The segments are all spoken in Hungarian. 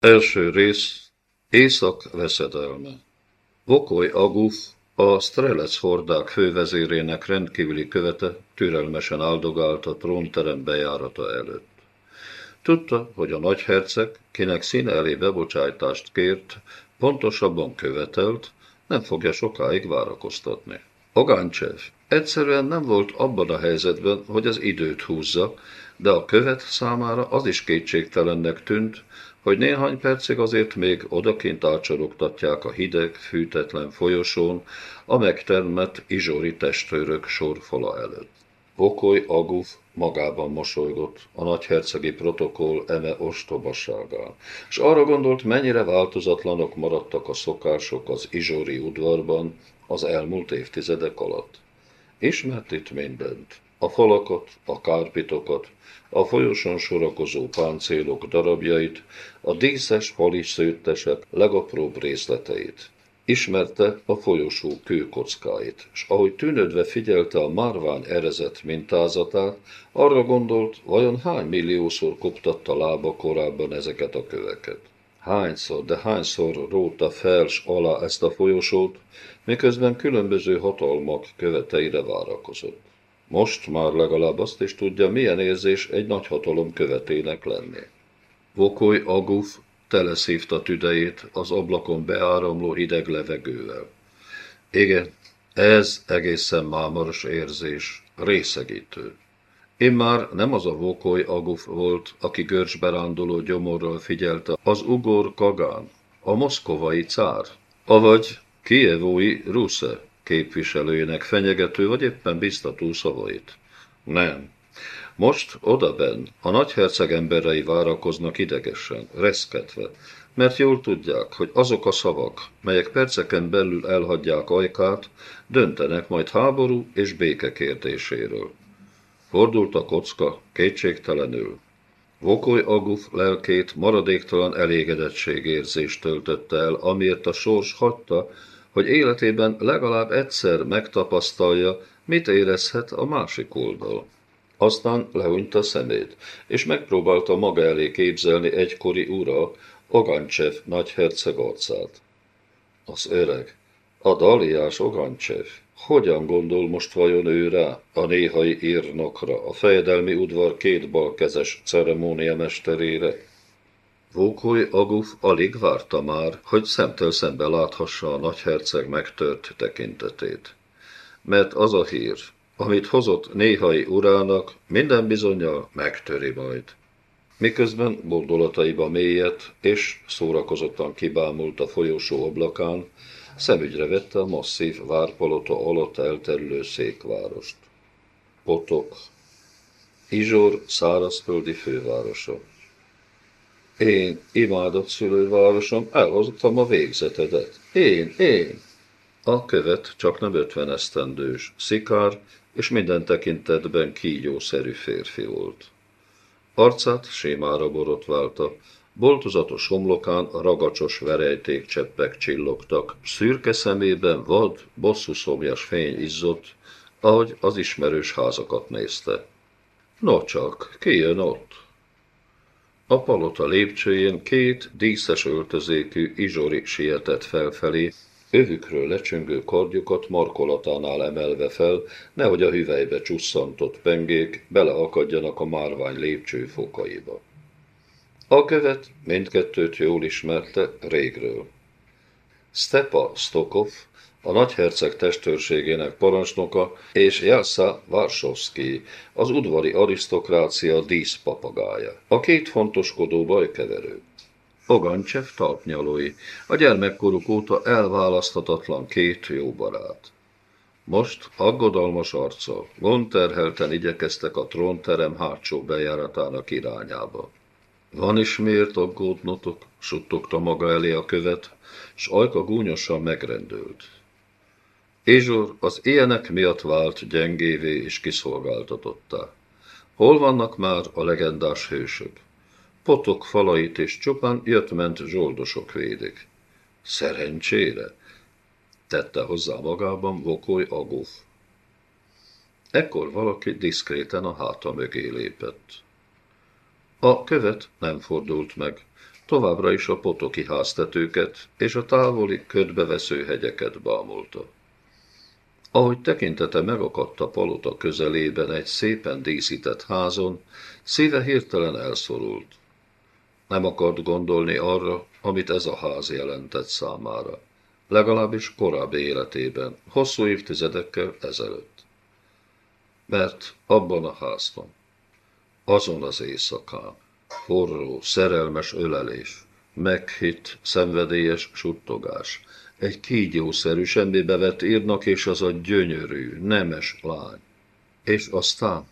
Első rész Észak veszedelme Vokoly Aguf, a Strelec hordák fővezérének rendkívüli követe türelmesen áldogált a trónterem bejárata előtt. Tudta, hogy a nagyherceg, kinek színe elé bebocsájtást kért, pontosabban követelt, nem fogja sokáig várakoztatni. Ogáncsev egyszerűen nem volt abban a helyzetben, hogy az időt húzza, de a követ számára az is kétségtelennek tűnt, hogy néhány percig azért még odakint átsorogtatják a hideg, fűtetlen folyosón a megtermett izsori testőrök sorfala előtt. Vokoly Aguf magában mosolygott a nagyhercegi protokoll eme ostobaságán, és arra gondolt, mennyire változatlanok maradtak a szokások az izsori udvarban az elmúlt évtizedek alatt. Ismert itt mindent, a falakat, a kárpitokat, a folyosón sorakozó páncélok darabjait, a díszes fali szőttesek legapróbb részleteit. Ismerte a folyosó kőkockáit, és ahogy tűnödve figyelte a márvány erezett mintázatát, arra gondolt, vajon hány milliószor koptatta lába korábban ezeket a köveket. Hányszor, de hányszor róta fels alá ezt a folyosót, miközben különböző hatalmak követeire várakozott. Most már legalább azt is tudja, milyen érzés egy nagy hatalom követének lenni. Vokoly Aguf teleszívta tüdejét az ablakon beáramló hideg levegővel. Igen, ez egészen mámoros érzés, részegítő. Én már nem az a Vokoly Aguf volt, aki görcsberánduló gyomorral figyelte az ugor Kagán, a moszkovai cár, avagy kievói Rusze, képviselőjének fenyegető vagy éppen biztató szavait. Nem. Most odaben a nagyherceg emberei várakoznak idegesen, reszketve, mert jól tudják, hogy azok a szavak, melyek perceken belül elhagyják ajkát, döntenek majd háború és béke kérdéséről. Fordult a kocka, kétségtelenül. Vokoly Aguf lelkét maradéktalan elégedetségérzés töltötte el, amiért a sors hagyta, hogy életében legalább egyszer megtapasztalja, mit érezhet a másik oldal. Aztán lehunyta szemét, és megpróbálta maga elé képzelni egykori ura, Ogancsev nagyherceg arcát. Az öreg, a daliás Ogancsev, hogyan gondol most vajon ő rá, a néhai írnokra, a fejedelmi udvar két balkezes ceremóniamesterére? Vókoly Aguf alig várta már, hogy szemtől szembe láthassa a nagyherceg megtört tekintetét. Mert az a hír, amit hozott néhai urának, minden bizonyal megtöri majd. Miközben gondolataiba mélyet és szórakozottan kibámult a folyosó ablakán, szemügyre vette a masszív várpalota alatt elterülő székvárost. Potok, Izsor szárazföldi fővárosa. Én, imádott szülővárosom, elhoztam a végzetedet. Én, én. A követ csak nem ötven esztendős, szikár és minden tekintetben kígyószerű férfi volt. Arcát sémára borotválta, boltozatos homlokán ragacsos verejték cseppek csillogtak, szürke szemében vad, bosszú szomjas fény izzott, ahogy az ismerős házakat nézte. No csak, ki jön ott? A palota lépcsőjén két díszes öltözékű izsori sietett felfelé, övükről lecsöngő kardjukat markolatánál emelve fel, nehogy a hüvelybe csusszantott pengék beleakadjanak a márvány lépcső fokaiba. A követ mindkettőt jól ismerte régről. Stepa Stokov a nagyherceg testőrségének parancsnoka, és Jelsza Varsovszki, az udvari arisztokrácia díszpapagája. A két fontoskodó bajkeverő. Ogancsev talpnyalói, a gyermekkoruk óta elválaszthatatlan két jó barát. Most aggodalmas arccal, gondterhelten igyekeztek a trónterem hátsó bejáratának irányába. Van is miért aggódnotok, suttogta maga elé a követ, s ajka gúnyosan megrendült. Ézsor az ilyenek miatt vált gyengévé és kiszolgáltatottá. Hol vannak már a legendás hősök? Potok falait és csupán jött-ment zsoldosok védik. Szerencsére, tette hozzá magában Vokoly Aguf. Ekkor valaki diszkréten a háta mögé lépett. A követ nem fordult meg, továbbra is a potoki háztetőket és a távoli ködbevesző hegyeket bámulta. Ahogy tekintete megakadt a palota közelében egy szépen díszített házon, szíve hirtelen elszorult. Nem akart gondolni arra, amit ez a ház jelentett számára, legalábbis korábbi életében, hosszú évtizedekkel ezelőtt. Mert abban a házban, azon az éjszakán, forró, szerelmes ölelés, meghitt, szenvedélyes suttogás, egy kígyószerű, semmibe vett írnak, és az a gyönyörű, nemes lány. És aztán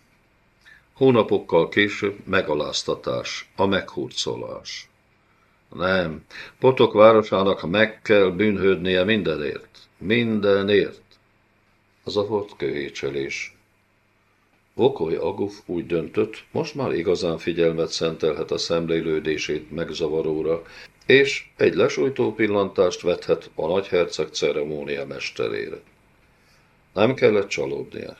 hónapokkal később megaláztatás, a meghurcolás. Nem, Potok városának meg kell bűnhődnie mindenért. Mindenért. Az a volt köhécselés. Vokoly Aguf úgy döntött, most már igazán figyelmet szentelhet a szemlélődését megzavaróra, és egy lesújtó pillantást vethet a nagyherceg ceremónia mesterére. Nem kellett csalódnia.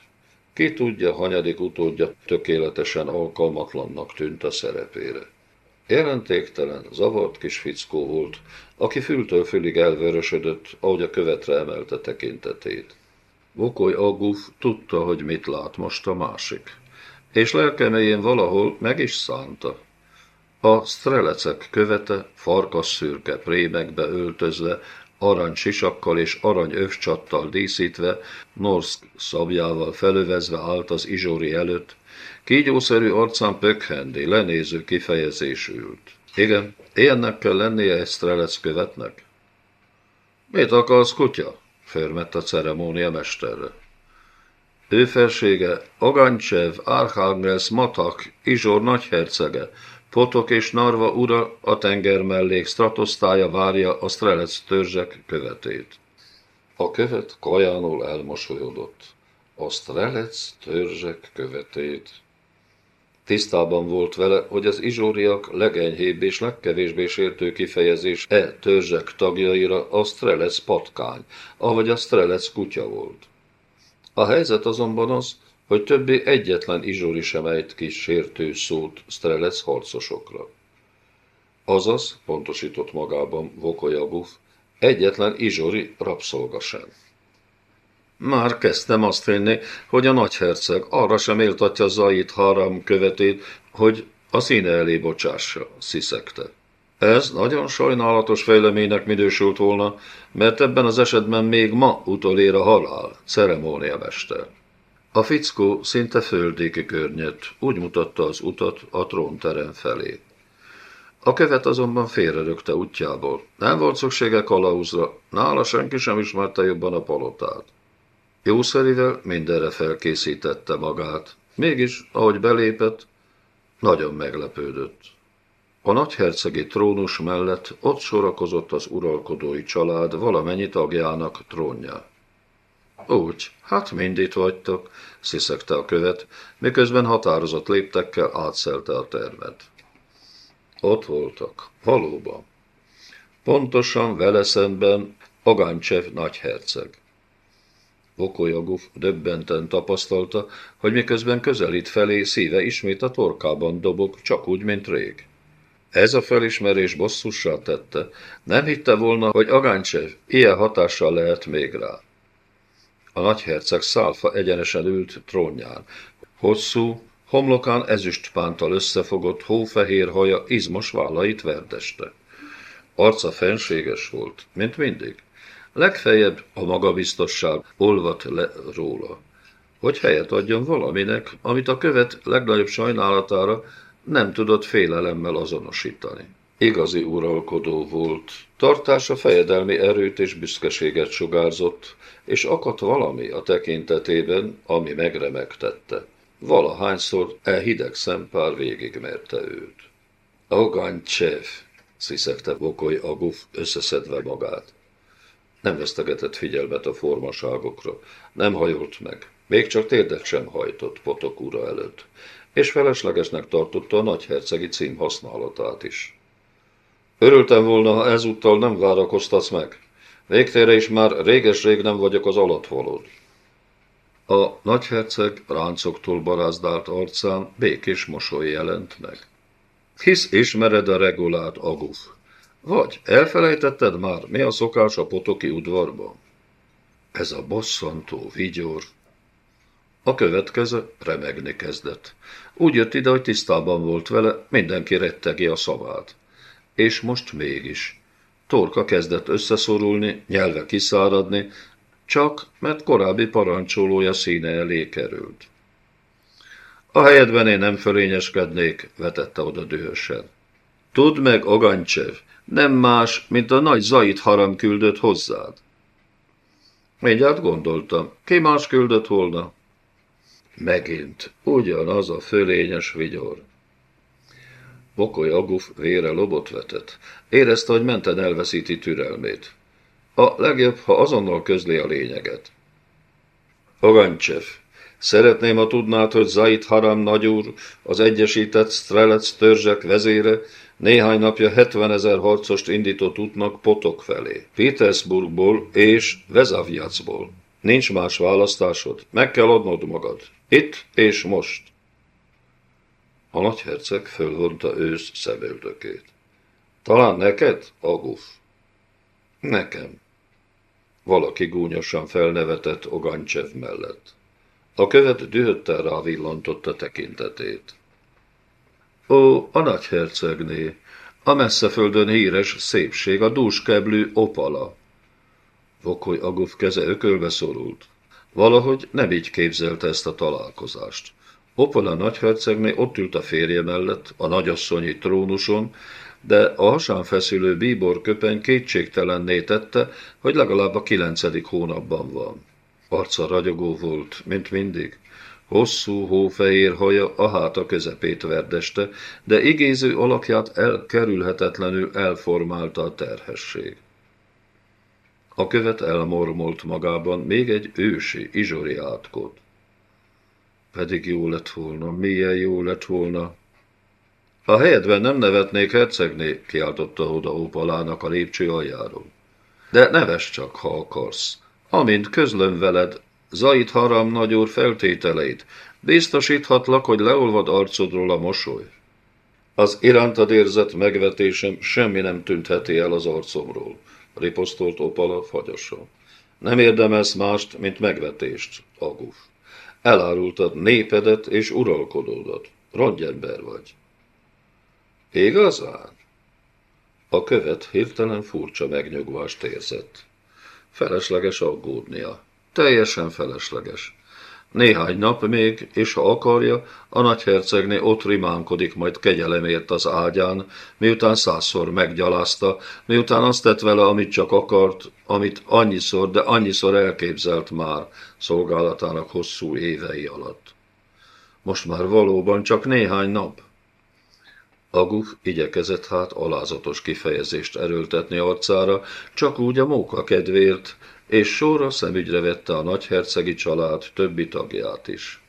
Ki tudja, hanyadik utódja tökéletesen alkalmatlannak tűnt a szerepére. Jelentéktelen, zavart kis fickó volt, aki fültől fülig elvörösödött, ahogy a követre emelte tekintetét. Vokoly Aguf tudta, hogy mit lát most a másik, és lelkeméjén valahol meg is szánta. A strelecek követe, farkas szürke prémekbe öltözve, arany sisakkal és arany övcsattal díszítve, Norsk szabjával felövezve állt az izsori előtt, kígyószerű arcán pökhendi, lenéző kifejezés ült. Igen, ilyennek kell lennie egy strelec követnek. Mit akarsz, kutya? förmett a ceremónia mesterre. Ő felsége Agancsev, Archangels, Matak, Izsor nagyhercege, Potok és Narva ura a tenger mellék stratosztája várja a strelec törzsek követét. A követ kajánul elmosolyodott. A strelec törzsek követét. Tisztában volt vele, hogy az izsóriak legenyhébb és legkevésbé sértő kifejezés e törzsek tagjaira a strelec patkány, ahogy a strelec kutya volt. A helyzet azonban az, hogy többé egyetlen izsori sem ejt ki sértő szót Strelec harcosokra. Azaz, pontosított magában Vokolyaguf, egyetlen izsori rabszolga. Már kezdtem azt hinni, hogy a nagyherceg arra sem éltatja Zait Haram követét, hogy a színe elé bocsássa, sziszegte. Ez nagyon sajnálatos fejleménynek minősült volna, mert ebben az esetben még ma utolér a halál, ceremóniamester. A fickó szinte földéki környet, úgy mutatta az utat a trónterem felé. A követ azonban félrerögte útjából. Nem volt szüksége kalauzra, nála senki sem ismerte jobban a palotát. Jószerivel mindenre felkészítette magát. Mégis, ahogy belépett, nagyon meglepődött. A nagyhercegi trónus mellett ott sorakozott az uralkodói család valamennyi tagjának trónja. Úgy, hát mind itt vagytok, sziszegte a követ, miközben határozott léptekkel átszelte a termet. Ott voltak, valóban. Pontosan vele szemben Agáncsev nagyherceg. Vokolyaguf döbbenten tapasztalta, hogy miközben közelít felé, szíve ismét a torkában dobog, csak úgy, mint rég. Ez a felismerés bosszussá tette. Nem hitte volna, hogy Agáncsev ilyen hatással lehet még rá. A nagyherceg szálfa egyenesen ült trónján. Hosszú, homlokán ezüstpántal összefogott hófehér haja izmos vállait verdeste. Arca fenséges volt, mint mindig. Legfeljebb a magabiztosság olvat le róla, hogy helyet adjon valaminek, amit a követ legnagyobb sajnálatára nem tudott félelemmel azonosítani. Igazi uralkodó volt, tartása fejedelmi erőt és büszkeséget sugárzott, és akadt valami a tekintetében, ami megremegtette. Valahányszor e hideg szempár végigmerte őt. Agancsev, sziszegte Bokoly Aguf, összeszedve magát. Nem vesztegetett figyelmet a formaságokra, nem hajolt meg, még csak térdet sem hajtott potok ura előtt, és feleslegesnek tartotta a nagyhercegi cím használatát is. Örültem volna, ha ezúttal nem várakoztatsz meg. Végtére is már réges-rég nem vagyok az alatvalód. A nagyherceg ráncoktól barázdált arcán békés mosoly jelent meg. Hisz ismered a regulát, Aguf. Vagy elfelejtetted már, mi a szokás a potoki udvarban? Ez a bosszantó vigyor. A következő remegni kezdett. Úgy jött ide, hogy tisztában volt vele, mindenki rettegi a szavát. És most mégis. Torka kezdett összeszorulni, nyelve kiszáradni, csak mert korábbi parancsolója színe elé került. A helyedben én nem fölényeskednék, vetette oda dühösen. Tudd meg, Ogancsev, nem más, mint a nagy Zait haram küldött hozzád. Mindjárt gondoltam, ki más küldött volna? Megint, ugyanaz a fölényes vigyor. Bokoly Aguf vére lobot vetett. Érezte, hogy menten elveszíti türelmét. A legjobb, ha azonnal közli a lényeget. Ogancsev, szeretném, ha tudnád, hogy Zait Haram nagyúr, az Egyesített Strelec törzsek vezére, néhány napja 70 ezer harcost indított útnak Potok felé, Petersburgból és Vezavjacból. Nincs más választásod, meg kell adnod magad. Itt és most. A nagyherceg fölvonta ősz szemöldökét. Talán neked, Aguf? Nekem. Valaki gúnyosan felnevetett Ogancsev mellett. A követ dühöttel rávillantotta tekintetét. Ó, a nagyhercegné, a messze földön híres szépség, a dúskeblű opala. Vokoly Aguf keze ökölbe szorult. Valahogy nem így képzelte ezt a találkozást. Opola nagyhercegné ott ült a férje mellett, a nagyasszonyi trónuson, de a hasán feszülő bíbor köpeny kétségtelenné tette, hogy legalább a kilencedik hónapban van. Arca ragyogó volt, mint mindig. Hosszú, hófehér haja a háta közepét verdeste, de igéző alakját elkerülhetetlenül elformálta a terhesség. A követ elmormolt magában még egy ősi, izsori átkot. Pedig jó lett volna, milyen jó lett volna. A helyedben nem nevetnék hercegné, kiáltotta oda Ópalának a lépcső aljáról. De neves csak, ha akarsz. Amint közlöm veled, Zait Haram nagyúr feltételeit, biztosíthatlak, hogy leolvad arcodról a mosoly. Az irántad érzett megvetésem semmi nem tüntheti el az arcomról, riposztolt Opala fagyosan. Nem érdemelsz mást, mint megvetést, Aguf. Elárultad népedet és uralkodódat. Rongyember vagy. Igazán? A követ hirtelen furcsa megnyugvást érzett. Felesleges aggódnia. Teljesen felesleges. Néhány nap még, és ha akarja, a nagyhercegné ott rimánkodik majd kegyelemért az ágyán, miután százszor meggyalázta, miután azt tett vele, amit csak akart, amit annyiszor, de annyiszor elképzelt már szolgálatának hosszú évei alatt. Most már valóban csak néhány nap. Aguf igyekezett hát alázatos kifejezést erőltetni arcára, csak úgy a móka kedvéért, és sorra szemügyre vette a nagyhercegi család többi tagját is.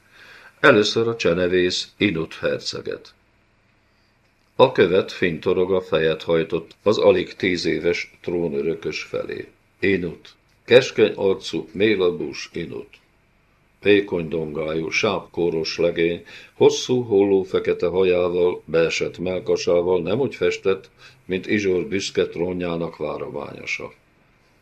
Először a csenevész Inut herceget. A követ a fejet hajtott az alig tíz éves trónörökös felé. Inut, keskeny arcú, mélabús Inut. Vékony dongájú, sápkóros legény, hosszú, holló fekete hajával, beesett melkasával nem úgy festett, mint Izsor büszke trónjának várományosa.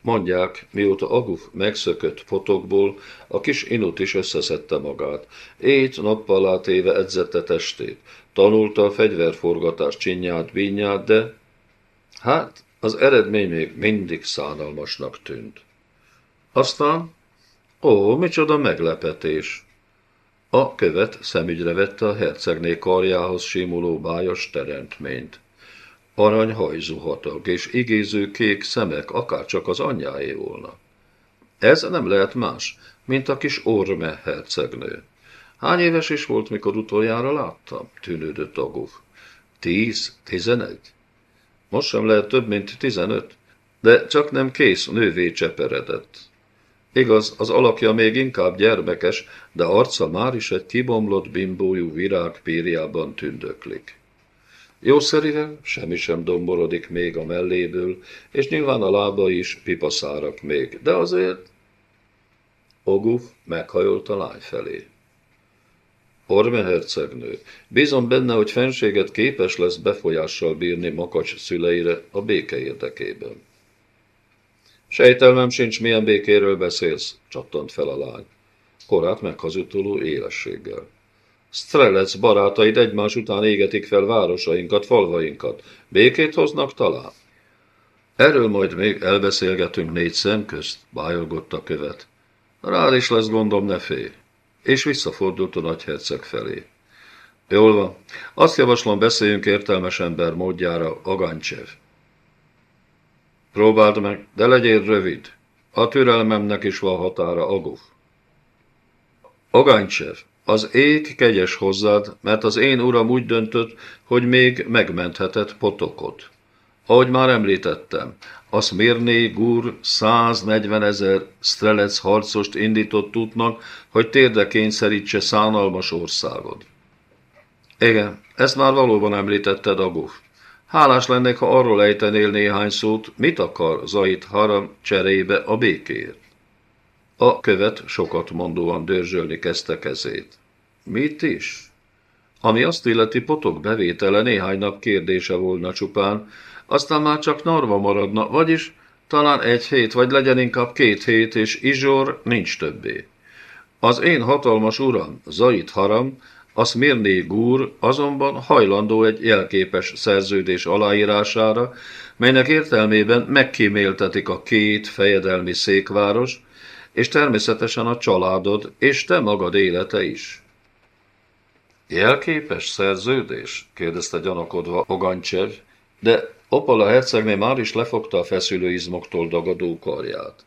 Mondják, mióta Aguf megszökött potokból, a kis inut is összeszedte magát. Ét nappal átéve edzette testét. Tanulta a fegyverforgatás csinyát, bínyát, de hát az eredmény még mindig szánalmasnak tűnt. Aztán, ó, micsoda meglepetés! A követ szemügyre vette a hercegné karjához simuló bájos teremtményt arany hajzuhatag és igéző kék szemek, akárcsak az anyjáé volna. Ez nem lehet más, mint a kis Orme hercegnő. Hány éves is volt, mikor utoljára láttam? tűnődött Aguf. Tíz, tizenegy? Most sem lehet több, mint tizenöt, de csak nem kész nővé cseperedett. Igaz, az alakja még inkább gyermekes, de arca már is egy kibomlott bimbójú virág pírjában tündöklik. Jószerivel semmi sem domborodik még a melléből, és nyilván a lába is pipaszárak még, de azért... Oguf meghajolt a lány felé. Orme hercegnő, bízom benne, hogy fenséget képes lesz befolyással bírni Makacs szüleire a béke érdekében. Sejtelmem sincs, milyen békéről beszélsz, csattant fel a lány. Korát meghazudtoló élességgel. Strelec barátaid egymás után égetik fel városainkat, falvainkat. Békét hoznak talán? Erről majd még elbeszélgetünk négy szem közt, bájolgott a követ. Rád is lesz gondom, ne félj. És visszafordult a nagyherceg felé. Jól van. Azt javaslom, beszéljünk értelmes ember módjára, Agancsev. Próbáld meg, de legyél rövid. A türelmemnek is van határa, Aguf. Agancsev, az ég kegyes hozzád, mert az én uram úgy döntött, hogy még megmentheted potokot. Ahogy már említettem, a Szmirné Gur 140 ezer strelec harcost indított útnak, hogy térdre kényszerítse szánalmas országod. Igen, ezt már valóban említetted, Aguf. Hálás lennék, ha arról ejtenél néhány szót, mit akar Zait Haram cserébe a békért. A követ sokat mondóan dörzsölni kezdte kezét. Mit is? Ami azt illeti potok bevétele néhány nap kérdése volna csupán, aztán már csak narva maradna, vagyis talán egy hét, vagy legyen inkább két hét, és Izsor nincs többé. Az én hatalmas uram, Zait Haram, a Szmirné Gúr azonban hajlandó egy jelképes szerződés aláírására, melynek értelmében megkíméltetik a két fejedelmi székváros, és természetesen a családod, és te magad élete is. Jelképes szerződés? kérdezte gyanakodva Ogancsev, de Opala hercegné már is lefogta a feszülő dagadó karját.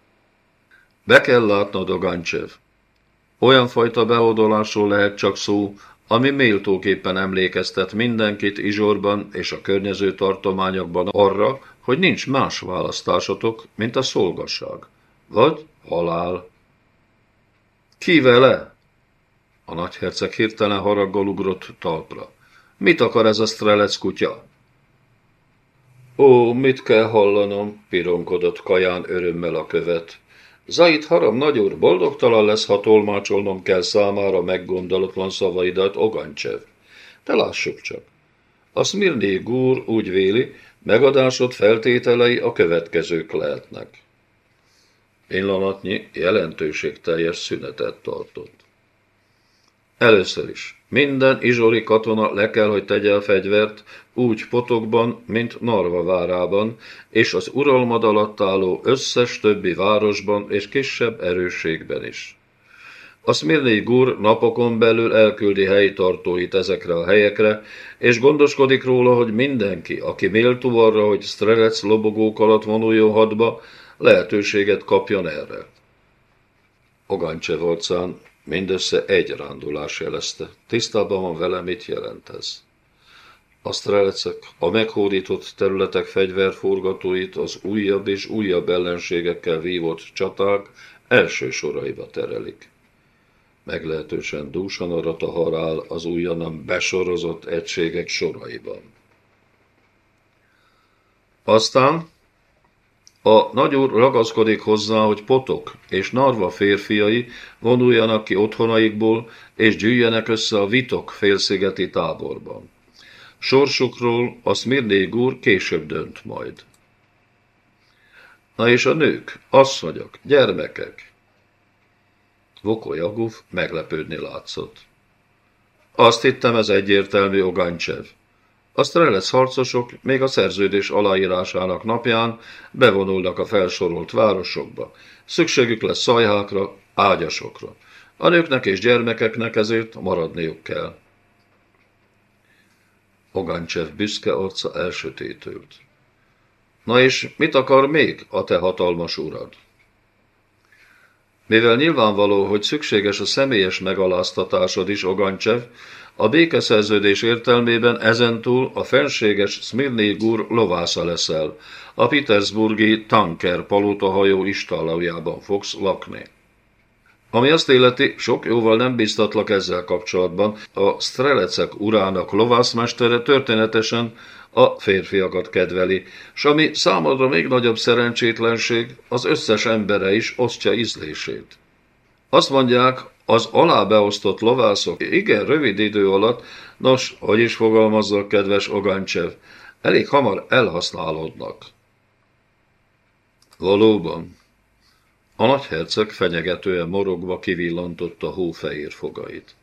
Be kell látnod, Ogancsev. Olyan fajta beodolásról lehet csak szó, ami méltóképpen emlékeztet mindenkit Izsorban és a környező tartományokban arra, hogy nincs más választásotok, mint a szolgasság, vagy halál. Ki vele? A nagyherceg hirtelen haraggal ugrott talpra. Mit akar ez a strelec kutya? Ó, mit kell hallanom, pironkodott kaján örömmel a követ. Zait Haram nagyúr, boldogtalan lesz, ha tolmácsolnom kell számára meggondolatlan szavaidat, Ogancsev. De lássuk csak. A Szmirné gúr úgy véli, megadásod feltételei a következők lehetnek. Pillanatnyi jelentőségteljes szünetet tartott. Először is, minden izsori katona le kell, hogy tegye a fegyvert, úgy potokban, mint Narva várában, és az uralmad alatt álló összes többi városban és kisebb erősségben is. A Szmirnei Gur napokon belül elküldi helytartóit ezekre a helyekre, és gondoskodik róla, hogy mindenki, aki méltó arra, hogy Strelec lobogók alatt vonuljon hadba, lehetőséget kapjon erre. Ogancsev arcán mindössze egy rándulás jelezte. Tisztában van vele, mit jelent ez. A strelecek, a meghódított területek fegyverforgatóit az újabb és újabb ellenségekkel vívott csaták első soraiba terelik. Meglehetősen dúsan arat a harál az újonnan besorozott egységek soraiban. Aztán a nagyúr ragaszkodik hozzá, hogy potok és narva férfiai vonuljanak ki otthonaikból, és gyűjjenek össze a vitok félszigeti táborban. Sorsukról a Szmirné gúr később dönt majd. Na és a nők, asszonyok, gyermekek? Vokoly Aguf meglepődni látszott. Azt hittem, ez egyértelmű Ogancsev. A Strelec harcosok még a szerződés aláírásának napján bevonulnak a felsorolt városokba. Szükségük lesz szajhákra, ágyasokra. A nőknek és gyermekeknek ezért maradniuk kell. Ogancsev büszke arca elsötétült. Na és mit akar még a te hatalmas urad? Mivel nyilvánvaló, hogy szükséges a személyes megaláztatásod is, Ogancsev, a békeszerződés értelmében ezentúl a fenséges Smirné gur lovásza leszel, a Petersburgi tanker palotahajó istállójában fogsz lakni. Ami azt illeti, sok jóval nem biztatlak ezzel kapcsolatban, a Strelecek urának lovászmestere történetesen a férfiakat kedveli, s ami számodra még nagyobb szerencsétlenség, az összes embere is osztja ízlését. Azt mondják, Az alábeosztott lovászok igen rövid idő alatt, nos, hogy is fogalmazzak, kedves Ogancsev, elég hamar elhasználódnak. Valóban. A nagyherceg fenyegetően morogva kivillantotta hófehér fogait.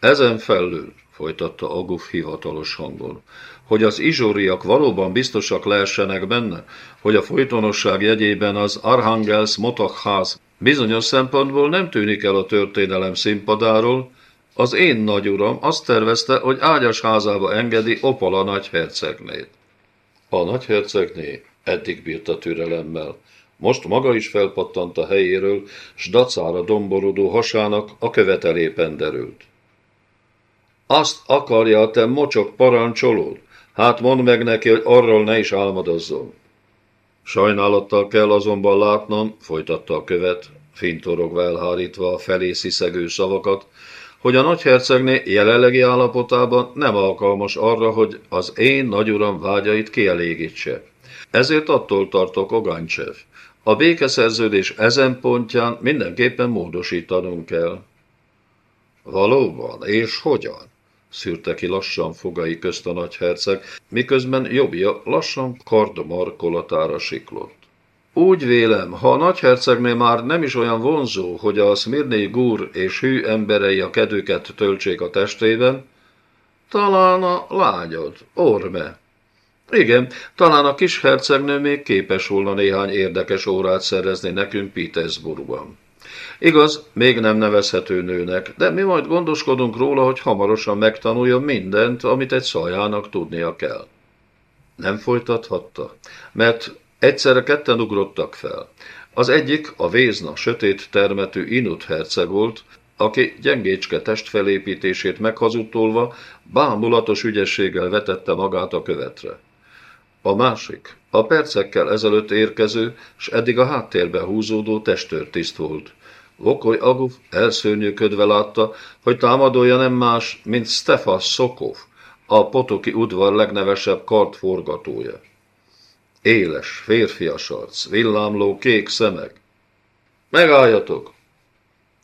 Ezen felül, folytatta Aguf hivatalos hangon, hogy az izsóriak valóban biztosak lehessenek benne, hogy a folytonosság jegyében az Arhangels Motokház bizonyos szempontból nem tűnik el a történelem színpadáról, az én nagyuram azt tervezte, hogy ágyas házába engedi Opala nagyhercegnét. A nagyhercegné eddig bírta türelemmel. Most maga is felpattant a helyéről, s dacára domborodó hasának a követelé penderült. Azt akarja, te mocsok parancsolód? Hát mondd meg neki, hogy arról ne is álmodozzon. Sajnálattal kell azonban látnom, folytatta a követ, fintorogva elhárítva a felé sziszegő szavakat, hogy a nagyhercegné jelenlegi állapotában nem alkalmas arra, hogy az én nagyuram vágyait kielégítse. Ezért attól tartok, Ogancsev. A békeszerződés ezen pontján mindenképpen módosítanunk kell. Valóban, és hogyan? Szűrte ki lassan fogai közt a nagyherceg, miközben jobbja lassan karda markolatára siklott. Úgy vélem, ha a nagyhercegnél már nem is olyan vonzó, hogy a Szmirné gúr és hű emberei a kedőket töltsék a testében, talán a lányod, Orme. Igen, talán a kis hercegnő még képes volna néhány érdekes órát szerezni nekünk Petersburgban. Igaz, még nem nevezhető nőnek, de mi majd gondoskodunk róla, hogy hamarosan megtanuljon mindent, amit egy szajának tudnia kell. Nem folytathatta, mert egyszerre ketten ugrottak fel. Az egyik a vézna, sötét termetű Inut herceg volt, aki gyengécske testfelépítését meghazudtolva bámulatos ügyességgel vetette magát a követre. A másik, a percekkel ezelőtt érkező, s eddig a háttérbe húzódó testőrtiszt volt. Vokoly Aguf elszörnyűködve látta, hogy támadója nem más, mint Stefan Szokov, a potoki udvar legnevesebb kartforgatója. Éles, férfias arc, villámló kék szemek. Megálljatok!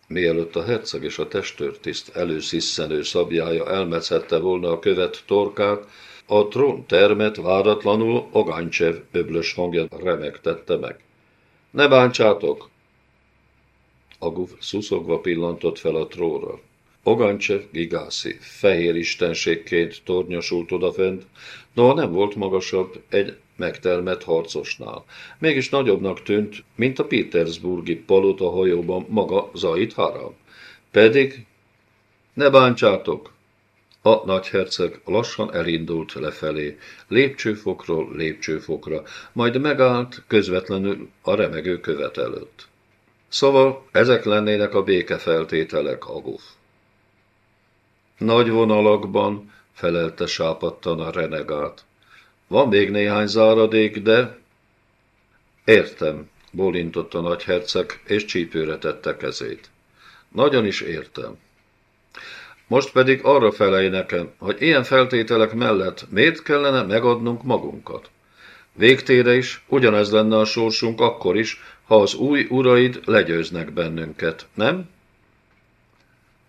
Mielőtt a herceg és a testőrtiszt előszisszenő szabjája elmetszette volna a követ torkát, a trón termet váratlanul Ogancsev öblös hangja remegtette meg. Ne bántsátok! Aguf szuszogva pillantott fel a tróra. Ogancsev gigászi, fehér istenségként tornyosult odafent, noha nem volt magasabb egy megtelmet harcosnál. Mégis nagyobbnak tűnt, mint a Petersburgi palota hajóban maga Zait Haram. Pedig, ne bántsátok, a nagyherceg lassan elindult lefelé, lépcsőfokról lépcsőfokra, majd megállt közvetlenül a remegő követ előtt. Szóval ezek lennének a békefeltételek, Aguf. Nagy vonalakban, felelte sápadtan a renegát. Van még néhány záradék, de... Értem, bólintott a nagyherceg, és csípőre tette kezét. Nagyon is értem. Most pedig arra felej nekem, hogy ilyen feltételek mellett miért kellene megadnunk magunkat. Végtére is ugyanez lenne a sorsunk akkor is, ha az új uraid legyőznek bennünket, nem?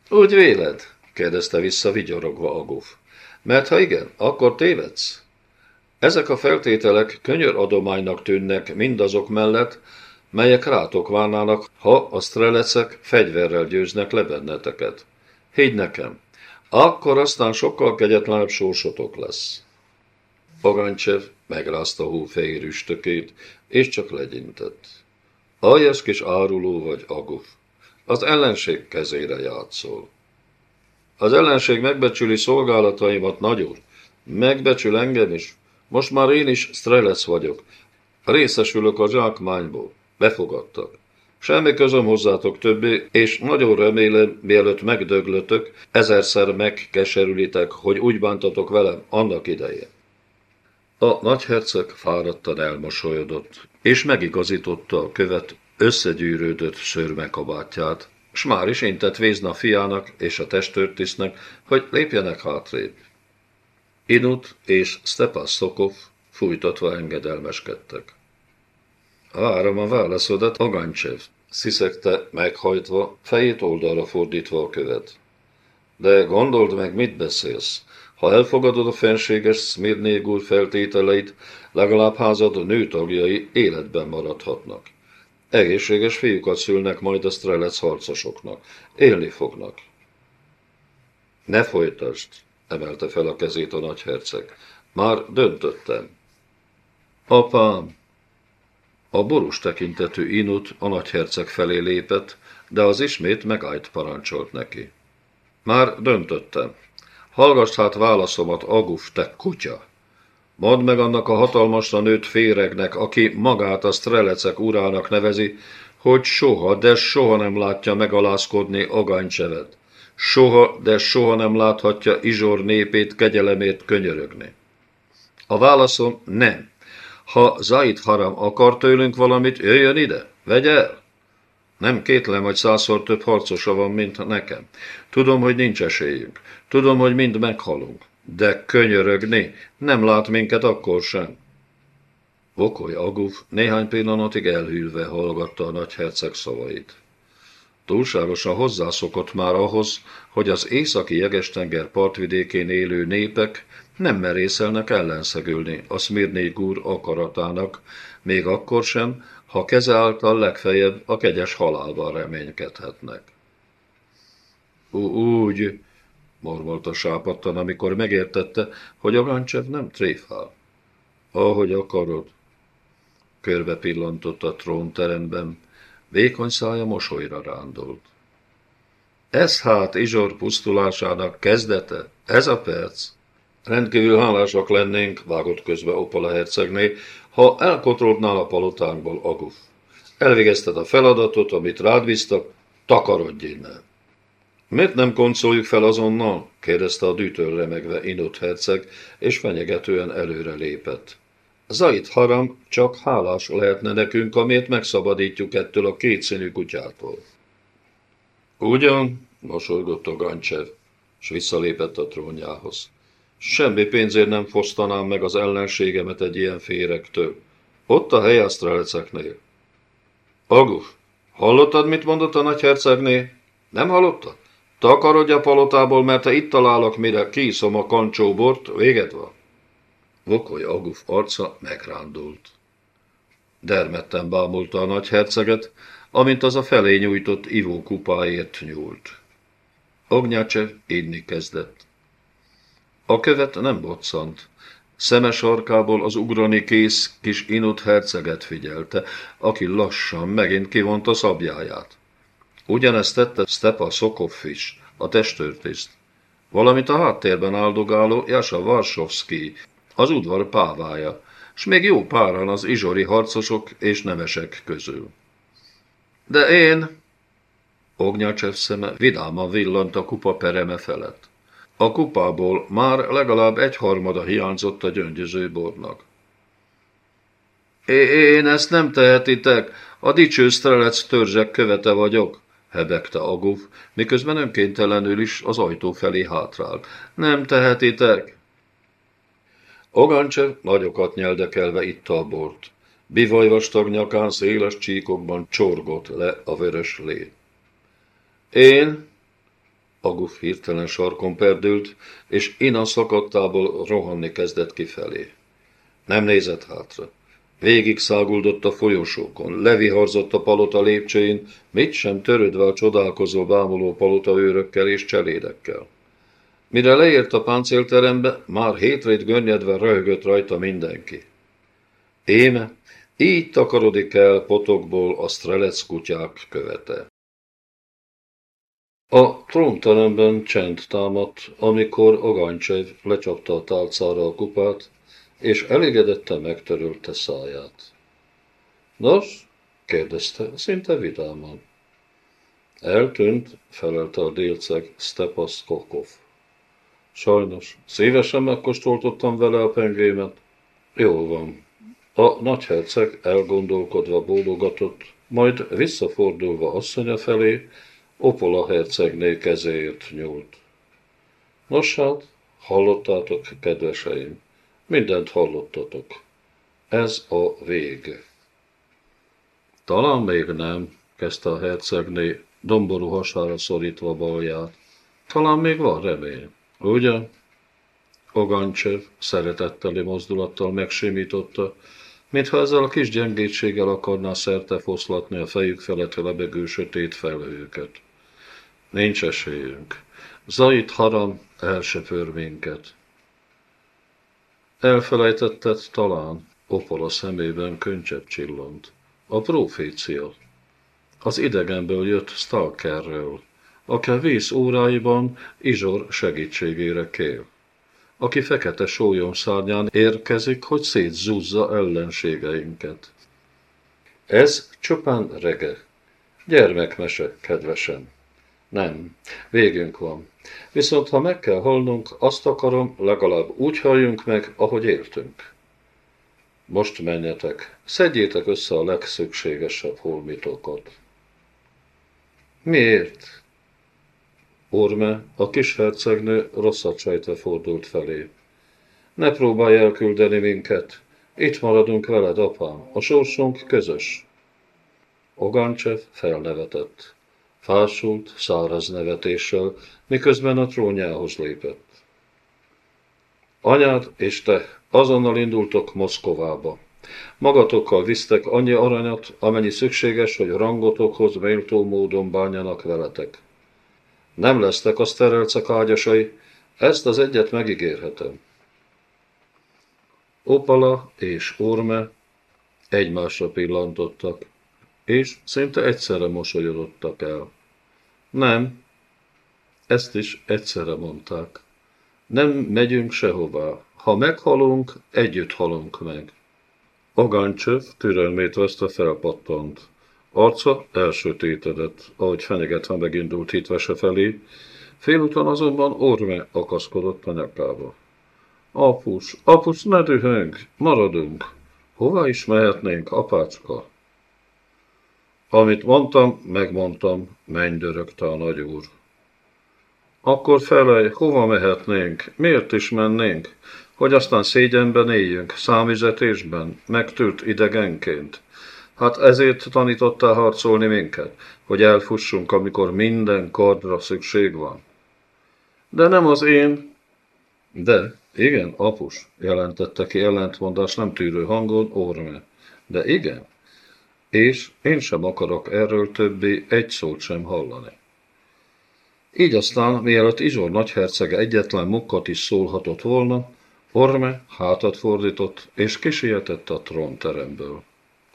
Úgy véled? kérdezte vissza vigyorogva Aguf. Mert ha igen, akkor tévedsz. Ezek a feltételek könyör adománynak tűnnek mindazok mellett, melyek rátok várnának, ha a strelecek fegyverrel győznek le benneteket. Higgy nekem, akkor aztán sokkal kegyetlenebb sorsotok lesz. Pagancsev megrázta hófehér üstökét, és csak legyintett. Aljas kis áruló vagy aguf. Az ellenség kezére játszol. Az ellenség megbecsüli szolgálataimat nagyon. Megbecsül engem is. Most már én is strelec vagyok. Részesülök a zsákmányból. Befogadtak. Semmi közöm hozzátok többé, és nagyon remélem, mielőtt megdöglötök, ezerszer megkeserülitek, hogy úgy bántatok velem annak idején. A nagyherceg fáradtan elmosolyodott, és megigazította a követ összegyűrődött szőrmekabátját, s már is intett Vézna fiának és a testőrtisznek, hogy lépjenek hátrébb. Inut és Stepan Szokov fújtatva engedelmeskedtek. Várom a válaszodat, Agancsev, sziszegte meghajtva, fejét oldalra fordítva a követ. De gondold meg, mit beszélsz. Ha elfogadod a fenséges Smirnég úr feltételeit, legalább házad nő tagjai életben maradhatnak. Egészséges fiúkat szülnek majd a strelec harcosoknak. Élni fognak. Ne folytasd, emelte fel a kezét a nagyherceg. Már döntöttem. Apám! A borús tekintetű Inut a nagyherceg felé lépett, de az ismét megállt parancsolt neki. Már döntöttem. Hallgass hát válaszomat, Aguf, te kutya! Mondd meg annak a hatalmasra nőtt féregnek, aki magát a strelecek urának nevezi, hogy soha, de soha nem látja megalázkodni Aganycsevet. Soha, de soha nem láthatja Izsor népét, kegyelemét könyörögni. A válaszom nem. Ha Zaid Haram akar tőlünk valamit, jöjjön ide, vegye el. Nem kétlem, hogy százszor több harcosa van, mint nekem. Tudom, hogy nincs esélyünk. Tudom, hogy mind meghalunk. De könyörögni, nem lát minket akkor sem. Vokoly Aguf néhány pillanatig elhűlve hallgatta a nagyherceg szavait. Túlságosan hozzászokott már ahhoz, hogy az északi jegestenger partvidékén élő népek nem merészelnek ellenszegülni a Szmirné gúr akaratának, még akkor sem, ha keze által legfeljebb a kegyes halálban reménykedhetnek. Úgy, mormolta sápadtan, amikor megértette, hogy a Gancsev nem tréfál. Ahogy akarod. Körbe pillantott a trónteremben, vékony szája mosolyra rándolt. Ez hát Izsor pusztulásának kezdete, ez a perc. Rendkívül hálásak lennénk, vágott közbe Opola hercegné, ha elkotroldnál a palotánkból Aguf. Elvégezted a feladatot, amit rád bíztak, takarodj innen. Miért nem koncoljuk fel azonnal? kérdezte a dűtől remegve Inut herceg, és fenyegetően előre lépett. Zait Haram csak hálás lehetne nekünk, amért megszabadítjuk ettől a kétszínű kutyától. Ugyan, mosolygott a Gancsev, és visszalépett a trónjához. Semmi pénzért nem fosztanám meg az ellenségemet egy ilyen férektől. Ott a hely a streleceknél. Aguf, hallottad, mit mondott a nagyhercegné? Nem hallottad? Takarodj a palotából, mert ha itt találok, mire kiszom a kancsóbort, véget van. Vokoly Aguf arca megrándult. Dermedten bámulta a nagyherceget, amint az a felé nyújtott ivó kupáért nyúlt. Ognyácsev inni kezdett. A követ nem boccant. Szemes arkából az ugrani kész kis inut herceget figyelte, aki lassan megint kivonta szabjáját. Ugyanezt tette Stepa Szokov is, a testőrtiszt. Valamint a háttérben áldogáló Jasa Varsovszki, az udvar pávája, s még jó páran az izsori harcosok és nemesek közül. De én... Ognyacsev szeme vidáman villant a kupa pereme felett. A kupából már legalább egy harmada hiányzott a gyöngyöző bornak. Én ezt nem tehetitek, a dicső strelec törzsek követe vagyok, hebegte Aguf, miközben önkéntelenül is az ajtó felé hátrált. Nem tehetitek? Ogancsev nagyokat nyeldekelve itta a bort. Bivaj vastag nyakán széles csíkokban csorgott le a vörös lé. Én, Aguf hirtelen sarkon perdült, és Ina szakadtából rohanni kezdett kifelé. Nem nézett hátra. Végig száguldott a folyosókon, leviharzott a palota lépcsőin, mit sem törődve a csodálkozó bámuló palota őrökkel és cselédekkel. Mire leért a páncélterembe, már hétrét görnyedve röhögött rajta mindenki. Éme, így takarodik el potokból a strelec kutyák követe. A trónteremben csend támadt, amikor Agancsev lecsapta a tálcára a kupát, és elégedetten megtörölte száját. Nos? kérdezte, szinte vidáman. Eltűnt, felelte a délceg Stepas Kokov. Sajnos, szívesen megkóstoltottam vele a pengémet. Jól van. A nagyherceg elgondolkodva bólogatott, majd visszafordulva asszonya felé, Opola hercegné kezéért nyúlt. Nos hát, hallottátok, kedveseim, mindent hallottatok. Ez a vég. Talán még nem, kezdte a hercegné, domború hasára szorítva balját. Talán még van remény, ugye? Ogancsev szeretetteli mozdulattal megsimította, mintha ezzel a kis gyengétséggel akarná szerte foszlatni a fejük felett lebegő sötét felhőket. Nincs esélyünk. Zait haram elsöpör minket. Elfelejtetted talán, Opola szemében könycsepp csillant. A profécia. Az idegenből jött Stalkerről, aki a víz óráiban Izsor segítségére kér aki fekete sólyom szárnyán érkezik, hogy szétzúzza ellenségeinket. Ez csupán rege. Gyermekmese, kedvesem. Nem, végünk van. Viszont ha meg kell halnunk, azt akarom, legalább úgy halljunk meg, ahogy éltünk. Most menjetek, szedjétek össze a legszükségesebb holmitokat. Miért? Orme, a kis hercegnő rosszat sejtve fordult felé. Ne próbálj elküldeni minket. Itt maradunk veled, apám. A sorsunk közös. Ogancsev felnevetett. Fásult, száraz nevetéssel, miközben a trónjához lépett. Anyád és te azonnal indultok Moszkovába. Magatokkal visztek annyi aranyat, amennyi szükséges, hogy rangotokhoz méltó módon bánjanak veletek. Nem lesztek a szterelcek ágyasai, ezt az egyet megígérhetem. Opala és Orme egymásra pillantottak, és szinte egyszerre mosolyodottak el. Nem, ezt is egyszerre mondták. Nem megyünk sehová. Ha meghalunk, együtt halunk meg. Agáncsöv türelmét veszte felpattant. Arca elsötétedett, ahogy fenyegetve megindult hitvese felé, félúton azonban orme akaszkodott a nyakába. Apus, apus, ne dühöng, maradunk. Hova is mehetnénk, apácska? Amit mondtam, megmondtam, menj dörögte a nagyúr. Akkor felej, hova mehetnénk, miért is mennénk, hogy aztán szégyenben éljünk, számüzetésben, megtűrt idegenként. Hát ezért tanítottál harcolni minket, hogy elfussunk, amikor minden kardra szükség van. De nem az én... De, igen, apus, jelentette ki ellentmondás nem tűrő hangon Orme. De igen, és én sem akarok erről többé egy szót sem hallani. Így aztán, mielőtt Izsor nagyhercege egyetlen mukkat is szólhatott volna, Orme hátat fordított, és kisietett a trónteremből.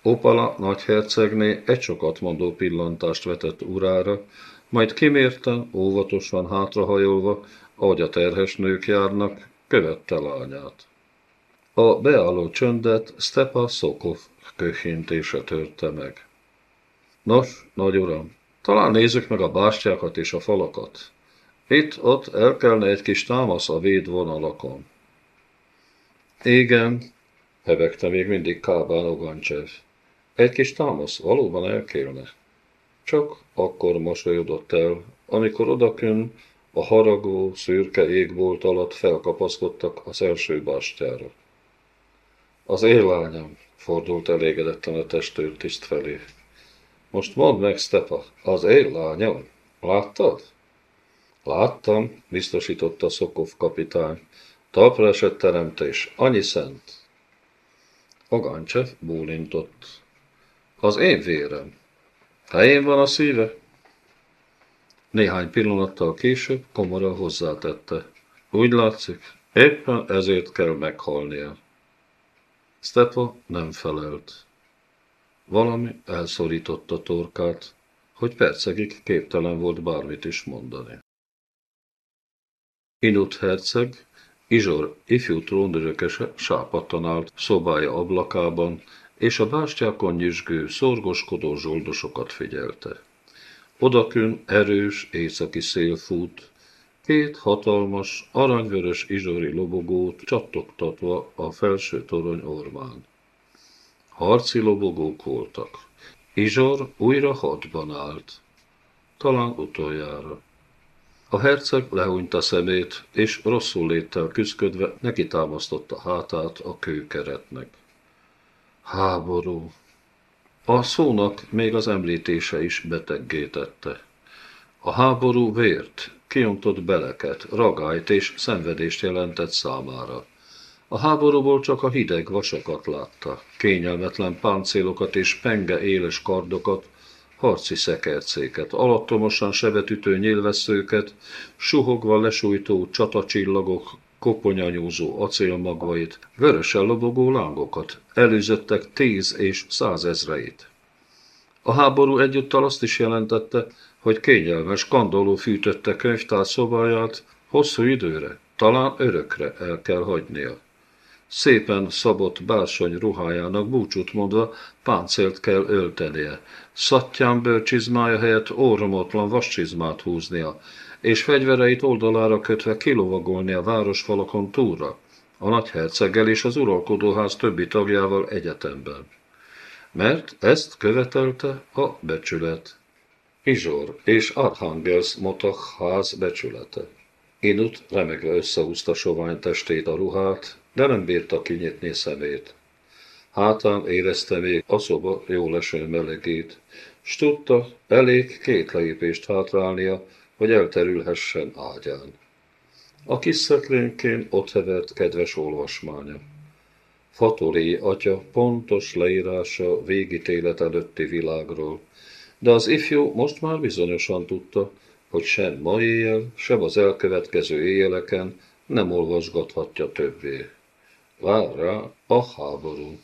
Opala nagyhercegné egy sokat mondó pillantást vetett urára, majd kimérten, óvatosan hátrahajolva, ahogy a terhes nők járnak, követte lányát. A beálló csöndet Stepa Szokov köhintése törte meg. Nos, nagy uram, talán nézzük meg a bástyákat és a falakat. Itt-ott elkelne egy kis támasz a védvonalakon. Igen, hebegte még mindig Kábán Ogancsev. Egy kis támasz valóban elkélne. Csak akkor mosolyodott el, amikor odakön a haragó, szürke égbolt alatt felkapaszkodtak az első bástyára. Az élányom, fordult elégedetten a testőr tiszt felé. Most mondd meg, Stepa, az élányom, láttad? Láttam, biztosította Szokov kapitány. Talpra esett teremtés, annyi szent. Agancsev bólintott. Az én vérem. Helyén van a szíve? Néhány pillanattal később komora hozzátette. Úgy látszik, éppen ezért kell meghalnia. Stepa nem felelt. Valami elszorította torkát, hogy percekig képtelen volt bármit is mondani. Inut herceg, Izsor ifjú trónörökese sápadtan állt szobája ablakában, és a bástyákon nyüzsgő, szorgoskodó zsoldosokat figyelte. Odakün erős északi szél fut, két hatalmas, aranyvörös izsori lobogót csattogtatva a felső torony ormán. Harci lobogók voltak. Izsor újra hadban állt. Talán utoljára. A herceg lehúnyta szemét, és rosszul léttel küszködve neki támasztotta hátát a kőkeretnek. Háború. A szónak még az említése is beteggétette. A háború vért, kiontott beleket, ragályt és szenvedést jelentett számára. A háborúból csak a hideg vasakat látta, kényelmetlen páncélokat és penge éles kardokat, harci szekercéket, alattomosan sebetütő nyilvesszőket, suhogva lesújtó csatacsillagok, koponyanyúzó acélmagvait, vörösen lobogó lángokat, előzöttek tíz és százezreit. A háború egyúttal azt is jelentette, hogy kényelmes kandoló fűtötte könyvtár szobáját hosszú időre, talán örökre el kell hagynia. Szépen szabott bársony ruhájának búcsút mondva páncélt kell öltenie, szattyán bőrcsizmája helyett óromotlan vascsizmát húznia, és fegyvereit oldalára kötve kilovagolni a városfalakon túlra, a nagyherceggel és az uralkodóház többi tagjával egyetemben. Mert ezt követelte a becsület. Izsor és Archangels Motach ház becsülete. Inut remegve összehúzta sovány testét a ruhát, de nem bírta kinyitni szemét. Hátán érezte még a szoba jó leső melegét, s tudta, elég két lépést hátrálnia, hogy elterülhessen ágyán. A kis szekrénykén ott hevert kedves olvasmánya. Fatoré atya pontos leírása végítélet előtti világról, de az ifjú most már bizonyosan tudta, hogy sem ma éjjel, sem az elkövetkező éjjeleken nem olvasgathatja többé. Vár rá a háború.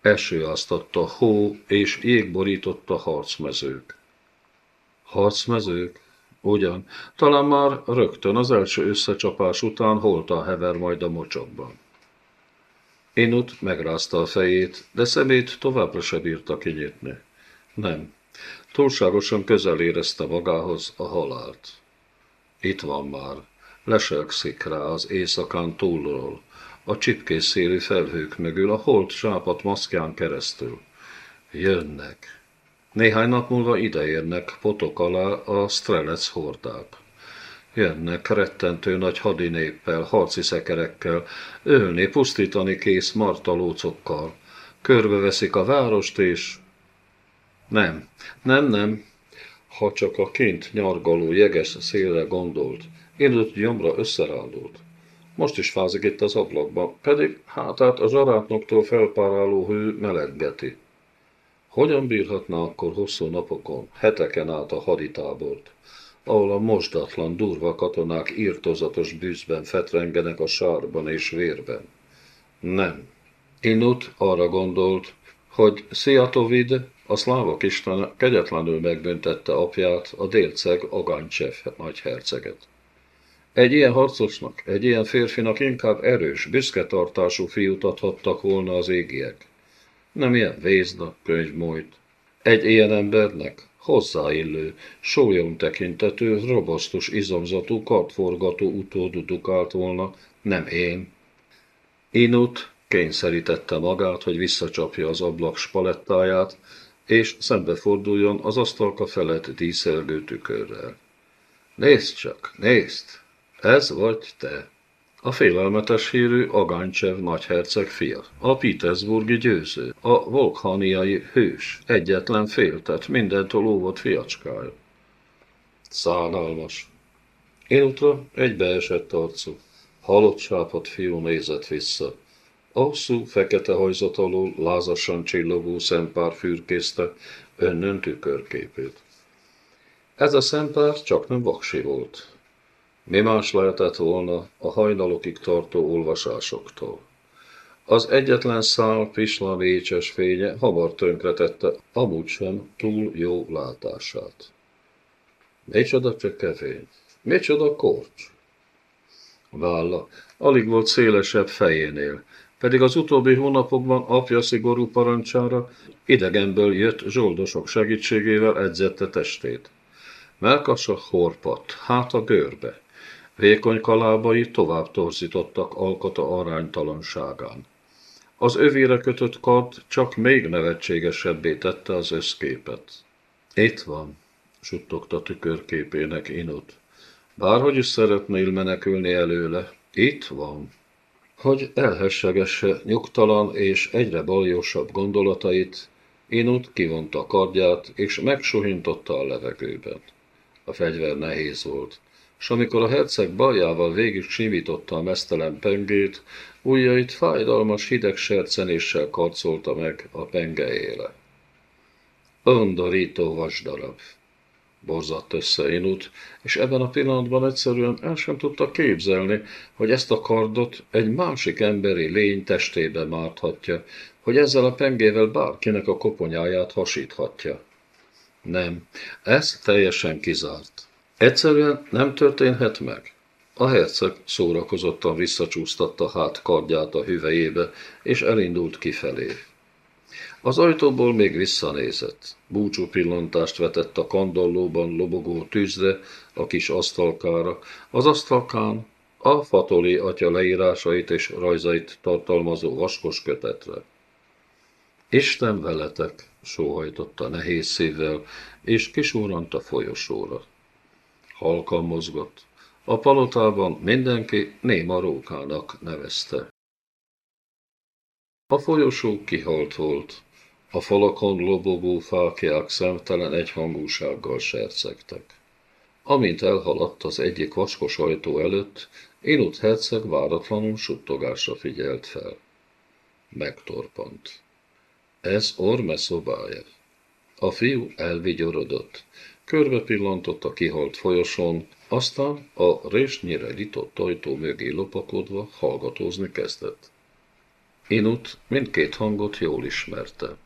Eső áztatta hó és jég borította harcmezők. Harcmezők? Ugyan, talán már rögtön az első összecsapás után holta hever majd a mocsokban. Inut megrázta a fejét, de szemét továbbra se bírta kinyitni. Nem, túlságosan közel érezte magához a halált. Itt van már, leselkszik rá az éjszakán túlról, a csipkés szélű felhők mögül, a holt sápat maszkján keresztül. Jönnek. Néhány nap múlva ideérnek potok alá a strelec hordák. Jönnek rettentő nagy hadinéppel, harci szekerekkel, ölni, pusztítani kész martalócokkal. Körbeveszik a várost, és... Nem, nem, nem, ha csak a kint nyargaló jeges szélre gondolt, én gyomra összerándult. Most is fázik itt az ablakban, pedig hátát a zsarátnoktól felpáráló hő meleggeti. Hogyan bírhatná akkor hosszú napokon, heteken át a haditábort, ahol a mosdatlan, durva katonák írtozatos bűzben fetrengenek a sárban és vérben? Nem. Inut arra gondolt, hogy Sziatovid, a szlávok istene kegyetlenül megbüntette apját, a délceg Agancsev nagyherceget. Egy ilyen harcosnak, egy ilyen férfinak inkább erős, büszke tartású fiút adhattak volna az égiek. Nem ilyen vézna, könyvmújt. Egy ilyen embernek hozzáillő, sólyom tekintető, robosztus izomzatú, kartforgató utód dukált volna, nem én. Inut kényszerítette magát, hogy visszacsapja az ablak spalettáját, és szembeforduljon az asztalka felett díszelgő tükörrel. Nézd csak, nézd! Ez vagy te. A félelmetes hírű Agancsev nagyherceg fia, a Petersburgi győző, a volkhaniai hős, egyetlen féltet, mindentől óvott fiacskája. Szánalmas. Énutra egy beesett arcú, halott sápat fiú nézett vissza. Hosszú, fekete hajzat alól lázasan csillogó szempár fürkészte önnön tükörképét. Ez a szempár csak nem vaksi volt, mi más lehetett volna a hajnalokig tartó olvasásoktól? Az egyetlen szál pisla vécses fénye hamar tönkretette amúgy sem túl jó látását. Micsoda csökevény, micsoda korcs! Válla alig volt szélesebb fejénél, pedig az utóbbi hónapokban apja szigorú parancsára idegenből jött zsoldosok segítségével edzette testét. Melkasa horpat, hát a görbe. Vékony kalábai tovább torzítottak alkata aránytalanságán. Az övére kötött kard csak még nevetségesebbé tette az összképet. Itt van, suttogta tükörképének Inut. Bárhogy is szeretnél menekülni előle, itt van. Hogy elhessegesse nyugtalan és egyre baljósabb gondolatait, Inut kivonta a kardját, és megsuhintotta a levegőben. A fegyver nehéz volt, és amikor a herceg baljával végig simította a mesztelen pengét, ujjait fájdalmas hideg sercenéssel karcolta meg a penge éle. Undorító vasdarab. Borzadt össze Inut, és ebben a pillanatban egyszerűen el sem tudta képzelni, hogy ezt a kardot egy másik emberi lény testébe márthatja, hogy ezzel a pengével bárkinek a koponyáját hasíthatja. Nem, ez teljesen kizárt. Egyszerűen nem történhet meg. A herceg szórakozottan visszacsúsztatta hát kardját a hüvejébe, és elindult kifelé. Az ajtóból még visszanézett. Búcsú pillantást vetett a kandallóban lobogó tűzre, a kis asztalkára. Az asztalkán a Fatoli atya leírásait és rajzait tartalmazó vaskos kötetre. Isten veletek, sóhajtotta nehéz szívvel, és kisúrant a folyosóra. Halkan mozgott. A palotában mindenki néma rókának nevezte. A folyosó kihalt volt. A falakon lobogó fákják szemtelen egyhangúsággal sercegtek. Amint elhaladt az egyik vaskos ajtó előtt, Inut herceg váratlanul suttogásra figyelt fel. Megtorpant. Ez Orme szobája. A fiú elvigyorodott. Körbe pillantott a kihalt folyosón, aztán a résnyire litott ajtó mögé lopakodva hallgatózni kezdett. Inut mindkét hangot jól ismerte.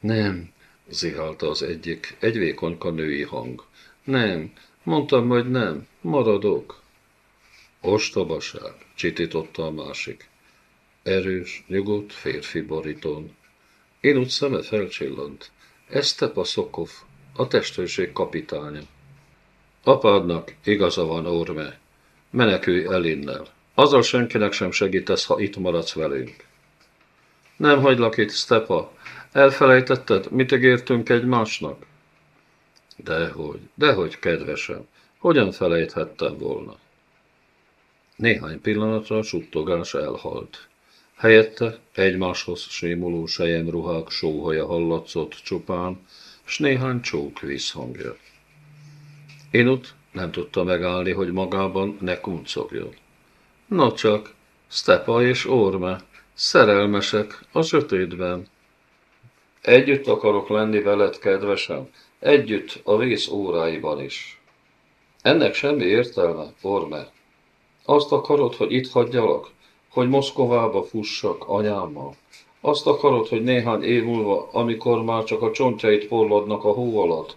Nem, zihálta az egyik, egy vékonyka női hang. Nem, mondtam majd nem, maradok. Ostobaság, csitította a másik. Erős, nyugodt férfi borítón. Én úgy szeme felcsillant. Ez Tepa Szokov, a testőrség kapitánya. Apádnak igaza van, Orme. Menekülj el innen. Azzal senkinek sem segítesz, ha itt maradsz velünk. Nem hagylak itt, Stepa. Elfelejtetted, mit ígértünk egymásnak? Dehogy, dehogy, kedvesem. Hogyan felejthettem volna? Néhány pillanatra a suttogás elhalt. Helyette egymáshoz sémuló ruhák sóhaja hallatszott csupán, s néhány csók visszhangja. Inut nem tudta megállni, hogy magában ne kuncogjon. No csak, Stepa és Orme, szerelmesek a sötétben. Együtt akarok lenni veled, kedvesem, együtt a vész óráiban is. Ennek semmi értelme, Orme. Azt akarod, hogy itt hagyjalak? hogy Moszkovába fussak anyámmal. Azt akarod, hogy néhány év múlva, amikor már csak a csontjait porladnak a hó alatt,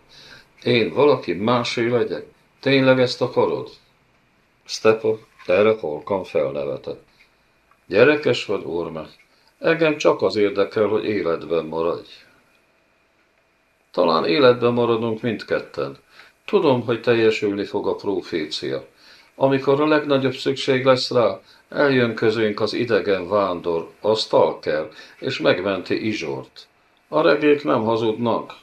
én valaki másé legyek? Tényleg ezt akarod? Stepa erre halkan felnevetett. Gyerekes vagy, Orme? Engem csak az érdekel, hogy életben maradj. Talán életben maradunk mindketten. Tudom, hogy teljesülni fog a profécia. Amikor a legnagyobb szükség lesz rá, Eljön közénk az idegen vándor, a stalker, és megmenti Izsort. A regék nem hazudnak.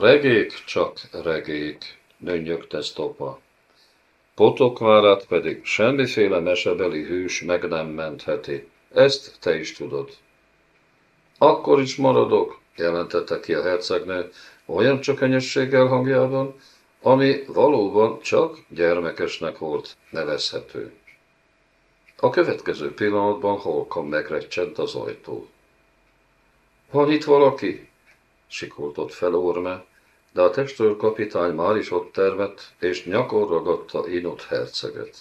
Regék csak regék, nönnyögte Stopa. Potokvárát pedig semmiféle mesebeli hős meg nem mentheti. Ezt te is tudod. Akkor is maradok, jelentette ki a hercegnő, olyan csökenyességgel hangjában, ami valóban csak gyermekesnek volt nevezhető. A következő pillanatban halkan megrecsent az ajtó. Van itt valaki? Sikoltott fel Orme, de a testőrkapitány már is ott termett, és nyakon ragadta Inut herceget.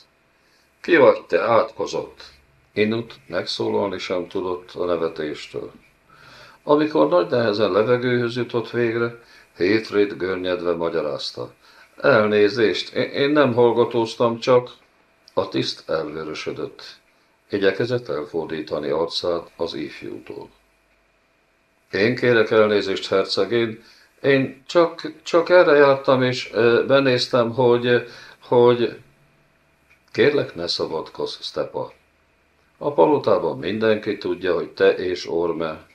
Ki vagy te átkozott? Inut megszólalni sem tudott a nevetéstől. Amikor nagy nehezen levegőhöz jutott végre, hétrét görnyedve magyarázta. Elnézést, én nem hallgatóztam, csak a tiszt elvörösödött. Igyekezett elfordítani arcát az ifjútól. Én kérek elnézést, hercegén, én csak, csak erre jártam, és benéztem, hogy, hogy... Kérlek, ne szabadkozz, Stepa. A palotában mindenki tudja, hogy te és Orme.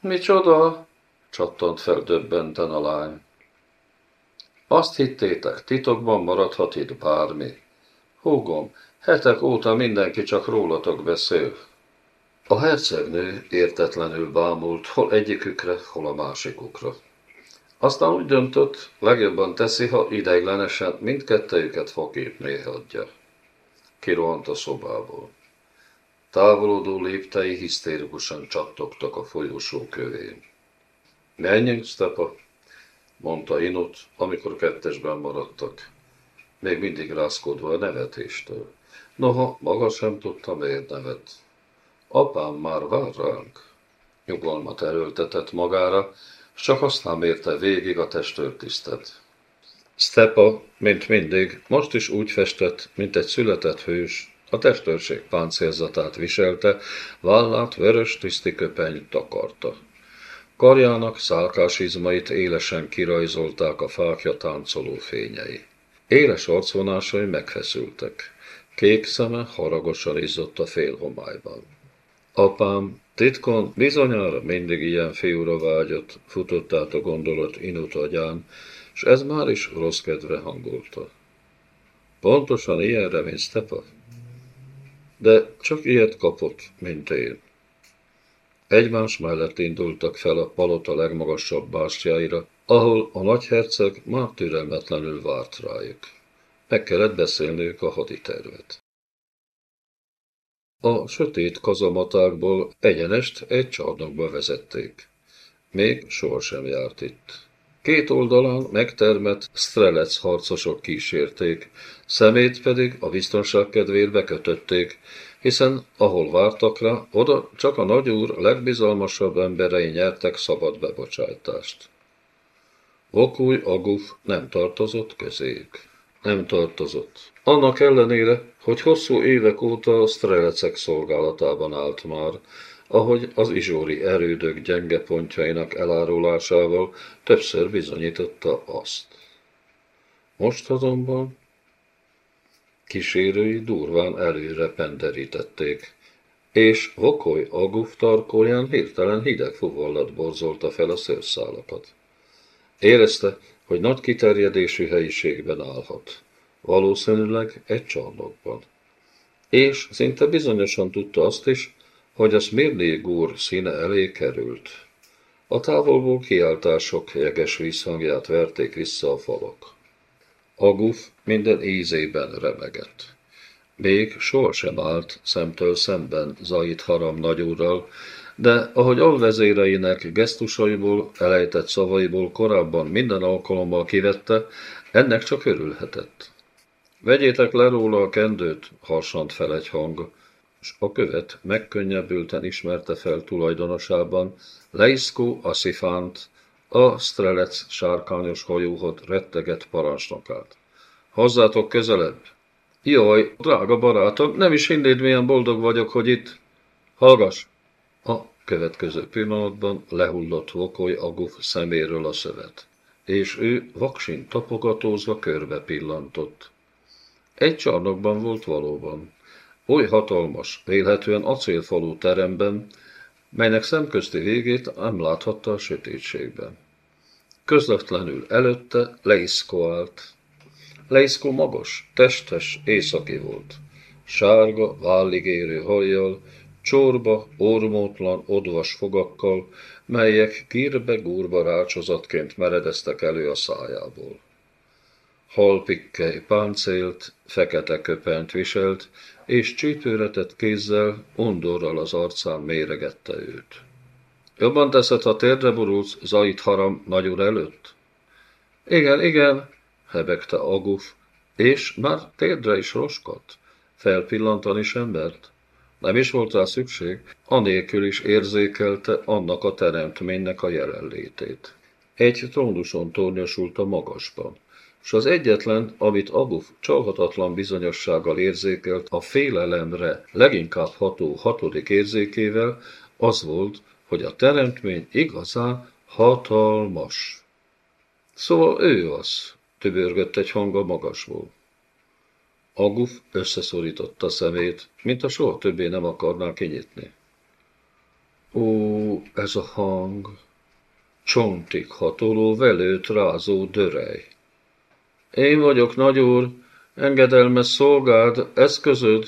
Micsoda? csattant fel döbbenten a lány. Azt hittétek, titokban maradhat itt bármi. Húgom, hetek óta mindenki csak rólatok beszél. A hercegnő értetlenül bámult, hol egyikükre, hol a másikukra. Aztán úgy döntött, legjobban teszi, ha ideiglenesen mindkettejüket faképné hagyja. Kirohant a szobából. Távolodó léptei hisztérikusan csattogtak a folyosó kövén. Menjünk, Stepa, mondta Inut, amikor kettesben maradtak, még mindig rászkodva a nevetéstől. Noha maga sem tudta, miért nevet. Apám már vár ránk. Nyugalmat erőltetett magára, csak aztán mérte végig a testőrtisztet. Stepa, mint mindig, most is úgy festett, mint egy született hős, a testőrség páncélzatát viselte, vállát vörös tisztiköpeny takarta. Karjának szálkás izmait élesen kirajzolták a fákja táncoló fényei. Éles arcvonásai megfeszültek. Kék szeme haragosan izzott a félhomályban. Apám titkon bizonyára mindig ilyen fiúra vágyott, futott át a gondolat Inut agyán, s ez már is rossz kedve hangolta. Pontosan ilyenre, mint Stepa? De csak ilyet kapott, mint én. Egymás mellett indultak fel a palota legmagasabb bástyáira, ahol a nagyherceg már türelmetlenül várt rájuk. Meg kellett beszélniük a haditervet. A sötét kazamatákból egyenest egy csarnokba vezették. Még sohasem járt itt. Két oldalán megtermett strelec harcosok kísérték, szemét pedig a biztonság kedvéért bekötötték, hiszen ahol vártak rá, oda csak a nagyúr legbizalmasabb emberei nyertek szabad bebocsájtást. Vokúj Aguf nem tartozott közéjük. Nem tartozott. Annak ellenére, hogy hosszú évek óta a strelecek szolgálatában állt már, ahogy az izsóri erődök gyenge pontjainak elárulásával többször bizonyította azt. Most azonban kísérői durván előre penderítették, és Vokoly Aguf tarkóján hirtelen hideg fuvallat borzolta fel a szőrszálakat. Érezte, hogy nagy kiterjedésű helyiségben állhat, valószínűleg egy csarnokban. És szinte bizonyosan tudta azt is, hogy a Smirné gúr színe elé került. A távolból kiáltások jeges vízhangját verték vissza a falak. Aguf minden ízében remegett. Még sohasem állt szemtől szemben Zait Haram nagyúrral, de ahogy alvezéreinek gesztusaiból, elejtett szavaiból korábban minden alkalommal kivette, ennek csak örülhetett. Vegyétek le róla a kendőt, harsant fel egy hang, s a követ megkönnyebbülten ismerte fel tulajdonosában Leiszkó Asifánt, a Strelec sárkányos hajóhot retteget parancsnokát. Hozzátok közelebb! Jaj, drága barátom, nem is hinnéd, milyen boldog vagyok, hogy itt... Hallgass! A következő pillanatban lehullott Vokoly Aguf szeméről a szövet, és ő vaksin tapogatózva körbe pillantott. Egy csarnokban volt valóban, oly hatalmas, vélhetően acélfalú teremben, melynek szemközti végét nem láthatta a sötétségben. Közvetlenül előtte Leiszko állt. Leiszko magas, testes, északi volt. Sárga, vállig hajjal, csorba, ormótlan, odvas fogakkal, melyek gírbe-gúrba rácsozatként meredeztek elő a szájából. Halpikkely páncélt, fekete köpent viselt, és csípőretett kézzel, undorral az arcán méregette őt. Jobban teszed, ha térdre borulsz Zait Haram nagyúr előtt? Igen, igen, hebegte Aguf, és már térdre is roskadt. Felpillantani sem mert. Nem is volt rá szükség, anélkül is érzékelte annak a teremtménynek a jelenlétét. Egy trónuson tornyosult a magasban és az egyetlen, amit Aguf csalhatatlan bizonyossággal érzékelt a félelemre leginkább ható hatodik érzékével, az volt, hogy a teremtmény igazán hatalmas. Szóval ő az, tübörgött egy hang a magasból. Aguf összeszorította szemét, mint a soha többé nem akarná kinyitni. Ó, ez a hang! Csontig hatoló velőt rázó dörej. Én vagyok, nagyúr, engedelmes szolgád, eszközöd.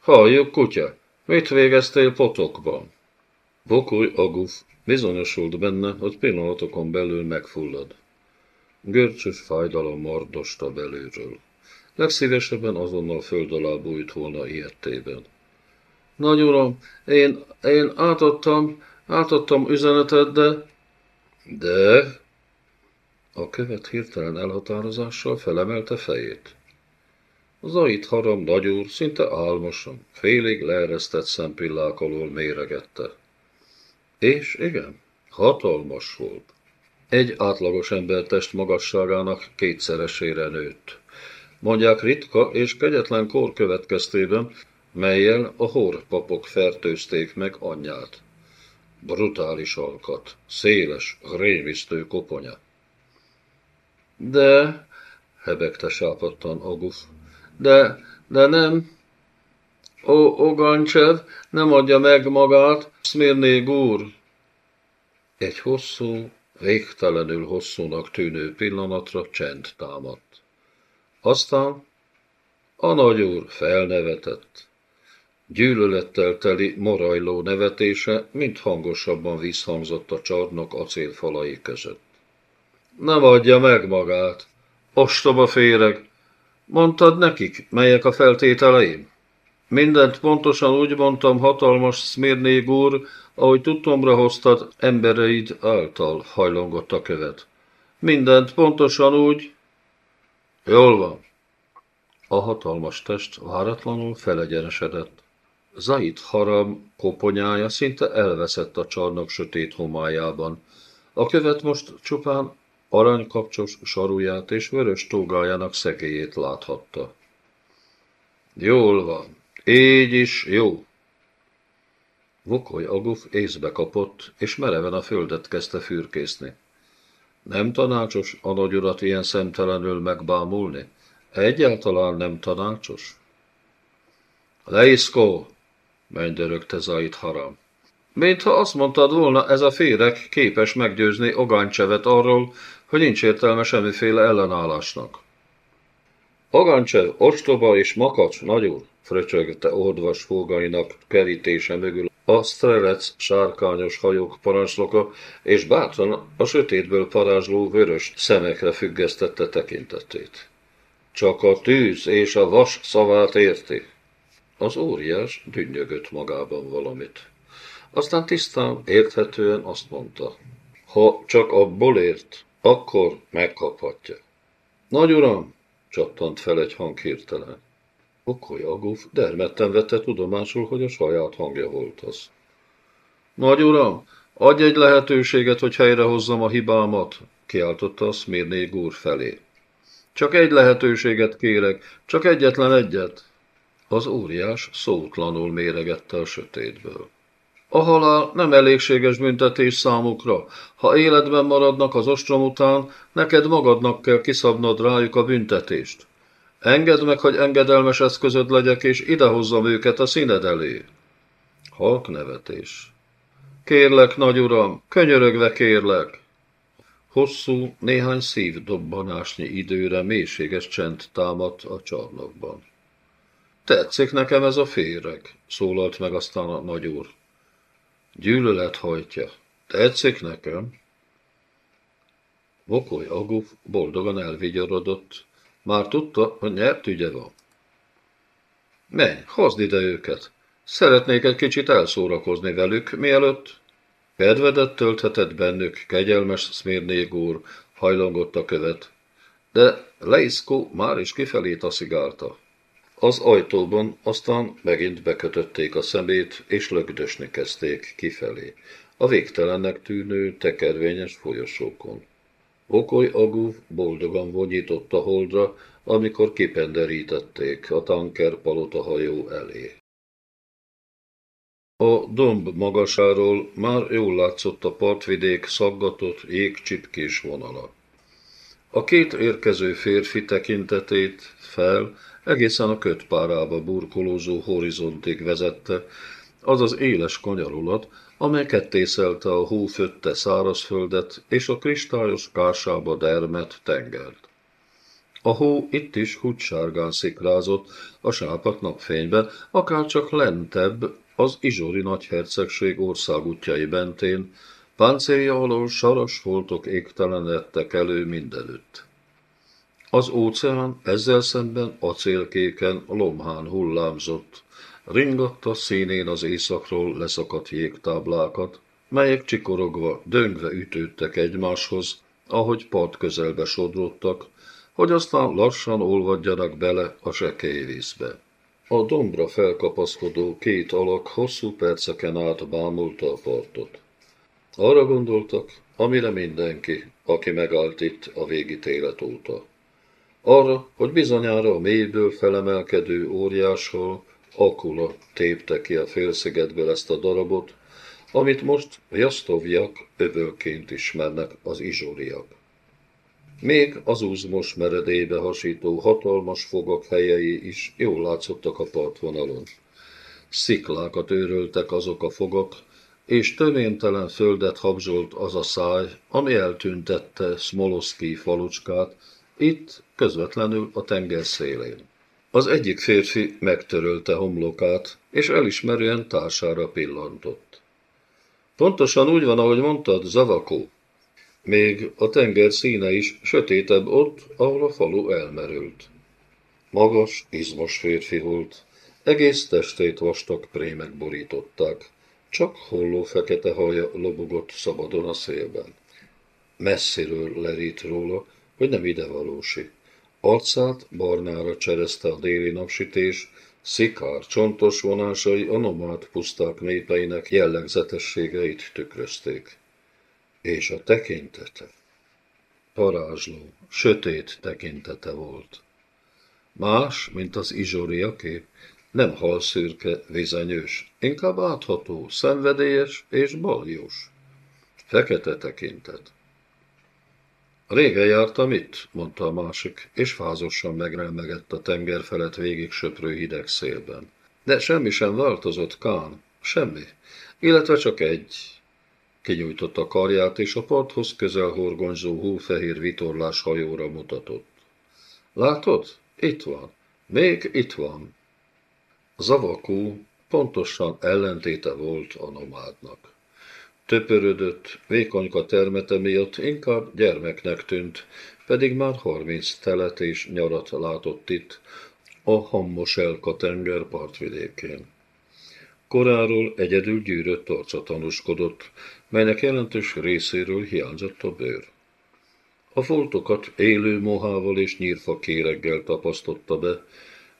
Halljuk, kutya, Mit végeztél potokban? Bokoly Aguf bizonyosult benne, hogy pillanatokon belül megfullad. Görcsös fájdalom mardosta belülről. Legszívesebben azonnal föld alá bújt volna ilyettében. Nagy uram, én, én átadtam, átadtam üzenetet, de... De... A követ hirtelen elhatározással felemelte fejét. Zait haram nagyúr szinte álmosan, félig leeresztett szempillák alól méregette. És igen, hatalmas volt. Egy átlagos ember test magasságának kétszeresére nőtt. Mondják ritka és kegyetlen kor következtében, melyel a hor papok fertőzték meg anyját. Brutális alkat, széles, rémisztő koponya. De, hebegte sápadtan Aguf, de, de nem. Ó, Ogancsev nem adja meg magát, Szmirné gúr. Egy hosszú, végtelenül hosszúnak tűnő pillanatra csend támadt. Aztán a nagyúr felnevetett. Gyűlölettel teli morajló nevetése mind hangosabban visszhangzott a csarnok acélfalai között. Nem adja meg magát. Ostoba féreg. Mondtad nekik, melyek a feltételeim? Mindent pontosan úgy mondtam, hatalmas Szmirné úr, ahogy tudtomra hoztad embereid által hajlongott a követ. Mindent pontosan úgy. Jól van. A hatalmas test váratlanul felegyenesedett. Zait Haram koponyája szinte elveszett a csarnok sötét homályában. A követ most csupán aranykapcsos saruját és vörös tógájának szegélyét láthatta. Jól van, így is jó. Vokoly Aguf észbe kapott, és mereven a földet kezdte fürkészni. Nem tanácsos a nagyurat ilyen szemtelenül megbámulni? Egyáltalán nem tanácsos? Leiszkó, mennydörögte Zait Haram. Mintha azt mondtad volna, ez a féreg képes meggyőzni Ogancsevet arról, hogy nincs értelme semmiféle ellenállásnak. Ogancsev ostoba és makacs nagyúr, fröcsögte ordvas fogainak kerítése mögül a Strelec sárkányos hajók parancsnoka, és bátran a sötétből parázsló vörös szemekre függesztette tekintetét. Csak a tűz és a vas szavát érti. Az óriás dünnyögött magában valamit. Aztán tisztán, érthetően azt mondta. Ha csak abból ért, akkor megkaphatja. Nagy uram, csattant fel egy hang hirtelen. Okoly Aguf dermedten vette tudomásul, hogy a saját hangja volt az. Nagy uram, adj egy lehetőséget, hogy helyrehozzam a hibámat, kiáltotta a Szmirné gúr felé. Csak egy lehetőséget kérek, csak egyetlen egyet. Az óriás szótlanul méregette a sötétből. A halál nem elégséges büntetés számukra. Ha életben maradnak az ostrom után, neked magadnak kell kiszabnod rájuk a büntetést. Engedd meg, hogy engedelmes eszközöd legyek, és idehozzam őket a színed elé. Halk nevetés. Kérlek, nagy uram, könyörögve kérlek. Hosszú, néhány szív dobbanásnyi időre mélységes csend támadt a csarnokban. Tetszik nekem ez a féreg, szólalt meg aztán a nagyúr. Gyűlölet hajtja. Tetszik nekem? Vokoly Aguf boldogan elvigyorodott. Már tudta, hogy nyert ügye van. Menj, hozd ide őket. Szeretnék egy kicsit elszórakozni velük, mielőtt kedvedet tölthetett bennük, kegyelmes Szmérnék úr, hajlongott a követ. De Leiszko már is kifelé taszigálta. Az ajtóban aztán megint bekötötték a szemét, és lögdösni kezdték kifelé, a végtelennek tűnő tekervényes folyosókon. Okoly Aguv boldogan vonyított a holdra, amikor kipenderítették a tanker palota hajó elé. A domb magasáról már jól látszott a partvidék szaggatott jégcsipkés vonala. A két érkező férfi tekintetét fel egészen a kötpárába burkolózó horizontig vezette, az az éles kanyarulat, amely kettészelte a hó fötte szárazföldet és a kristályos kásába dermet tengert. A hó itt is hutsárgán szikrázott a sápat napfényben, akár csak lentebb, az Izsori nagyhercegség országútjai bentén, páncélja alól saras foltok égtelenedtek elő mindenütt. Az óceán ezzel szemben acélkéken lomhán hullámzott, ringatta színén az északról leszakadt jégtáblákat, melyek csikorogva, döngve ütődtek egymáshoz, ahogy part közelbe sodródtak, hogy aztán lassan olvadjanak bele a sekély vízbe. A dombra felkapaszkodó két alak hosszú perceken át bámulta a partot. Arra gondoltak, amire mindenki, aki megállt itt a végítélet óta. Arra, hogy bizonyára a mélyből felemelkedő óriáshol Akula tépte ki a félszigetből ezt a darabot, amit most Jasztovjak öbölként ismernek az izsoriak. Még az uzmos meredébe hasító hatalmas fogak helyei is jól látszottak a partvonalon. Sziklákat őröltek azok a fogak, és töménytelen földet habzsolt az a száj, ami eltüntette Smoloszki falucskát, itt közvetlenül a tenger szélén. Az egyik férfi megtörölte homlokát, és elismerően társára pillantott. Pontosan úgy van, ahogy mondtad, Zavakó. Még a tenger színe is sötétebb ott, ahol a falu elmerült. Magas, izmos férfi volt. Egész testét vastag prémek borították. Csak holló fekete haja lobogott szabadon a szélben. Messziről lerít róla, hogy nem ide valósi. Arcát barnára cserezte a déli napsütés, szikár, csontos vonásai a nomád puszták népeinek jellegzetességeit tükrözték. És a tekintete. Parázsló, sötét tekintete volt. Más, mint az izsoriaké, nem halszürke, vizenyős, inkább átható, szenvedélyes és baljós. Fekete tekintet. Régen jártam itt, mondta a másik, és fázosan megrelmegett a tenger felett végig söprő hideg szélben. De semmi sem változott, Kán, semmi, illetve csak egy. Kinyújtotta karját, és a parthoz közel horgonyzó hófehér vitorlás hajóra mutatott. Látod? Itt van. Még itt van. Zavakú pontosan ellentéte volt a nomádnak. Töpörödött, vékonyka termete miatt inkább gyermeknek tűnt, pedig már harminc telet és nyarat látott itt, a Hammoselka tenger partvidékén. Koráról egyedül gyűrött arca tanúskodott, melynek jelentős részéről hiányzott a bőr. A foltokat élő mohával és nyírfa kéreggel tapasztotta be,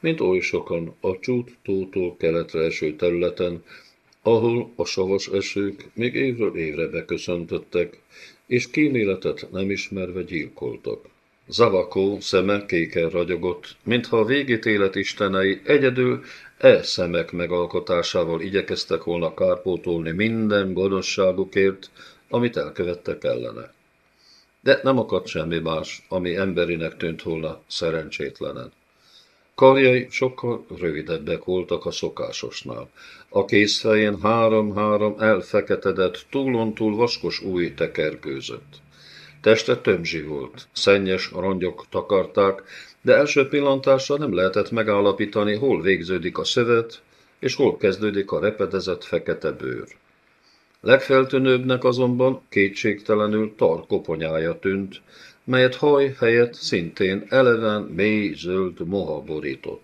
mint oly sokan a csút tótól keletre eső területen, ahol a savas esők még évről évre beköszöntöttek, és kíméletet nem ismerve gyilkoltak. Zavakó szeme kéken ragyogott, mintha a végítélet istenei egyedül e szemek megalkotásával igyekeztek volna kárpótolni minden gonoszságukért, amit elkövettek ellene. De nem akadt semmi más, ami emberinek tűnt volna szerencsétlenen. Karjai sokkal rövidebbek voltak a szokásosnál. A kézfején három-három elfeketedett, túlontúl vaskos új tekergőzött. Teste tömzsi volt, szennyes rongyok takarták, de első pillantásra nem lehetett megállapítani, hol végződik a szövet, és hol kezdődik a repedezett fekete bőr. Legfeltűnőbbnek azonban kétségtelenül tarkoponyája tűnt, melyet haj helyett szintén eleven, mély, zöld moha borított.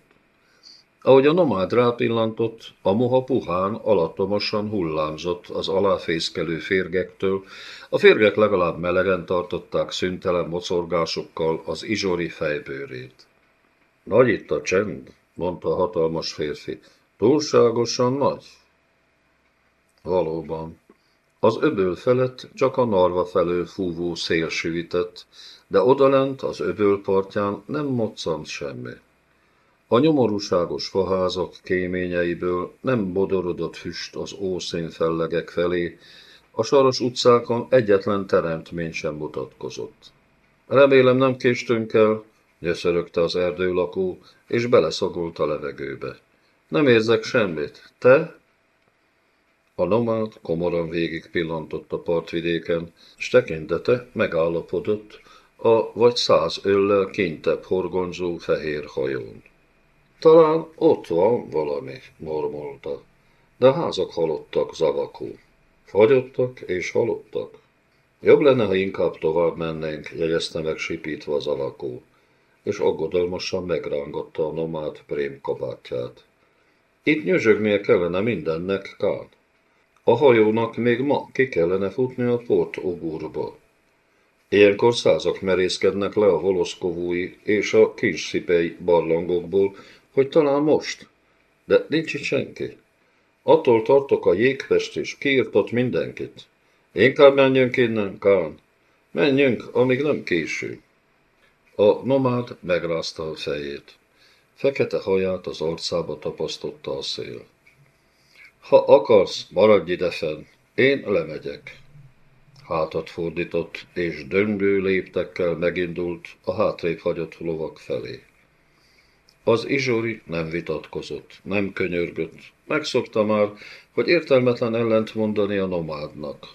Ahogy a nomád rápillantott, a moha puhán, alattomosan hullámzott az aláfészkelő férgektől, a férgek legalább melegen tartották szüntelen mocorgásokkal az izsori fejbőrét. Nagy itt a csend, mondta a hatalmas férfi. Túlságosan nagy? Valóban, az öböl felett csak a narva felől fúvó szél süvített, de odalent az öböl partján nem moccant semmi. A nyomorúságos faházak kéményeiből nem bodorodott füst az ószén fellegek felé, a saros utcákon egyetlen teremtmény sem mutatkozott. Remélem nem késtünk el, nyöszörögte az erdőlakó, és beleszagolt a levegőbe. Nem érzek semmit. Te? A nomád komoran végig pillantott a partvidéken, s tekintete megállapodott a vagy száz öllel kénytebb horgonzó fehér hajón. Talán ott van valami, mormolta. de házak halottak, zavakó. Fagyottak és halottak. Jobb lenne, ha inkább tovább mennénk, jegyezte meg sipítva az alakó, és aggodalmasan megrángatta a nomád prém kabátját. Itt nyözsögnie kellene mindennek, Kán. A hajónak még ma ki kellene futni a Port Ogurba. Ilyenkor százak merészkednek le a voloszkovúi és a kinszipei barlangokból, hogy talán most, de nincs itt senki. Attól tartok a jégpest és kiirtott mindenkit. Inkább menjünk innen, Kán. Menjünk, amíg nem késő. A nomád megrázta a fejét. Fekete haját az arcába tapasztotta a szél. Ha akarsz, maradj idefenn, én lemegyek. Hátat fordított, és döngő léptekkel megindult a hátrébb hagyott lovak felé. Az izsori nem vitatkozott, nem könyörgött. Megszokta már, hogy értelmetlen ellent mondani a nomádnak.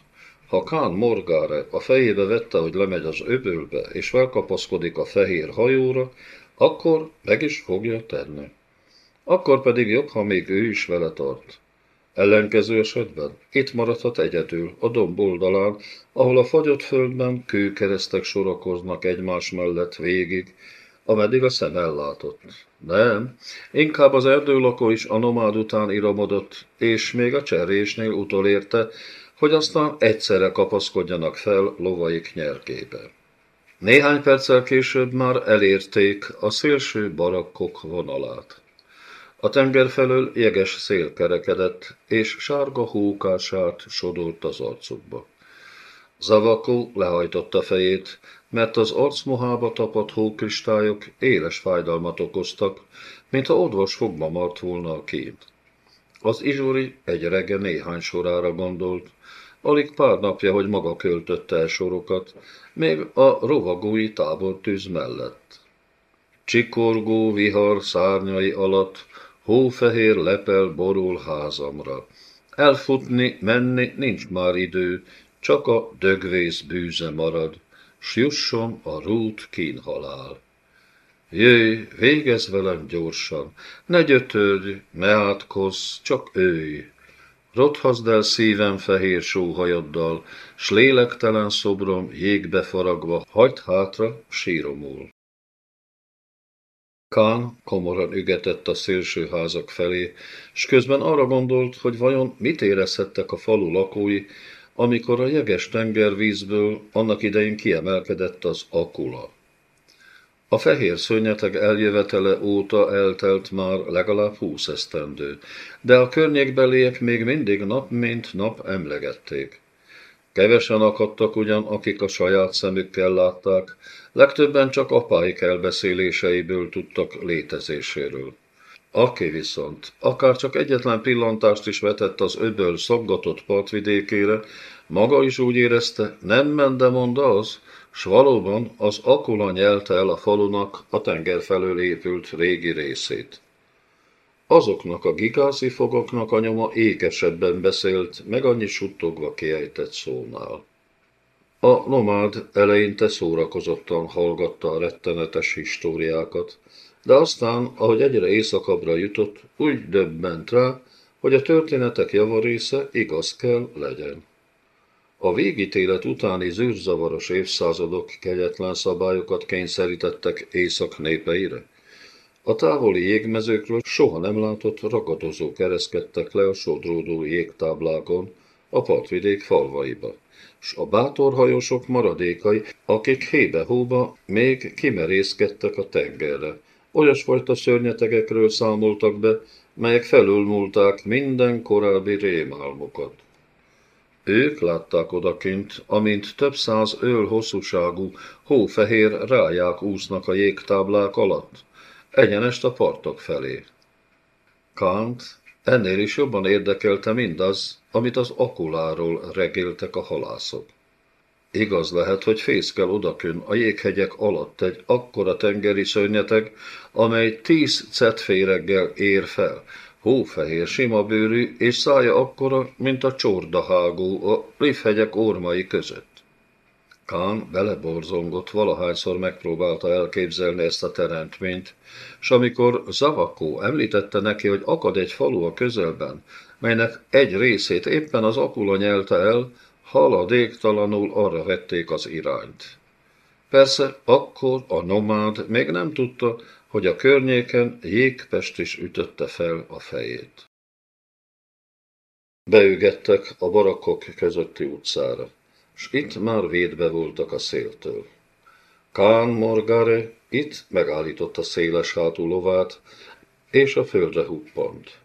Ha Kán Morgáre a fejébe vette, hogy lemegy az öbölbe, és felkapaszkodik a fehér hajóra, akkor meg is fogja tenni. Akkor pedig jobb, ha még ő is vele tart. Ellenkező esetben itt maradhat egyedül, a domb oldalán, ahol a fagyott földben kőkeresztek sorakoznak egymás mellett végig, ameddig a szem ellátott. Nem, inkább az erdőlakó is a nomád után iramodott, és még a cserésnél utolérte, hogy aztán egyszerre kapaszkodjanak fel lovaik nyerkébe. Néhány perccel később már elérték a szélső barakkok vonalát. A tenger felől jeges szél kerekedett, és sárga hókását sodort az arcukba. Zavakó lehajtotta fejét, mert az arcmohába tapadt hókristályok éles fájdalmat okoztak, mintha odvas fogma mart volna a kép. Az izsuri egy rege néhány sorára gondolt, alig pár napja, hogy maga költötte el sorokat, még a rovagói tábortűz mellett. Csikorgó vihar szárnyai alatt hófehér lepel borul házamra. Elfutni, menni nincs már idő, csak a dögvész bűze marad, s jusson a rút kínhalál. Jöjj, végezz velem gyorsan, ne gyötörj, ne átkozz, csak őj. Rothazd el szívem fehér sóhajaddal, s lélektelen szobrom jégbe faragva, hagyd hátra síromul. Kán komoran ügetett a szélső házak felé, s közben arra gondolt, hogy vajon mit érezhettek a falu lakói, amikor a jeges tengervízből annak idején kiemelkedett az akula. A fehér szörnyeteg eljövetele óta eltelt már legalább húsz esztendő, de a környékbeliek még mindig nap mint nap emlegették. Kevesen akadtak ugyan, akik a saját szemükkel látták, legtöbben csak apáik elbeszéléseiből tudtak létezéséről. Aki viszont akár csak egyetlen pillantást is vetett az öböl szaggatott partvidékére, maga is úgy érezte, nem mond az, s valóban az akula nyelte el a falunak a tenger felől épült régi részét. Azoknak a gigászi fogoknak a nyoma ékesebben beszélt, meg annyi suttogva kiejtett szónál. A nomád eleinte szórakozottan hallgatta a rettenetes históriákat, de aztán, ahogy egyre éjszakabbra jutott, úgy döbbent rá, hogy a történetek javarésze igaz kell legyen. A végítélet utáni zűrzavaros évszázadok kegyetlen szabályokat kényszerítettek észak népeire. A távoli jégmezőkről soha nem látott ragadozó kereszkedtek le a sodródó jégtáblákon, a partvidék falvaiba, s a bátorhajósok maradékai, akik hébe-hóba még kimerészkedtek a tengerre, olyasfajta szörnyetegekről számoltak be, melyek felülmúlták minden korábbi rémálmokat. Ők látták odakint, amint több száz öl hosszúságú, hófehér ráják úsznak a jégtáblák alatt, egyenest a partok felé. Kant ennél is jobban érdekelte mindaz, amit az akuláról regéltek a halászok. Igaz lehet, hogy fészkel odakön a jéghegyek alatt egy akkora tengeri szörnyeteg, amely tíz cetféreggel ér fel, hófehér, sima bőrű, és szája akkora, mint a csordahágó a rifhegyek ormai között. Kán beleborzongott, valahányszor megpróbálta elképzelni ezt a teremtményt, s amikor Zavakó említette neki, hogy akad egy falu a közelben, melynek egy részét éppen az akula nyelte el, haladéktalanul arra vették az irányt. Persze akkor a nomád még nem tudta, hogy a környéken jégpest is ütötte fel a fejét. Beügettek a barakkok közötti utcára, s itt már védve voltak a széltől. Kán Morgare itt megállította széles hátú lovát, és a földre huppant.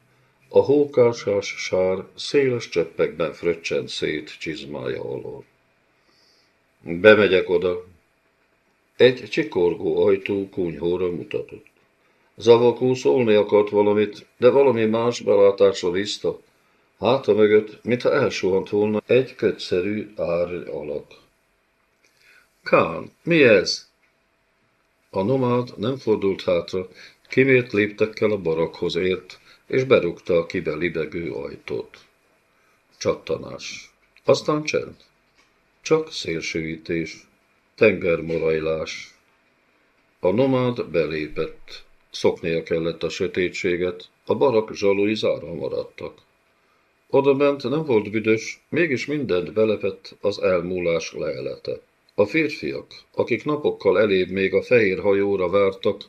A hókásás sár széles cseppekben fröccsent szét csizmája alól. Bemegyek oda. Egy csikorgó ajtó kunyhóra mutatott. Zavakó szólni akart valamit, de valami más belátásra vissza. Háta mögött, mintha elsuhant volna egy kötszerű ár alak. Kán, mi ez? A nomád nem fordult hátra, kimért léptekkel a barakhoz ért, és berúgta a kibe libegő ajtót. Csattanás. Aztán csend. Csak szélsőítés, tengermorajlás. A nomád belépett. Szoknia kellett a sötétséget, a barak zsalói zárva maradtak. Oda bent nem volt büdös, mégis mindent belepett az elmúlás lelete. A férfiak, akik napokkal elébb még a fehér hajóra vártak,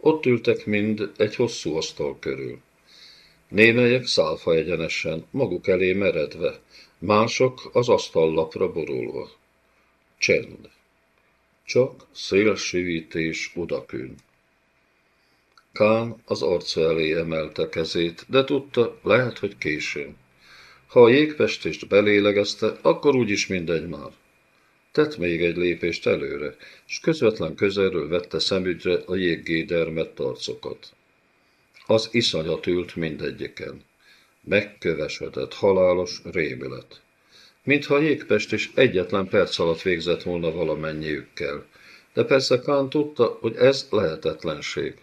ott ültek mind egy hosszú asztal körül. Némelyek szálfa egyenesen, maguk elé meredve, mások az asztallapra borulva. Csend. Csak szélsűvítés udakün. Kán az arca elé emelte kezét, de tudta, lehet, hogy későn. Ha a jégpestést belélegezte, akkor úgyis mindegy már. Tett még egy lépést előre, s közvetlen közelről vette szemügyre a jéggédermet arcokat. Az iszonyat ült mindegyiken. Megkövesedett, halálos rémület. Mintha a jégpest is egyetlen perc alatt végzett volna valamennyiükkel. De persze Kán tudta, hogy ez lehetetlenség.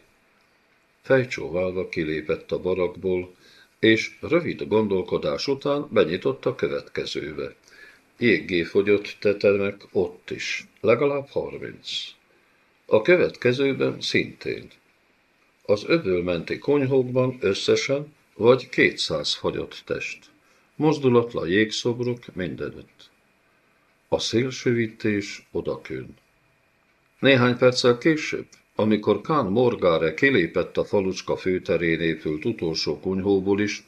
Fejcsóválva kilépett a barakból, és rövid gondolkodás után benyitott a következőbe. Jéggé fogyott tetemek ott is, legalább harminc. A következőben szintén. Az öbölmenti konyhókban összesen vagy kétszáz fagyott test. Mozdulatlan jégszobrok mindenütt. A szélsővítés odakön. Néhány perccel később, amikor Kán Morgáre kilépett a falucska főterén épült utolsó kunyhóból is,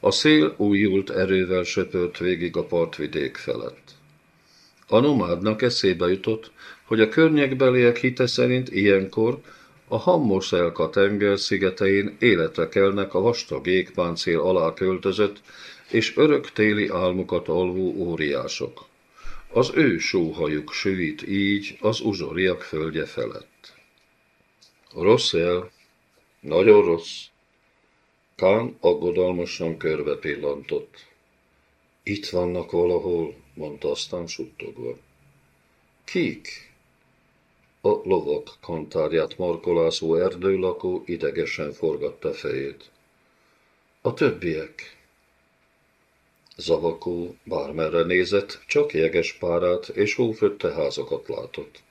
a szél újult erővel söpört végig a partvidék felett. A nomádnak eszébe jutott, hogy a környékbeliek hite szerint ilyenkor a Hammoszelka tenger szigetein életre kelnek a vastag égpáncél alá költözött és örök téli álmukat alvó óriások. Az ő sóhajuk süvít így az uzsoriak földje felett. Rossz jel, nagyon rossz. Kán aggodalmasan körbe pillantott. Itt vannak valahol, mondta aztán suttogva. Kik? A lovak kantárját markolászó erdőlakó idegesen forgatta fejét. A többiek. Zavakó bármerre nézett, csak jeges párát és hófötte házakat látott.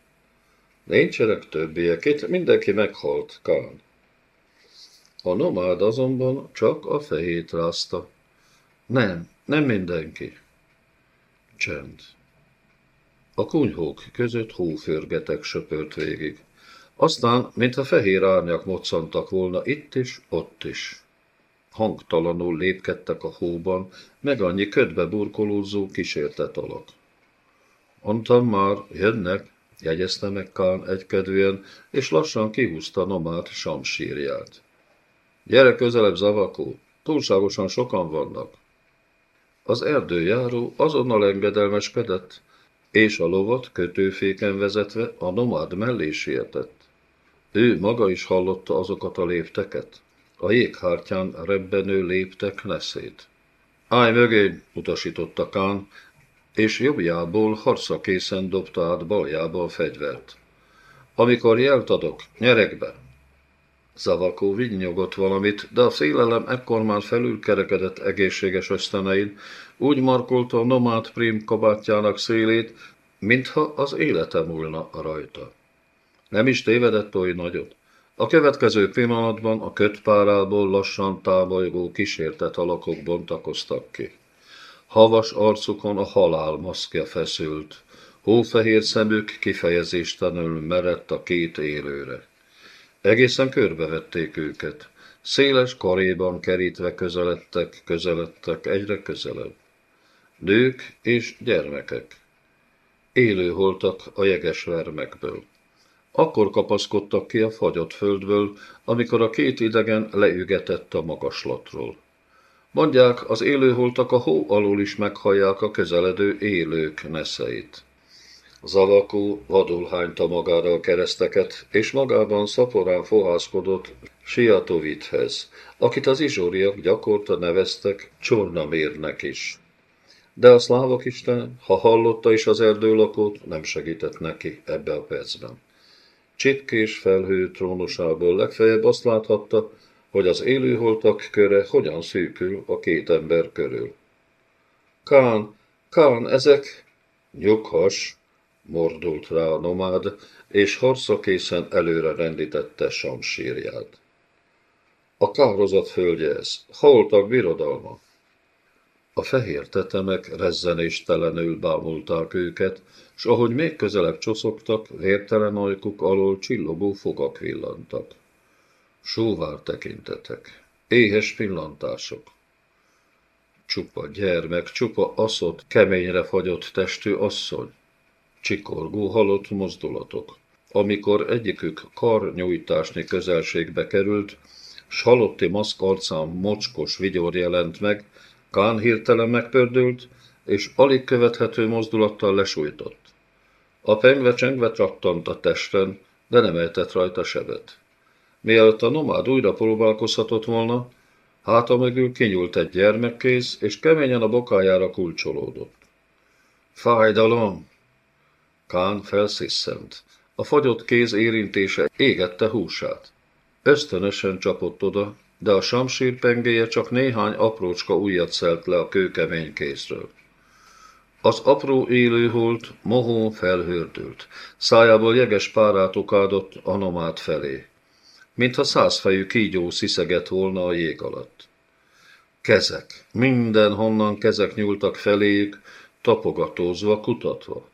Nincsenek többiek, itt mindenki meghalt, Kán. A nomád azonban csak a fejét rázta. Nem, nem mindenki. Csend. A kunyhók között hóförgetek söpört végig. Aztán, mintha fehér árnyak moccantak volna itt is, ott is. Hangtalanul lépkedtek a hóban, meg annyi ködbe burkolózó kísértet alak. Mondtam már, jönnek, jegyezte meg Kán egykedvűen, és lassan kihúzta nomád samsírját. Gyere közelebb, Zavakó, túlságosan sokan vannak. Az erdőjáró azonnal engedelmeskedett, és a lovat kötőféken vezetve a nomád mellé sietett. Ő maga is hallotta azokat a lépteket, a jéghártyán rebbenő léptek neszét. Állj mögé, utasította Kán, és jobbjából harca készen dobta át baljába a fegyvert. Amikor jelt adok, nyerek be! Zavakó vignyogott valamit, de a félelem ekkor már felülkerekedett egészséges ösztönein, úgy markolta a nomád prém kabátjának szélét, mintha az élete múlna rajta. Nem is tévedett oly nagyot. A következő pillanatban a kötpárából lassan távolygó kísértett alakok bontakoztak ki. Havas arcukon a halál maszkja feszült, hófehér szemük kifejezéstelenül merett a két élőre. Egészen körbevették őket. Széles karéban kerítve közeledtek, közeledtek, egyre közelebb. Nők és gyermekek. Élő holtak a jeges vermekből. Akkor kapaszkodtak ki a fagyott földből, amikor a két idegen leügetett a magaslatról. Mondják, az élőholtak a hó alól is meghallják a közeledő élők neszeit. Zavakó vadul hányta magára a kereszteket, és magában szaporán fohászkodott Siatovithez, akit az izsóriak gyakorta neveztek Csornamérnek is. De a szlávok isten, ha hallotta is az erdőlakót, nem segített neki ebbe a percben. Csitkés felhő trónusából legfeljebb azt láthatta, hogy az élőholtak köre hogyan szűkül a két ember körül. Kán, Kán, ezek... Nyughas, mordult rá a nomád, és harszakészen előre rendítette samsírját. A kározat földje ez, holtak birodalma. A fehér tetemek rezzenéstelenül bámulták őket, s ahogy még közelebb csoszogtak, vértelen ajkuk alól csillogó fogak villantak. Sóvár tekintetek, éhes pillantások. Csupa gyermek, csupa aszott, keményre fagyott testű asszony. Csikorgó halott mozdulatok. Amikor egyikük karnyújtásnyi közelségbe került, s halotti maszk mocskos vigyor jelent meg, Kán hirtelen megpördült, és alig követhető mozdulattal lesújtott. A pengve csengve trattant a testen, de nem ejtett rajta sebet. Mielőtt a nomád újra próbálkozhatott volna, háta mögül kinyúlt egy gyermekkéz, és keményen a bokájára kulcsolódott. Fájdalom! Kán felsziszent. A fagyott kéz érintése égette húsát. Ösztönösen csapott oda, de a samsír pengéje csak néhány aprócska ujjat szelt le a kőkemény kézről. Az apró élőholt mohón felhördült, szájából jeges párát okádott a nomát felé, mintha százfejű kígyó sziszegett volna a jég alatt. Kezek, mindenhonnan kezek nyúltak feléjük, tapogatózva, kutatva.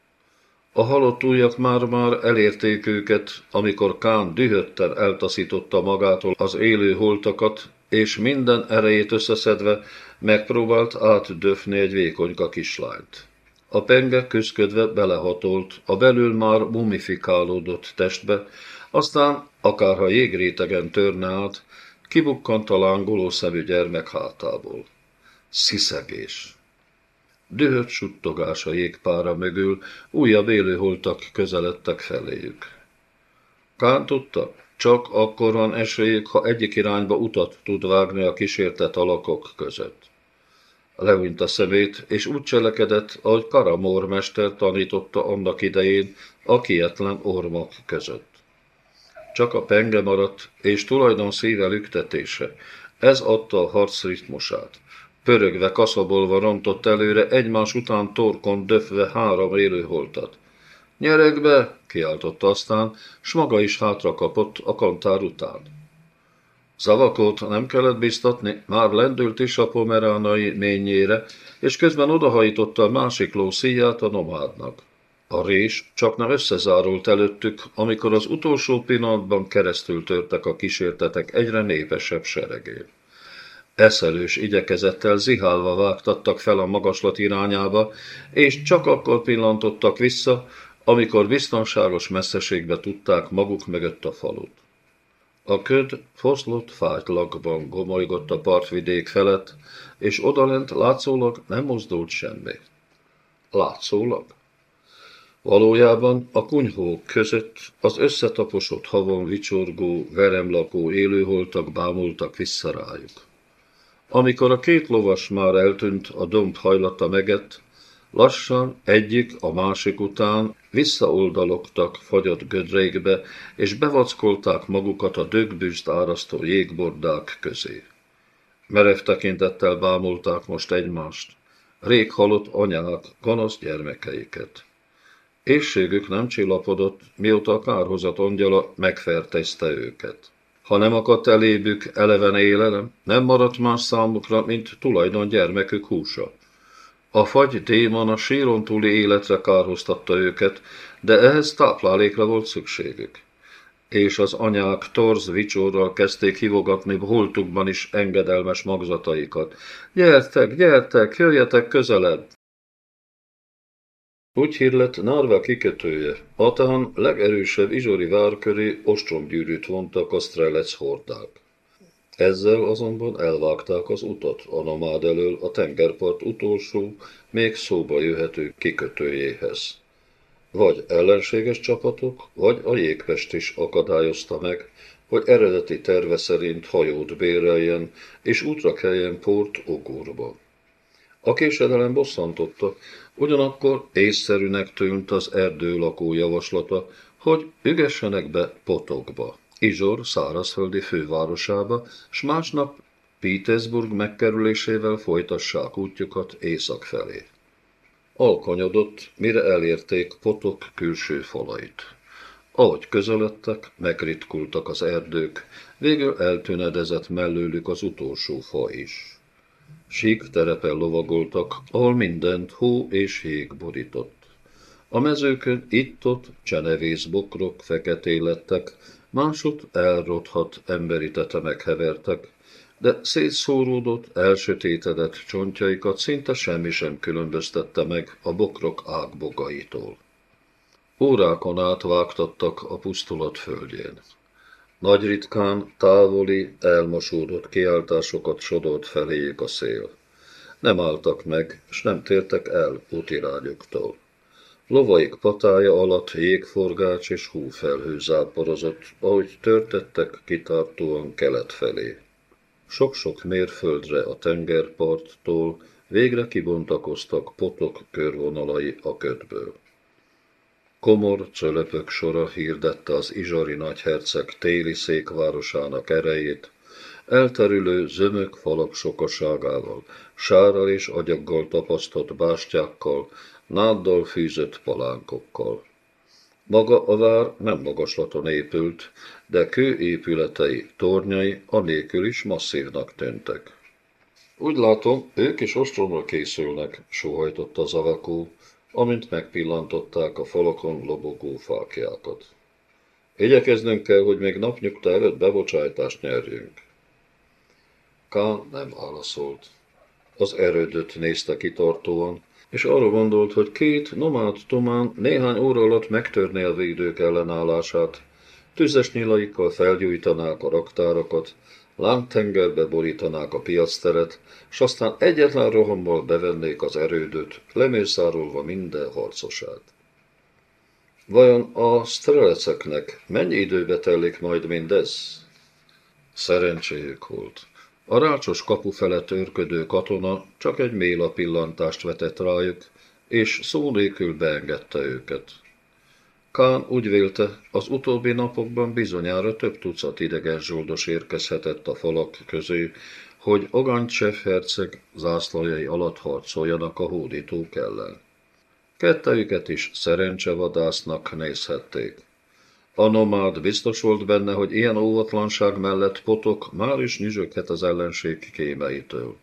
A halott ujjak már-már elérték őket, amikor Kán dühötten eltaszította magától az élő holtakat, és minden erejét összeszedve megpróbált átdöfni egy vékonyka kislányt. A penge küszködve belehatolt a belül már mumifikálódott testbe, aztán, akárha jégrétegen törne át, kibukkant a lángoló szemű gyermek hátából. Sziszegés. Dühött suttogás a jégpára mögül, újabb élőholtak közeledtek feléjük. Kán tudta, csak akkor van esélyük, ha egyik irányba utat tud vágni a kísértett alakok között. Levint a szemét, és úgy cselekedett, ahogy Karamor mester tanította annak idején a kietlen ormok között. Csak a penge maradt, és tulajdon szíve lüktetése. Ez adta a harc ritmusát. Pörögve, kaszabolva rontott előre, egymás után torkon döfve három élőholtat. Nyerek be! kiáltotta aztán, s maga is hátra kapott a kantár után. Zavakot nem kellett biztatni, már lendült is a pomeránai ményére, és közben odahajította a másik ló a nomádnak. A rés csak nem összezárult előttük, amikor az utolsó pillanatban keresztül törtek a kísértetek egyre népesebb seregén. Eszelős igyekezettel zihálva vágtattak fel a magaslat irányába, és csak akkor pillantottak vissza, amikor biztonságos messzeségbe tudták maguk mögött a falut. A köd foszlott fájtlakban gomolygott a partvidék felett, és odalent látszólag nem mozdult semmi. Látszólag? Valójában a kunyhók között az összetaposott havon vicsorgó, veremlakó élőholtak bámultak vissza rájuk. Amikor a két lovas már eltűnt, a domb hajlata megett, lassan egyik a másik után visszaoldalogtak fagyott gödrékbe, és bevackolták magukat a dögbüst árasztó jégbordák közé. Merev tekintettel bámulták most egymást, rég halott anyák gonosz gyermekeiket. Éjségük nem csillapodott, mióta a kárhozat angyala megfertezte őket. Ha nem akadt elébük eleven élelem, nem maradt más számukra, mint tulajdon gyermekük húsa. A fagy démon a síron túli életre kárhoztatta őket, de ehhez táplálékra volt szükségük. És az anyák torz vicsorral kezdték hivogatni holtukban is engedelmes magzataikat. Gyertek, gyertek, jöjjetek közelebb! Úgy hírlett Narva kikötője. Atán legerősebb izsori vár köré ostromgyűrűt vontak a strelec hordák. Ezzel azonban elvágták az utat a nomád elől a tengerpart utolsó, még szóba jöhető kikötőjéhez. Vagy ellenséges csapatok, vagy a jégpest is akadályozta meg, hogy eredeti terve szerint hajót béreljen, és útra keljen Port Ogurba. A késedelem bosszantotta, ugyanakkor észszerűnek tűnt az erdő lakó javaslata, hogy ügessenek be potokba. Izsor szárazföldi fővárosába, s másnap Petersburg megkerülésével folytassák útjukat észak felé. Alkanyodott, mire elérték potok külső falait. Ahogy közeledtek, megritkultak az erdők, végül eltűnedezett mellőlük az utolsó fa is. Sík terepen lovagoltak, ahol mindent hó és hég borított. A mezőkön itt-ott csenevész bokrok feketé lettek, másod elrothat emberi tetemek hevertek, de szétszóródott, elsötétedett csontjaikat szinte semmi sem különböztette meg a bokrok ágbogaitól. Órákon át vágtattak a pusztulat földjén. Nagy ritkán, távoli, elmosódott kiáltásokat sodolt feléjük a szél. Nem álltak meg, s nem tértek el útirányoktól. Lovaik patája alatt jégforgács és húfelhő záporozott, ahogy törtettek kitartóan kelet felé. Sok-sok mérföldre a tengerparttól végre kibontakoztak potok körvonalai a ködből. Komor cölöpök sora hirdette az izsari nagyherceg téli székvárosának erejét, elterülő zömök falak sokaságával, sárral és agyaggal tapasztott bástyákkal, náddal fűzött palánkokkal. Maga a vár nem magaslaton épült, de kőépületei, tornyai anélkül is masszívnak tűntek. Úgy látom, ők is ostromra készülnek, sóhajtotta Zavakó, amint megpillantották a falakon lobogó fákjákat. Igyekeznünk kell, hogy még napnyugta előtt bebocsájtást nyerjünk. Kán nem válaszolt. Az erődöt nézte kitartóan, és arra gondolt, hogy két nomád tomán néhány óra alatt megtörné a védők ellenállását, tüzes nyilaikkal felgyújtanák a raktárakat, lángtengerbe borítanák a piacteret, s aztán egyetlen rohammal bevennék az erődöt, lemészárolva minden harcosát. Vajon a streleceknek mennyi időbe telik majd mindez? Szerencséjük volt. A rácsos kapu felett őrködő katona csak egy méla pillantást vetett rájuk, és szó nélkül beengedte őket. Kán úgy vélte, az utóbbi napokban bizonyára több tucat idegen zsoldos érkezhetett a falak közé, hogy Ogancsev herceg zászlajai alatt harcoljanak a hódítók ellen. Kettejüket is szerencsevadásznak nézhették. A nomád biztos volt benne, hogy ilyen óvatlanság mellett potok már is nyüzsöghet az ellenség kémeitől.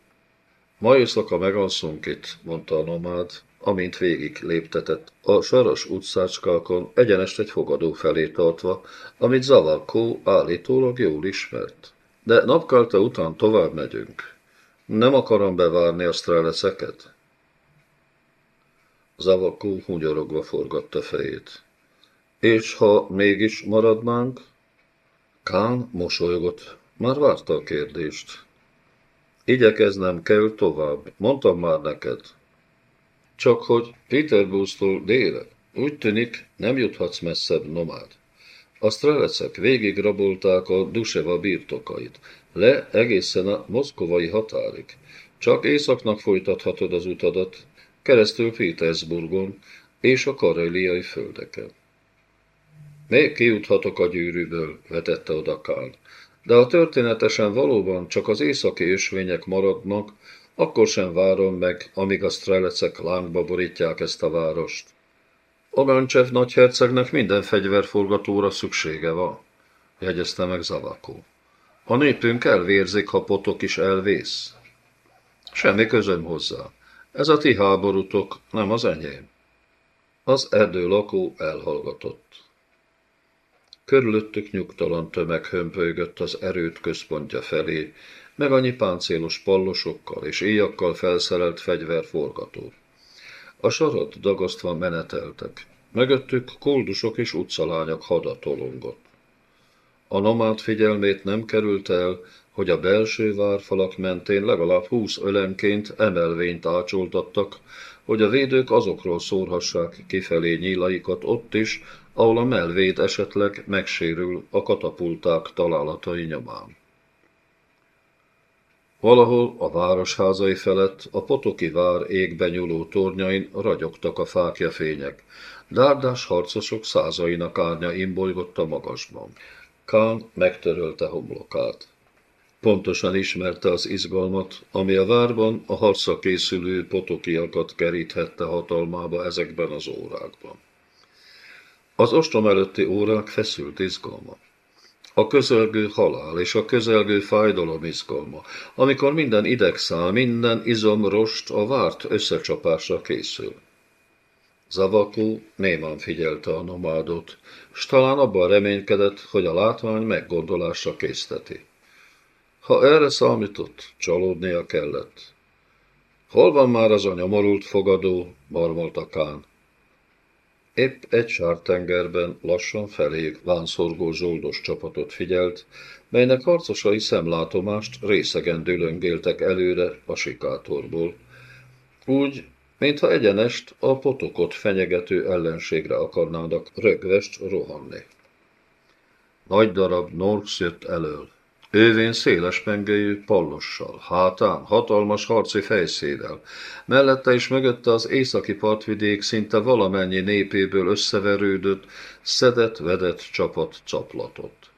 Ma éjszaka megalszunk itt, mondta a nomád, amint végig léptetett a saras utcácskákon egyenest egy fogadó felé tartva, amit Zavarkó állítólag jól ismert. De napkalte után tovább megyünk. Nem akarom bevárni a streleceket. Zavakó hunyorogva forgatta fejét. És ha mégis maradnánk? Kán mosolygott. Már várta a kérdést. Igyekeznem kell tovább, mondtam már neked. Csak hogy Peterburgtól délre, úgy tűnik, nem juthatsz messzebb nomád. A strelecek végig rabolták a Duseva birtokait, le egészen a moszkovai határig. Csak északnak folytathatod az utadat, keresztül Petersburgon és a kareliai földeken. Még kijuthatok a gyűrűből, vetette oda Kán. De ha történetesen valóban csak az északi ösvények maradnak, akkor sem várom meg, amíg a strelecek lángba borítják ezt a várost. Ogancsev nagyhercegnek minden fegyverforgatóra szüksége van, jegyezte meg Zavakó. A népünk elvérzik, ha potok is elvész. Semmi közöm hozzá. Ez a ti háborútok, nem az enyém. Az erdő lakó elhallgatott. Körülöttük nyugtalan tömeg hömpölygött az erőt központja felé, meg annyi páncélos pallosokkal és éjakkal felszerelt fegyverforgató. A sarat dagasztva meneteltek. Mögöttük koldusok és utcalányok hada tolongott. A nomád figyelmét nem került el, hogy a belső várfalak mentén legalább húsz ölemként emelvényt ácsoltattak, hogy a védők azokról szórhassák kifelé nyílaikat ott is, ahol a melvéd esetleg megsérül a katapulták találatai nyomán. Valahol a városházai felett a potoki vár égben nyúló tornyain ragyogtak a fákja fények, dárdás harcosok százainak árnya imbolygott a magasban. Kán megtörölte homlokát. Pontosan ismerte az izgalmat, ami a várban a harcra készülő potokiakat keríthette hatalmába ezekben az órákban. Az ostrom előtti órák feszült izgalma. A közelgő halál és a közelgő fájdalom izgalma, amikor minden idegszál, minden izom rost a várt összecsapásra készül. Zavakó némán figyelte a nomádot, s talán abban reménykedett, hogy a látvány meggondolásra készteti. Ha erre számított, csalódnia kellett. Hol van már az a nyomorult fogadó, marmolta Kán. Épp egy sártengerben lassan felé vánszorgó zsoldos csapatot figyelt, melynek harcosai szemlátomást részegen dülöngéltek előre a sikátorból. Úgy, mintha egyenest a potokot fenyegető ellenségre akarnának rögvest rohanni. Nagy darab Norks jött elől. Ővén széles pengejű pallossal, hátán hatalmas harci fejszéddel, mellette és mögötte az északi partvidék szinte valamennyi népéből összeverődött, szedett-vedett csapat csaplatott.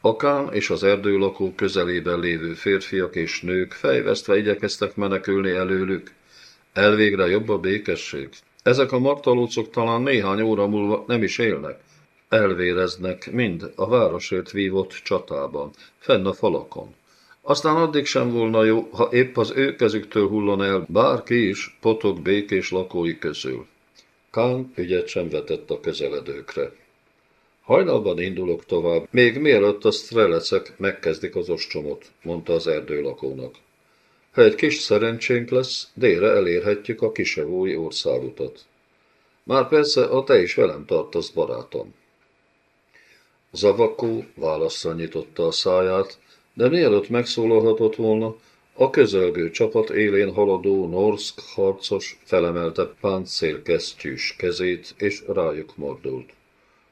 A kán és az erdőlakó közelében lévő férfiak és nők fejvesztve igyekeztek menekülni előlük. Elvégre jobb a békesség. Ezek a martalócok talán néhány óra múlva nem is élnek elvéreznek mind a városért vívott csatában, fenn a falakon. Aztán addig sem volna jó, ha épp az ő kezüktől hullon el bárki is potok békés lakói közül. Kán ügyet sem vetett a közeledőkre. Hajnalban indulok tovább, még mielőtt a strelecek megkezdik az ostromot, mondta az erdőlakónak. Ha egy kis szerencsénk lesz, délre elérhetjük a kisevói országutat. Már persze a te is velem tartasz, barátom. Zavakó válaszra nyitotta a száját, de mielőtt megszólalhatott volna, a közelgő csapat élén haladó Norsk harcos felemelte páncélkesztyűs kezét, és rájuk mordult.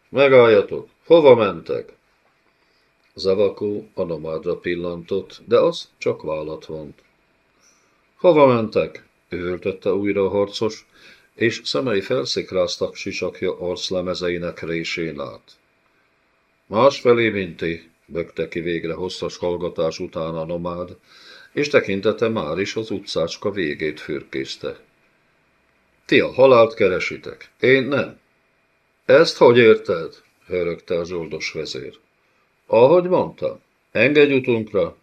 Megálljatok! Hova mentek? Zavakó a nomádra pillantott, de az csak vállat vont. Hova mentek? üvöltötte újra a harcos, és szemei felszikráztak sisakja arclemezeinek résén át. Másfelé, mint ti, bökte ki végre hosszas hallgatás után a nomád, és tekintete már is az utcácska végét fürkészte. Ti a halált keresitek, én nem. Ezt hogy érted? hörögte a zsoldos vezér. Ahogy mondtam, engedj utunkra.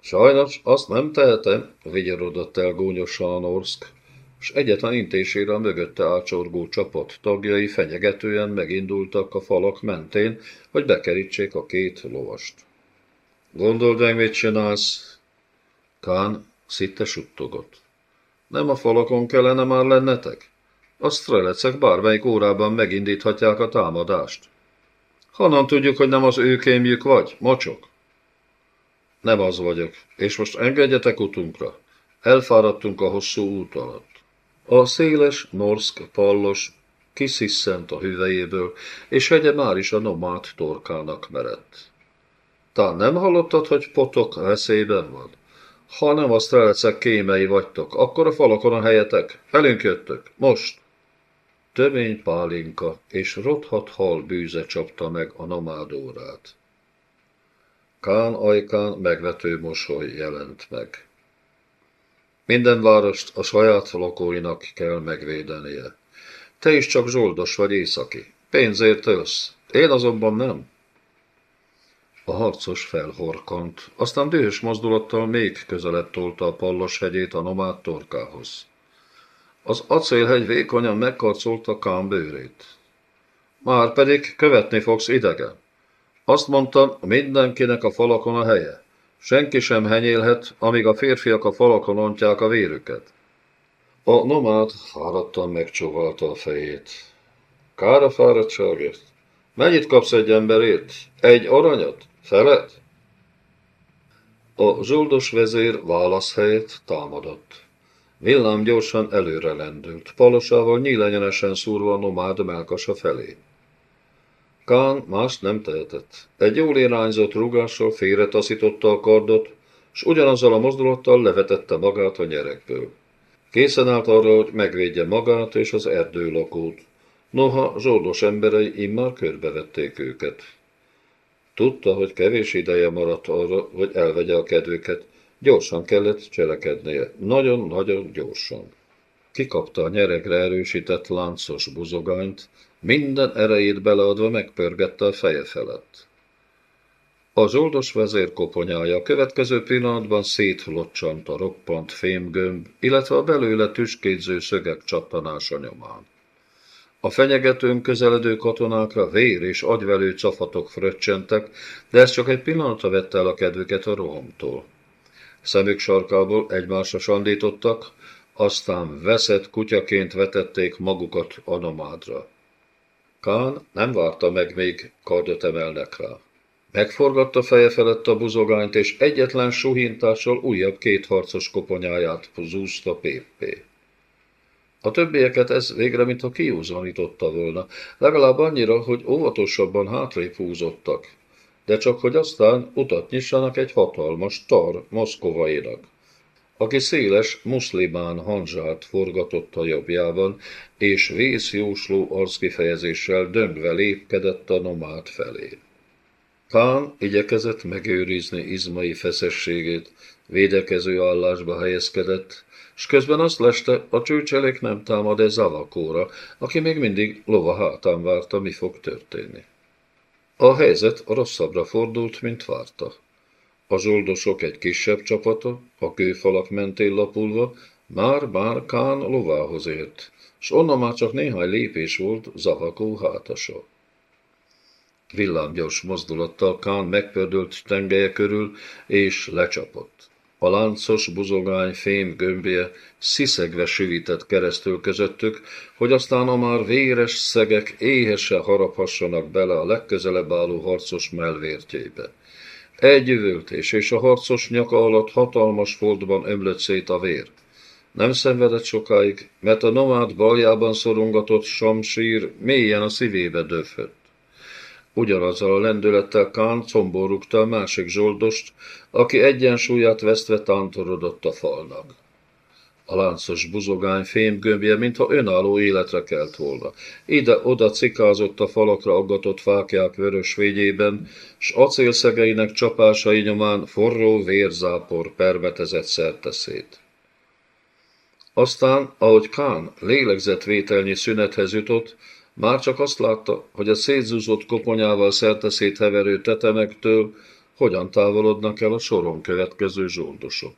Sajnos azt nem tehetem, vigyorodott el gúnyosan a s egyetlen intésére a mögötte ácsorgó csapat tagjai fenyegetően megindultak a falak mentén, hogy bekerítsék a két lovast. Gondold meg, mit csinálsz? Kán szitte suttogott. Nem a falakon kellene már lennetek? A strelecek bármelyik órában megindíthatják a támadást. Honnan tudjuk, hogy nem az ő kémjük vagy, mocsok? Nem az vagyok, és most engedjetek utunkra. Elfáradtunk a hosszú út alatt. A széles, norszk pallos kiszisszent a hüvejéből, és hegye már is a nomád torkának merett. Tán nem hallottad, hogy potok veszélyben van? Ha nem a strelecek kémei vagytok, akkor a falakon a helyetek. Elünk jöttök, most! Tömény pálinka és rothat hal bűze csapta meg a nomádórát. Kán ajkán megvető mosoly jelent meg. Minden várost a saját lakóinak kell megvédenie. Te is csak zsoldos vagy északi. Pénzért ölsz. Én azonban nem. A harcos felhorkant, aztán dühös mozdulattal még közelebb tolta a pallos hegyét a nomád torkához. Az acélhegy vékonyan megkarcolta Kán bőrét. Már pedig követni fogsz idegen. Azt mondtam, mindenkinek a falakon a helye. Senki sem henyélhet, amíg a férfiak a falakon ontják a vérüket. A nomád fáradtan megcsóvalta a fejét. Kár a fáradtságért. Mennyit kapsz egy emberért? Egy aranyat? Felet? A zsoldos vezér válasz támadott. Villám gyorsan előre lendült, palosával nyílenyenesen szúrva a nomád melkasa felé. Kán más nem tehetett. Egy jól irányzott rugással félretaszította a kardot, s ugyanazzal a mozdulattal levetette magát a nyerekből. Készen állt arra, hogy megvédje magát és az erdőlakót. Noha zsoldos emberei immár körbevették őket. Tudta, hogy kevés ideje maradt arra, hogy elvegye a kedvüket. Gyorsan kellett cselekednie. Nagyon-nagyon gyorsan. Kikapta a nyeregre erősített láncos buzogányt, minden erejét beleadva megpörgette a feje felett. A zsoldos vezér koponyája a következő pillanatban szétlocsant a roppant fémgömb, illetve a belőle tüskédző szögek csattanása nyomán. A fenyegetőn közeledő katonákra vér és agyvelő cafatok fröccsentek, de ez csak egy pillanatra vette el a kedvüket a rohamtól. Szemük sarkából egymásra sandítottak, aztán veszett kutyaként vetették magukat a nomádra. Kán nem várta meg, még kardot emelnek rá. Megforgatta feje felett a buzogányt, és egyetlen suhintással újabb két harcos koponyáját zúzta Péppé. A többieket ez végre mintha kiúzanította volna, legalább annyira, hogy óvatosabban hátrébb húzottak, de csak hogy aztán utat nyissanak egy hatalmas tar moszkovainak, aki széles muszlimán hanzsát forgatott a jobbjában, és vészjósló arckifejezéssel döngve lépkedett a nomád felé. Kán igyekezett megőrizni izmai feszességét, védekező állásba helyezkedett, s közben azt leste, a csőcselék nem támad ez Zavakóra, aki még mindig lova hátán várta, mi fog történni. A helyzet rosszabbra fordult, mint várta. A zsoldosok egy kisebb csapata, a kőfalak mentén lapulva, már-már Kán lovához ért, s onnan már csak néhány lépés volt Zavakó hátasa. Villámgyors mozdulattal Kán megpördült tengelye körül, és lecsapott. A láncos buzogány fém gömbje sziszegve sűvített keresztül közöttük, hogy aztán a már véres szegek éhese haraphassanak bele a legközelebb álló harcos melvértjébe. Egy üvöltés, és a harcos nyaka alatt hatalmas foltban ömlött szét a vér. Nem szenvedett sokáig, mert a nomád baljában szorongatott samsír mélyen a szívébe döfött. Ugyanazzal a lendülettel Kán combor rúgta a másik zsoldost, aki egyensúlyát vesztve tántorodott a falnak. A láncos buzogány fémgömbje, mintha önálló életre kelt volna. Ide-oda cikázott a falakra aggatott fákják vörös végyében, s acélszegeinek csapásai nyomán forró vérzápor permetezett szerteszét. Aztán, ahogy Kán lélegzetvételnyi szünethez jutott, már csak azt látta, hogy a szétzúzott koponyával szerteszét heverő tetemektől hogyan távolodnak el a soron következő zsoldosok.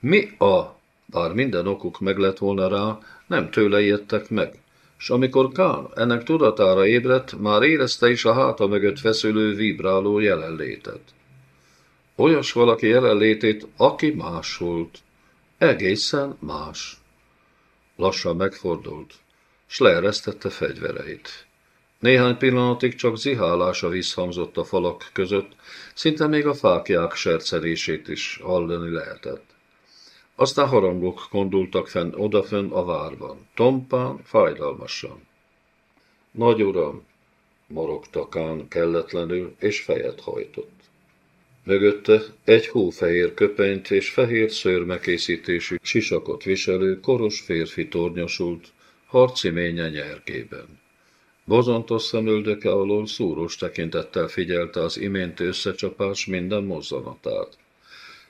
Mi a? Bár minden okuk meg lett volna rá, nem tőle ijedtek meg, s amikor Kán ennek tudatára ébredt, már érezte is a háta mögött feszülő, vibráló jelenlétet. Olyas valaki jelenlétét, aki más volt. Egészen más. Lassan megfordult s leeresztette fegyvereit. Néhány pillanatig csak zihálása visszhangzott a falak között, szinte még a fákják sercerését is hallani lehetett. Aztán harangok kondultak fenn odafönn a várban, tompán, fájdalmasan. Nagy uram, morogta kelletlenül, és fejet hajtott. Mögötte egy hófehér köpenyt és fehér szőrmekészítésű sisakot viselő koros férfi tornyosult, harci ménye nyergében. Bozontos szemöldöke alól szúrós tekintettel figyelte az iménti összecsapás minden mozzanatát.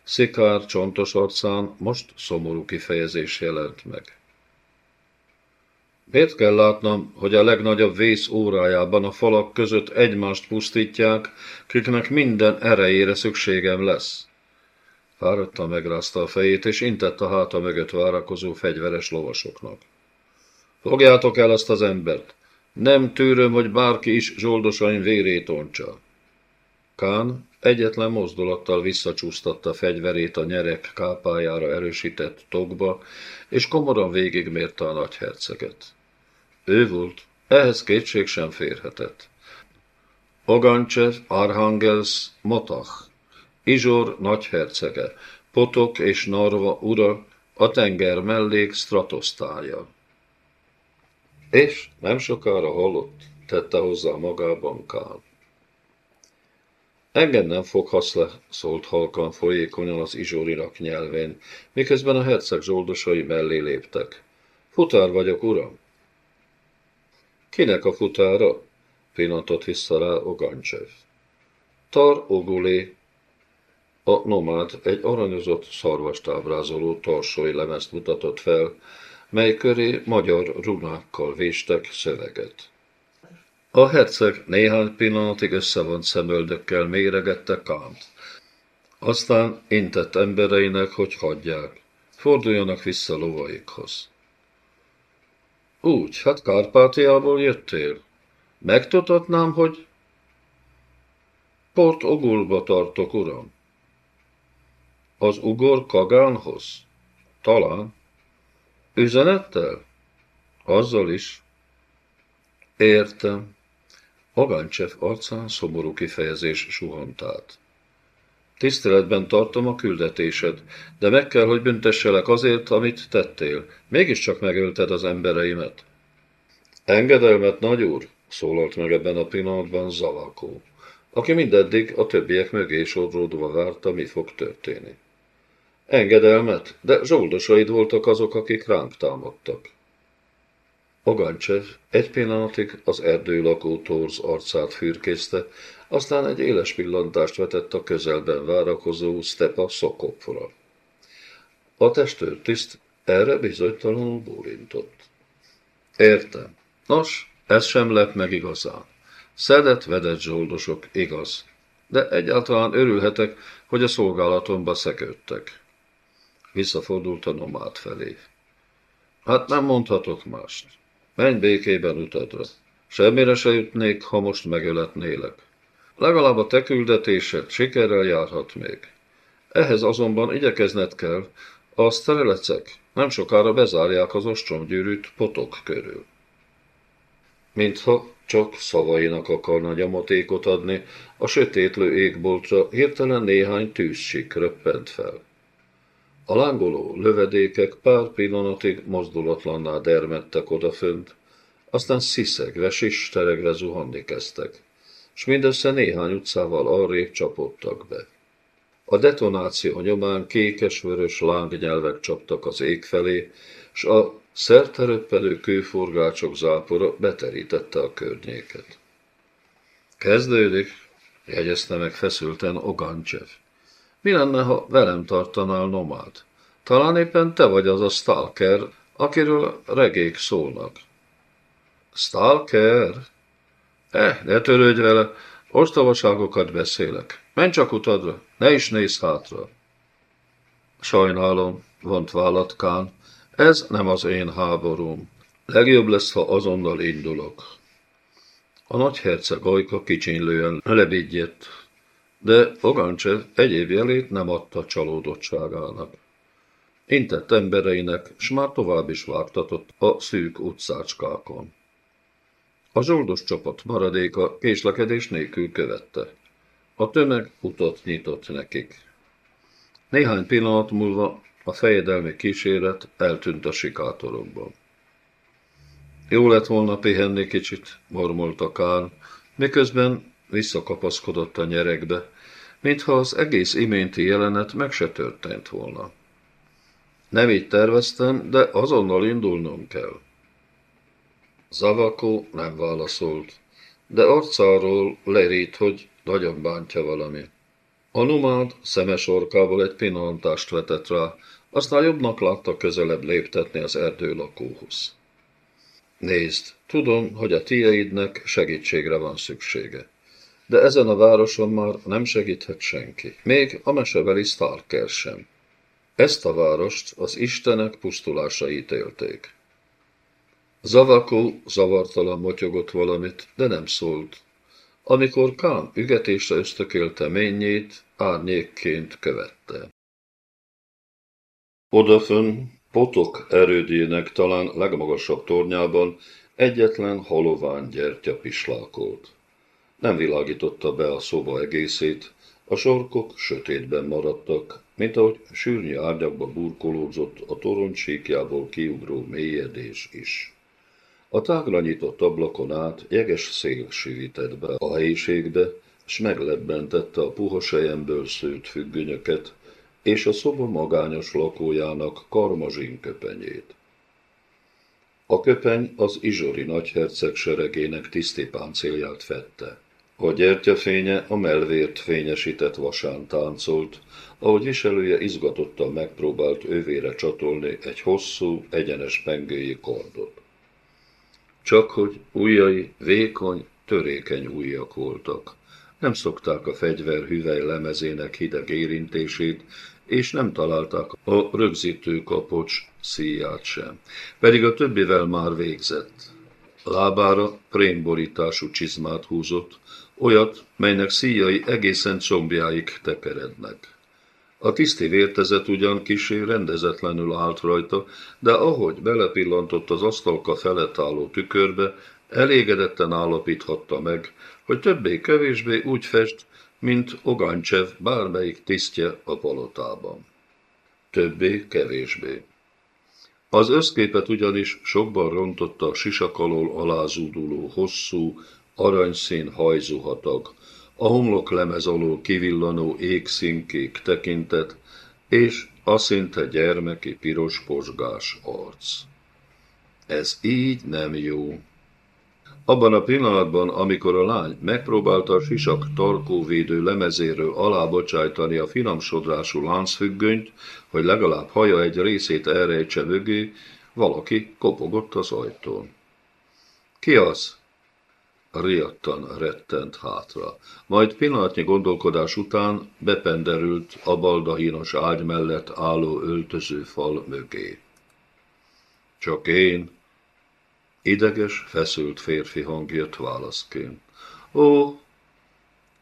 Szikár csontos arcán most szomorú kifejezés jelent meg. Miért kell látnom, hogy a legnagyobb vész órájában a falak között egymást pusztítják, kiknek minden erejére szükségem lesz? Fáradtan megrázta a fejét, és intett a háta mögött várakozó fegyveres lovasoknak. Fogjátok el azt az embert! Nem tűröm, hogy bárki is zsoldosaim vérét ontsa. Kán egyetlen mozdulattal visszacsúsztatta fegyverét a nyerek kápájára erősített tokba, és komoran végigmérte a nagyherceget. Ő volt, ehhez kétség sem férhetett. Ogancsev, Arhangels, Motach, Izsor nagyhercege, Potok és Narva ura, a tenger mellék stratosztája. És nem sokára hallott, tette hozzá magában Kán. Engem nem foghatsz le, szólt halkan folyékonyan az izsórinak nyelvén, miközben a herceg zsoldosai mellé léptek. Futár vagyok, uram. Kinek a futára? Pillantott vissza rá Ogancsev. Tar Ogulé, a nomád egy aranyozott szarvast ábrázoló tarsói lemezt mutatott fel, mely köré magyar runákkal véstek szöveget. A herceg néhány pillanatig összevont szemöldökkel méregette Kánt. Aztán intett embereinek, hogy hagyják, forduljanak vissza lovaikhoz. Úgy, hát Kárpátiából jöttél. Megtudatnám, hogy... Port Ogulba tartok, uram. Az ugor Kagánhoz? Talán. Üzenettel? Azzal is. Értem. Agancsev arcán szomorú kifejezés suhant át. Tiszteletben tartom a küldetésed, de meg kell, hogy büntesselek azért, amit tettél. Mégiscsak megölted az embereimet. Engedelmet, nagy úr, szólalt meg ebben a pillanatban Zavakó, aki mindeddig a többiek mögé sodródva várta, mi fog történni. Engedelmet, de zsoldosaid voltak azok, akik ránk támadtak. Ogancsev egy pillanatig az erdő lakó torz arcát fürkészte, aztán egy éles pillantást vetett a közelben várakozó Stepa Szokopra. A testőrtiszt erre bizonytalanul bólintott. Értem. Nos, ez sem lett meg igazán. Szedett, vedett zsoldosok, igaz. De egyáltalán örülhetek, hogy a szolgálatomba szegődtek. Visszafordult a nomád felé. Hát nem mondhatok mást. Menj békében utadra. Semmire se jutnék, ha most megöletnélek. Legalább a te küldetésed sikerrel járhat még. Ehhez azonban igyekezned kell, a szterelecek nem sokára bezárják az ostromgyűrűt potok körül. Mintha csak szavainak akarna nyomatékot adni, a sötétlő égboltra hirtelen néhány tűzsik röppent fel. A lángoló lövedékek pár pillanatig mozdulatlanná dermedtek odafönt, aztán sziszegve, sisteregve zuhanni kezdtek, s mindössze néhány utcával arrébb csapottak be. A detonáció nyomán kékes-vörös lángnyelvek csaptak az ég felé, s a szerteröppelő kőforgácsok zápora beterítette a környéket. Kezdődik, jegyezte meg feszülten Ogancsev. Mi lenne, ha velem tartanál nomád? Talán éppen te vagy az a stalker, akiről regék szólnak. Stalker? Eh, ne törődj vele, ostobaságokat beszélek. Menj csak utadra, ne is nézz hátra. Sajnálom, vont vállat Kán, ez nem az én háborúm. Legjobb lesz, ha azonnal indulok. A nagyherceg ajka kicsinlően lebigyedt, de Ogancsev egyéb jelét nem adta csalódottságának. Intett embereinek, s már tovább is vágtatott a szűk utcácskákon. A zsoldos csapat maradéka késlekedés nélkül követte. A tömeg utat nyitott nekik. Néhány pillanat múlva a fejedelmi kíséret eltűnt a sikátorokban. Jó lett volna pihenni kicsit, mormolta Kán, miközben visszakapaszkodott a nyerekbe, mintha az egész iménti jelenet meg se történt volna. Nem így terveztem, de azonnal indulnom kell. Zavako nem válaszolt, de arcáról lerít, hogy nagyon bántja valami. A numád szemes orkával egy pillantást vetett rá, aztán jobbnak látta közelebb léptetni az erdő lakóhoz. Nézd, tudom, hogy a tieidnek segítségre van szüksége. De ezen a városon már nem segíthet senki, még a mesebeli Starker sem. Ezt a várost az istenek pusztulásra ítélték. Zavakó zavartalan motyogott valamit, de nem szólt. Amikor Kán ügetésre ösztökélte ményét, árnyékként követte. Odafön, potok erődjének talán legmagasabb tornyában egyetlen halovány gyertya pislálkolt. Nem világította be a szoba egészét, a sorkok sötétben maradtak, mint ahogy sűrnyi árnyakba burkolódzott a torony síkjából kiugró mélyedés is. A tágra nyitott ablakon át jeges szél sűvített be a helyiségbe, s meglebbentette a puha sejemből szőtt függönyöket, és a szoba magányos lakójának karmazsin köpenyét. A köpeny az izsori nagyherceg seregének tiszti páncélját fette. A gyertyafénye a melvért fényesített vasán táncolt, ahogy viselője izgatottan megpróbált ővére csatolni egy hosszú, egyenes pengői kordot. Csak hogy ujjai vékony, törékeny ujjak voltak. Nem szokták a fegyver hüvely lemezének hideg érintését, és nem találták a rögzítő kapocs szíját sem. Pedig a többivel már végzett. Lábára prémborítású csizmát húzott, olyat, melynek szíjai egészen combjáig tekerednek. A tiszti vértezet ugyan kisé rendezetlenül állt rajta, de ahogy belepillantott az asztalka felett álló tükörbe, elégedetten állapíthatta meg, hogy többé-kevésbé úgy fest, mint Ogancsev bármelyik tisztje a palotában. Többé-kevésbé. Az összképet ugyanis sokban rontotta a sisakalól alázúduló hosszú, aranyszín hajzuhatag, a homlok lemez alól kivillanó égszínkék tekintet, és a szinte gyermeki piros posgás arc. Ez így nem jó. Abban a pillanatban, amikor a lány megpróbálta a sisak tarkóvédő lemezéről alábocsájtani a finom sodrású láncfüggönyt, hogy legalább haja egy részét elrejtse mögé, valaki kopogott az ajtón. Ki az? Riadtan rettent hátra. Majd pillanatnyi gondolkodás után bependerült a baldahínos ágy mellett álló öltöző fal mögé. Csak én, ideges, feszült férfi hang jött válaszként. Ó,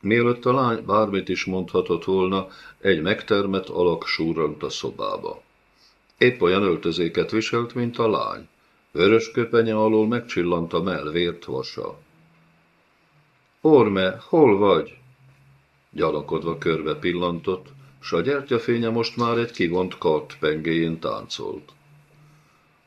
mielőtt a lány bármit is mondhatott volna, egy megtermett alak súrant a szobába. Épp olyan öltözéket viselt, mint a lány. Vörös köpenye alól megcsillant a melvért vasa. Orme, hol vagy? Gyanakodva körbe pillantott, s a gyertyafénye most már egy kivont kart pengéjén táncolt.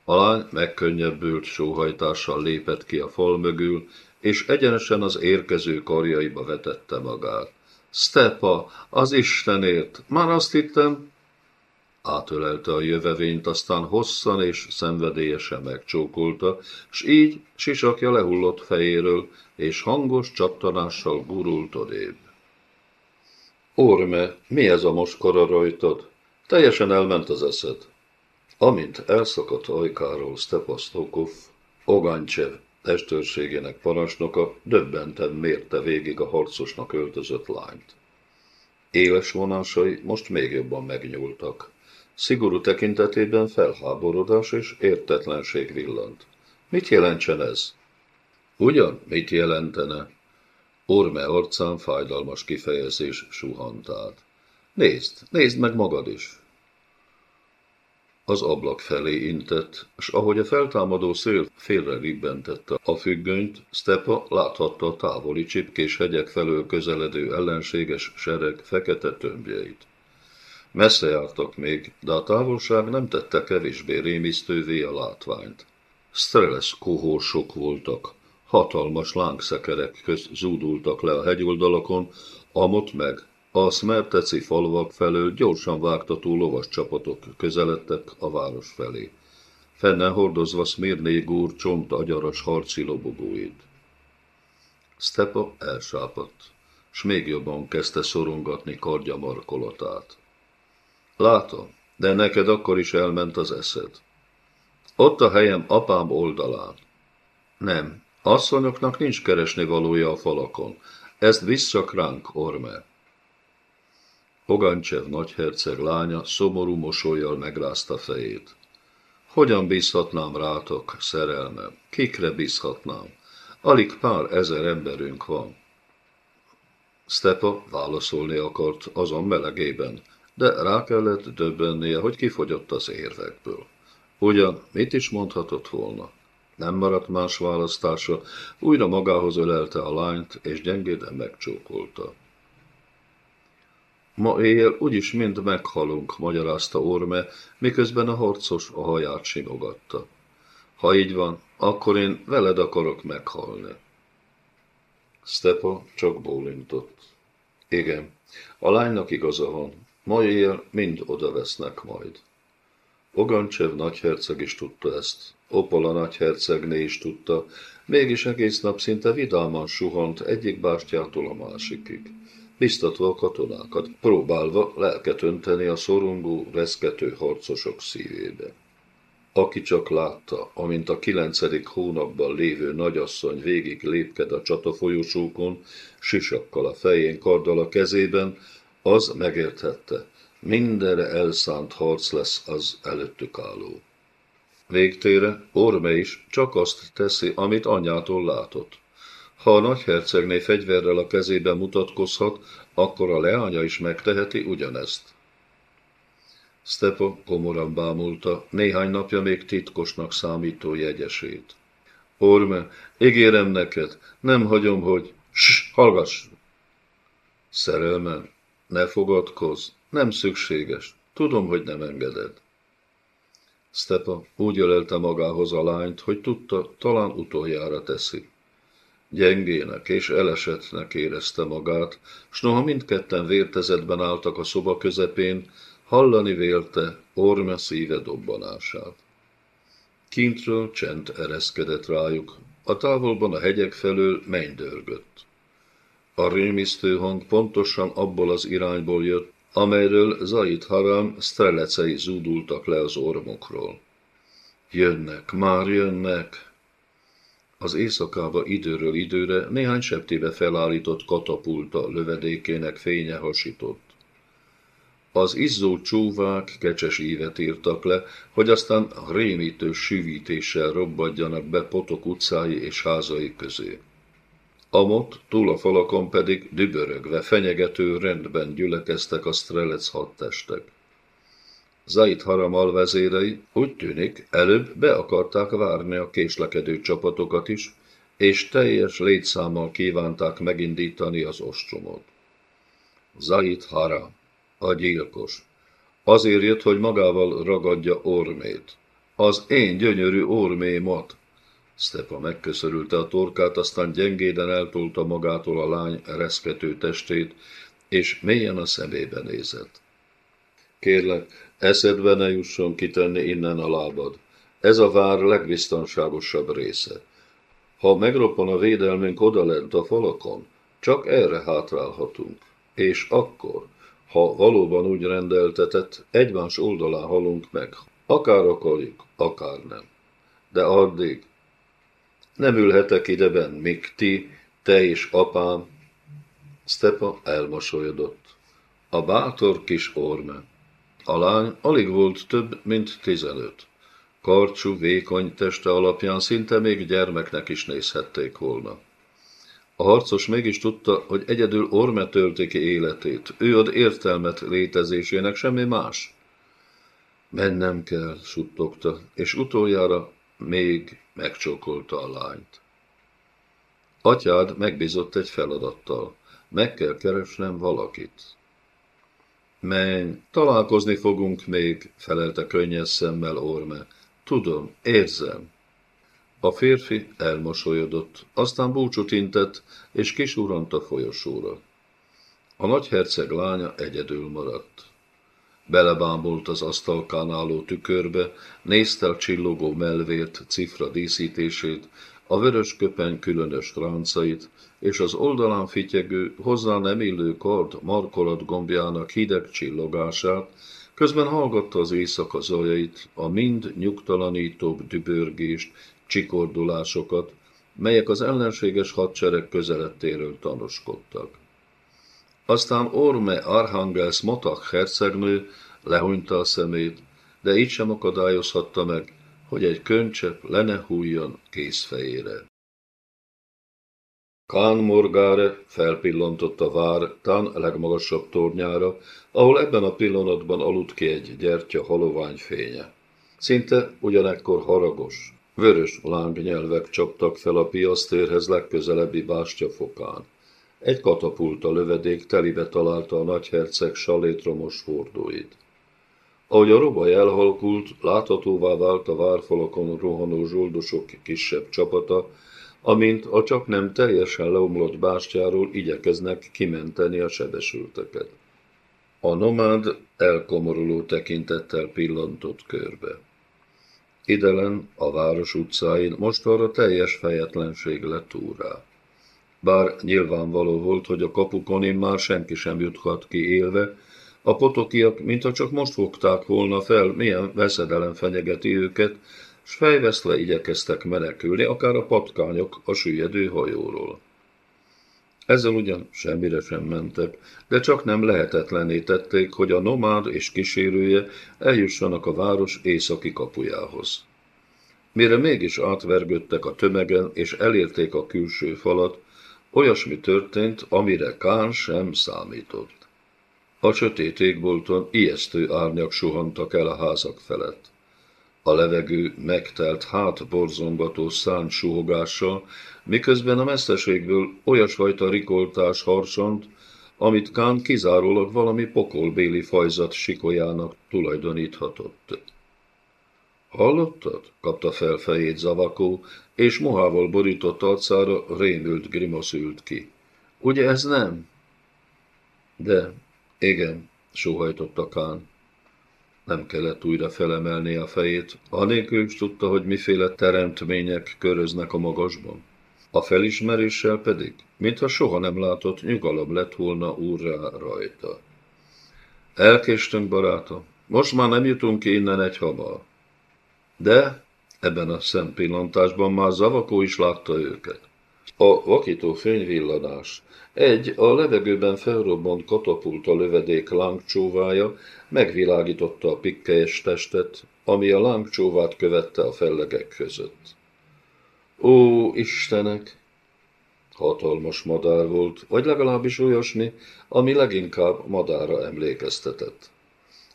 A lány megkönnyebbült sóhajtással lépett ki a fal mögül, és egyenesen az érkező karjaiba vetette magát. Stepa, az Istenért, már azt hittem, átölelte a jövevényt, aztán hosszan és szenvedélyesen megcsókolta, s így sisakja lehullott fejéről, és hangos csattanással gurult odébb. Orme, mi ez a moskora rajtad? Teljesen elment az eszed. Amint elszakadt ajkáról Stepasztokov, Ogancsev testőrségének parancsnoka döbbenten mérte végig a harcosnak öltözött lányt. Éles vonásai most még jobban megnyúltak. Szigorú tekintetében felháborodás és értetlenség villant. Mit jelentsen ez? Ugyan, mit jelentene? Orme arcán fájdalmas kifejezés suhant át. Nézd, nézd meg magad is! Az ablak felé intett, és ahogy a feltámadó szél félre ribbentette a függönyt, Stepa láthatta a távoli csipkés hegyek felől közeledő ellenséges sereg fekete tömbjeit. Messze jártak még, de a távolság nem tette kevésbé rémisztővé a látványt. Strelesz kohósok voltak, hatalmas lángszekerek közt zúdultak le a hegyoldalakon, amott meg a szmerteci falvak felől gyorsan vágtató lovas csapatok közeledtek a város felé, fenne hordozva Szmirnék úr csont agyaras harci lobogóit. Stepa elsápadt, s még jobban kezdte szorongatni kardja markolatát. Látom, de neked akkor is elment az eszed. Ott a helyem apám oldalán. Nem, asszonyoknak nincs keresni valója a falakon. Ezt visz csak ránk, Orme. Pogancsev nagyherceg lánya szomorú mosolyjal megrázta fejét. Hogyan bízhatnám rátok, szerelmem? Kikre bízhatnám? Alig pár ezer emberünk van. Stepa válaszolni akart azon melegében, de rá kellett döbbennie, hogy kifogyott az érvekből. Ugyan mit is mondhatott volna? Nem maradt más választása, újra magához ölelte a lányt, és gyengéden megcsókolta. Ma éjjel úgyis mind meghalunk, magyarázta Orme, miközben a harcos a haját simogatta. Ha így van, akkor én veled akarok meghalni. Stepa csak bólintott. Igen, a lánynak igaza van. Ma éjjel mind oda vesznek majd. Ogancsev nagyherceg is tudta ezt. Opola nagyhercegné is tudta, mégis egész nap szinte vidáman suhant egyik bástyától a másikig biztatva a katonákat, próbálva lelket önteni a szorongó, reszkető harcosok szívébe. Aki csak látta, amint a kilencedik hónapban lévő nagyasszony végig lépked a csatafolyosókon, sisakkal a fején, karddal a kezében, az megérthette, mindenre elszánt harc lesz az előttük álló. Végtére Orme is csak azt teszi, amit anyától látott. Ha a nagyhercegné fegyverrel a kezében mutatkozhat, akkor a leánya is megteheti ugyanezt. Stepa komoran bámulta néhány napja még titkosnak számító jegyesét. Orme, ígérem neked, nem hagyom, hogy... Ss, hallgass! Szerelmem, ne fogadkozz, nem szükséges, tudom, hogy nem engeded. Stepa úgy ölelte magához a lányt, hogy tudta, talán utoljára teszi. Gyengének és elesetnek érezte magát, s noha mindketten vértezetben álltak a szoba közepén, hallani vélte orme szíve dobbanását. Kintről csend ereszkedett rájuk, a távolban a hegyek felől menny dörgött. A rémisztő hang pontosan abból az irányból jött, amelyről Zaid Haram strelecei zúdultak le az ormokról. Jönnek, már jönnek, az éjszakába időről időre néhány septébe felállított katapulta lövedékének fénye hasított. Az izzó csóvák kecses ívet írtak le, hogy aztán rémítő süvítéssel robbadjanak be potok utcái és házai közé. Amott, túl a falakon pedig dübörögve, fenyegető rendben gyülekeztek a strelec hadtestek. Zaid Haram alvezérei úgy tűnik előbb be akarták várni a késlekedő csapatokat is, és teljes létszámmal kívánták megindítani az ostromot. Zaid Haram, a gyilkos, azért jött, hogy magával ragadja Ormét. Az én gyönyörű Ormémat! Stepa megköszörülte a torkát, aztán gyengéden eltolta magától a lány reszkető testét, és mélyen a szemébe nézett. Kérlek, eszedbe ne jusson kitenni innen a lábad. Ez a vár legbiztonságosabb része. Ha megroppan a védelmünk odalent a falakon, csak erre hátrálhatunk. És akkor, ha valóban úgy rendeltetett, egymás oldalán halunk meg, akár akarjuk, akár nem. De addig nem ülhetek ideben, míg ti, te és apám. Stepa elmosolyodott. A bátor kis orme. A lány alig volt több, mint tizenöt. Karcsú, vékony teste alapján szinte még gyermeknek is nézhették volna. A harcos mégis tudta, hogy egyedül Orme tölti ki életét, ő ad értelmet létezésének, semmi más. Mennem kell, suttogta, és utoljára még megcsókolta a lányt. Atyád megbízott egy feladattal. Meg kell keresnem valakit. Menj, találkozni fogunk még, felelte könnyes szemmel Orme. Tudom, érzem. A férfi elmosolyodott, aztán búcsút intett, és kisurant a folyosóra. A nagyherceg lánya egyedül maradt. Belebámult az asztalkán álló tükörbe, nézte a csillogó melvért, cifra díszítését, a vörös köpeny különös ráncait, és az oldalán fityegő, hozzá nem illő kard markolat gombjának hideg csillogását, közben hallgatta az éjszaka zajait, a mind nyugtalanítóbb dübörgést, csikordulásokat, melyek az ellenséges hadsereg közelettéről tanúskodtak. Aztán Orme Arhangels Motak hercegnő lehunyta a szemét, de így sem akadályozhatta meg, hogy egy könycsepp le ne hújjon kézfejére. Kán Morgáre felpillantott a vár tán legmagasabb tornyára, ahol ebben a pillanatban aludt ki egy gyertya halovány fénye. Szinte ugyanekkor haragos, vörös lángnyelvek csaptak fel a piasztérhez legközelebbi bástya fokán. Egy katapulta lövedék telibe találta a nagyherceg salétromos hordóit. Ahogy a robaj elhalkult, láthatóvá vált a várfalakon rohanó zsoldosok kisebb csapata, amint a csak nem teljesen leomlott bástyáról igyekeznek kimenteni a sebesülteket. A nomád elkomoruló tekintettel pillantott körbe. Idelen, a város utcáin most arra teljes fejetlenség lett úrá. Bár nyilvánvaló volt, hogy a kapukon már senki sem juthat ki élve, a potokiak, mintha csak most fogták volna fel, milyen veszedelem fenyegeti őket, s fejvesztve igyekeztek menekülni, akár a patkányok a süllyedő hajóról. Ezzel ugyan semmire sem mentek, de csak nem lehetetlené tették, hogy a nomád és kísérője eljussanak a város északi kapujához. Mire mégis átvergődtek a tömegen és elérték a külső falat, olyasmi történt, amire Kán sem számított. A sötét égbolton ijesztő árnyak suhantak el a házak felett. A levegő megtelt hát borzongató szán suhogással, miközben a meszteségből olyasfajta rikoltás harsant, amit Kán kizárólag valami pokolbéli fajzat sikolyának tulajdoníthatott. Hallottad? kapta fel fejét Zavakó, és mohával borított arcára rémült grimosz ült ki. Ugye ez nem? De, igen, sóhajtotta Kán. Nem kellett újra felemelni a fejét, anélkül is tudta, hogy miféle teremtmények köröznek a magasban. A felismeréssel pedig, mintha soha nem látott, nyugalom lett volna úrrá rajta. Elkéstünk, barátom, most már nem jutunk ki innen egy hamar. De ebben a szempillantásban már Zavakó is látta őket. A vakító fényvillanás, egy a levegőben felrobbant katapulta lövedék lángcsóvája megvilágította a pikkelyes testet, ami a lángcsóvát követte a fellegek között. Ó, Istenek! Hatalmas madár volt, vagy legalábbis olyasmi, ami leginkább madára emlékeztetett.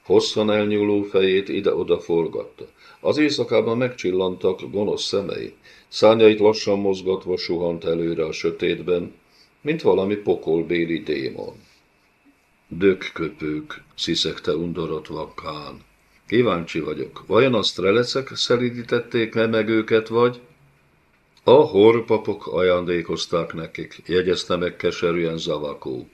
Hosszan elnyúló fejét ide-oda forgatta. Az éjszakában megcsillantak gonosz szemei, szárnyait lassan mozgatva suhant előre a sötétben, mint valami pokolbéli démon. Dökköpők, sziszegte undorodva Kán. Kíváncsi vagyok, vajon a strelecek szelidítették-e meg őket, vagy? A horpapok ajándékozták nekik, jegyezte meg keserűen Zavakó.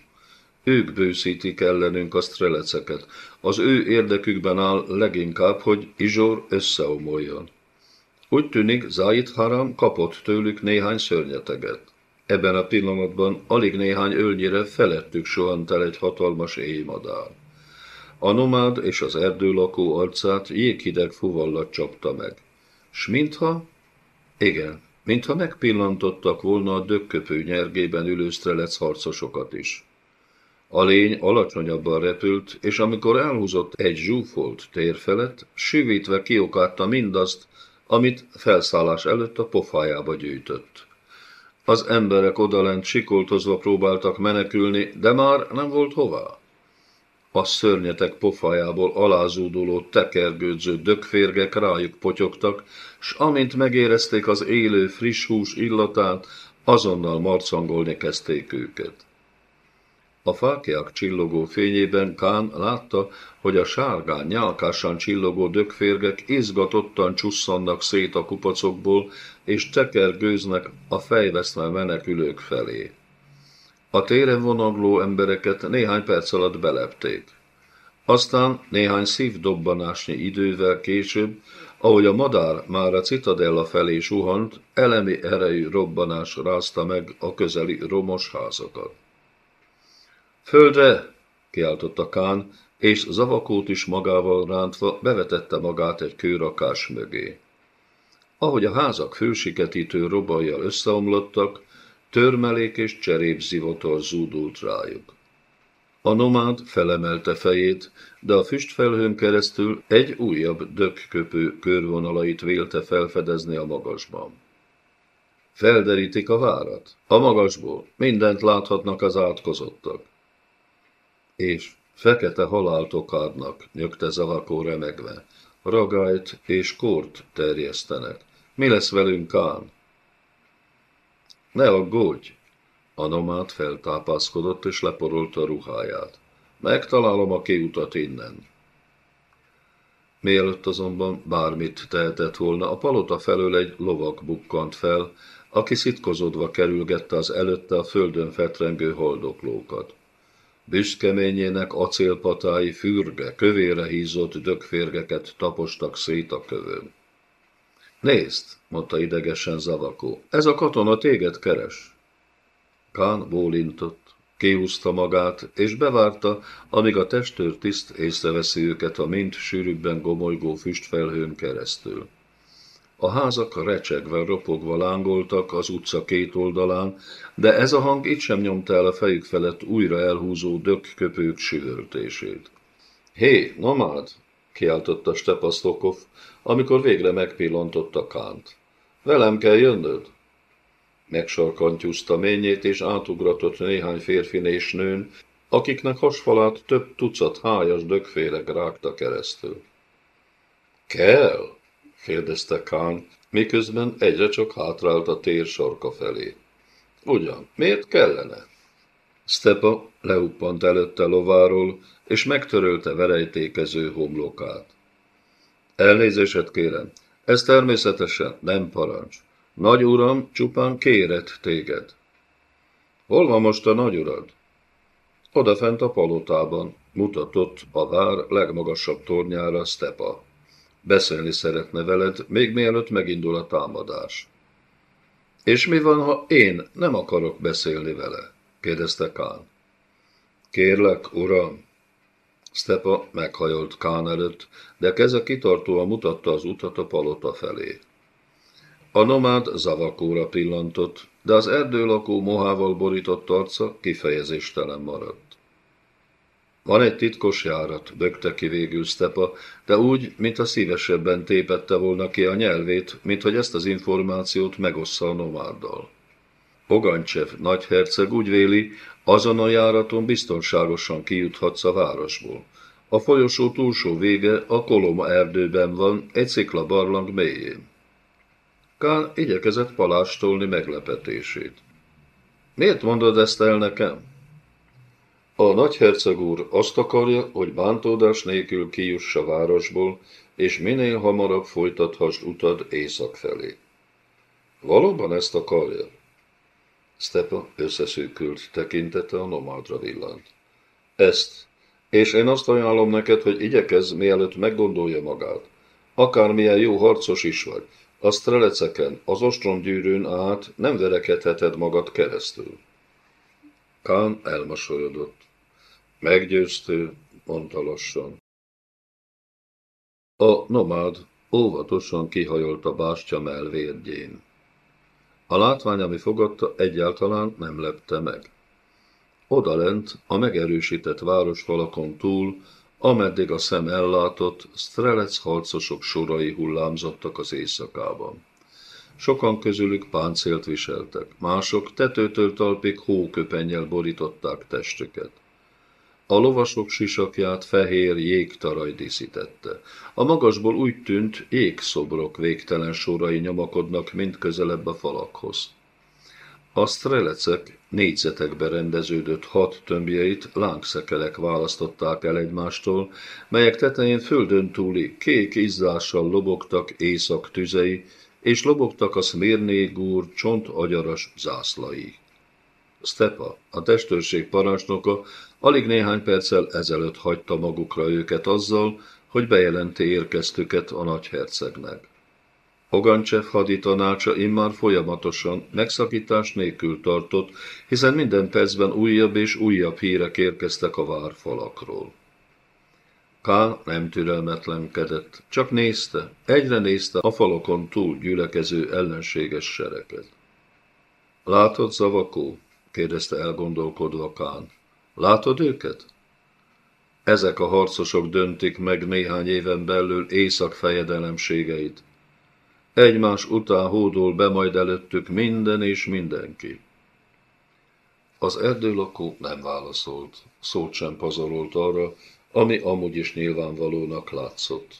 Ők bőszítik ellenünk a streleceket. Az ő érdekükben áll leginkább, hogy Izsor összeomoljon. Úgy tűnik, Zaid Haram kapott tőlük néhány szörnyeteget. Ebben a pillanatban alig néhány ölnyire felettük sohant el egy hatalmas éjmadár. A nomád és az erdőlakó arcát jéghideg fuvallat csapta meg. S mintha, igen, mintha megpillantottak volna a dökköpő nyergében ülő strelec harcosokat is. A lény alacsonyabban repült, és amikor elhúzott egy zsúfolt tér felett, sűvítve kiokálta mindazt, amit felszállás előtt a pofájába gyűjtött. Az emberek odalent sikoltozva próbáltak menekülni, de már nem volt hová. A szörnyetek pofájából alázóduló, tekergődző dökférgek rájuk potyogtak, s amint megérezték az élő, friss hús illatát, azonnal marcangolni kezdték őket. A fákják csillogó fényében Kán látta, hogy a sárgán, nyálkásan csillogó dökférgek izgatottan csusszannak szét a kupacokból, és tekergőznek a fejvesztve menekülők felé. A téren vonagló embereket néhány perc alatt belepték. Aztán néhány szívdobbanásnyi idővel később, ahogy a madár már a citadella felé suhant, elemi erejű robbanás rázta meg a közeli romos házakat. Földre! kiáltotta Kán, és zavakót is magával rántva bevetette magát egy kőrakás mögé. ahogy a házak fősiketítő robajjal összeomlottak, törmelék és cserépzivatar zúdult rájuk. A nomád felemelte fejét, de a füstfelhőn keresztül egy újabb dökköpő körvonalait vélte felfedezni a magasban. Felderítik a várat. A magasból mindent láthatnak az átkozottak. És fekete haláltokádnak, nyögte Zavakó remegve. Ragályt és kort terjesztenek. Mi lesz velünk, Kán? Ne aggódj! A nomád feltápászkodott és leporolta ruháját. Megtalálom a kiutat innen. Mielőtt azonban bármit tehetett volna, a palota felől egy lovak bukkant fel, aki szitkozodva kerülgette az előtte a földön fetrengő haldoklókat. Büszkeményének acélpatái fürge, kövére hízott dögférgeket tapostak szét a kövön. Nézd, mondta idegesen Zavakó, ez a katona téged keres. Kán bólintott, kihúzta magát, és bevárta, amíg a testőr tiszt észreveszi őket a mind sűrűbben gomolygó füstfelhőn keresztül. A házak recsegve, ropogva lángoltak az utca két oldalán, de ez a hang itt sem nyomta el a fejük felett újra elhúzó dökköpők süvöltését. Hé, nomád! kiáltotta Stepasztokov, amikor végre megpillantotta Kánt. Velem kell jönnöd? Megsarkantyúzta ményét, és átugratott néhány férfin és nőn, akiknek hasfalát több tucat hájas dögféreg rágta keresztül. Kell? Kérdezte Kán, miközben egyre csak hátrált a tér sarka felé. Ugyan, miért kellene? Stepa leuppant előtte lováról, és megtörölte verejtékező homlokát. Elnézéset kérem, ez természetesen nem parancs. Nagy uram csupán kéret téged. Hol van most a nagy urad? Odafent a palotában, mutatott a vár legmagasabb tornyára Stepa. Beszélni szeretne veled, még mielőtt megindul a támadás. És mi van, ha én nem akarok beszélni vele? kérdezte Kán. Kérlek, uram! Stepa meghajolt Kán előtt, de keze kitartóan mutatta az utat a palota felé. A nomád zavakóra pillantott, de az erdőlakó mohával borított arca kifejezéstelen maradt. Van egy titkos járat, bökte ki végül Stepa, de úgy, mintha szívesebben tépette volna ki a nyelvét, mint hogy ezt az információt megossza a nomáddal. Pogancsev nagyherceg úgy véli, azon a járaton biztonságosan kijuthatsz a városból. A folyosó túlsó vége a Koloma erdőben van, egy szikla barlang mélyén. Kán igyekezett palástolni meglepetését. Miért mondod ezt el nekem? A nagyherceg úr azt akarja, hogy bántódás nélkül kijuss a városból, és minél hamarabb folytathass utad észak felé. Valóban ezt akarja? Stepa összeszűkült tekintete a nomádra villant. Ezt, és én azt ajánlom neked, hogy igyekezz, mielőtt meggondolja magát. Akármilyen jó harcos is vagy, a streleceken, az ostromgyűrűn át nem verekedheted magad keresztül. Kán elmosolyodott. Meggyőztő, mondta lassan. A nomád óvatosan kihajolt a bástya melvérgyén. A látvány, ami fogadta, egyáltalán nem lepte meg. Odalent, a megerősített városfalakon túl, ameddig a szem ellátott, strelec harcosok sorai hullámzottak az éjszakában. Sokan közülük páncélt viseltek, mások tetőtől talpig hóköpennyel borították testüket. A lovasok sisakját fehér jégtaraj díszítette. A magasból úgy tűnt, jégszobrok végtelen sorai nyomakodnak mind közelebb a falakhoz. A strelecek négyzetekbe rendeződött hat tömbjeit lángszekelek választották el egymástól, melyek tetején földön túli kék izzással lobogtak éjszak tüzei, és lobogtak a szmérnégúr csont agyaras zászlai. Stepa, a testőrség parancsnoka, alig néhány perccel ezelőtt hagyta magukra őket azzal, hogy bejelenti érkeztüket a nagyhercegnek. Hogancsev haditanácsa immár folyamatosan, megszakítás nélkül tartott, hiszen minden percben újabb és újabb hírek érkeztek a várfalakról. Kán nem türelmetlenkedett, csak nézte, egyre nézte a falokon túl gyülekező ellenséges sereket. Látod, Zavakó? kérdezte elgondolkodva Kán. Látod őket? Ezek a harcosok döntik meg néhány éven belül észak fejedelemségeit. Egymás után hódol be majd előttük minden és mindenki. Az erdőlakó nem válaszolt, szót sem pazarolta arra, ami amúgy is nyilvánvalónak látszott.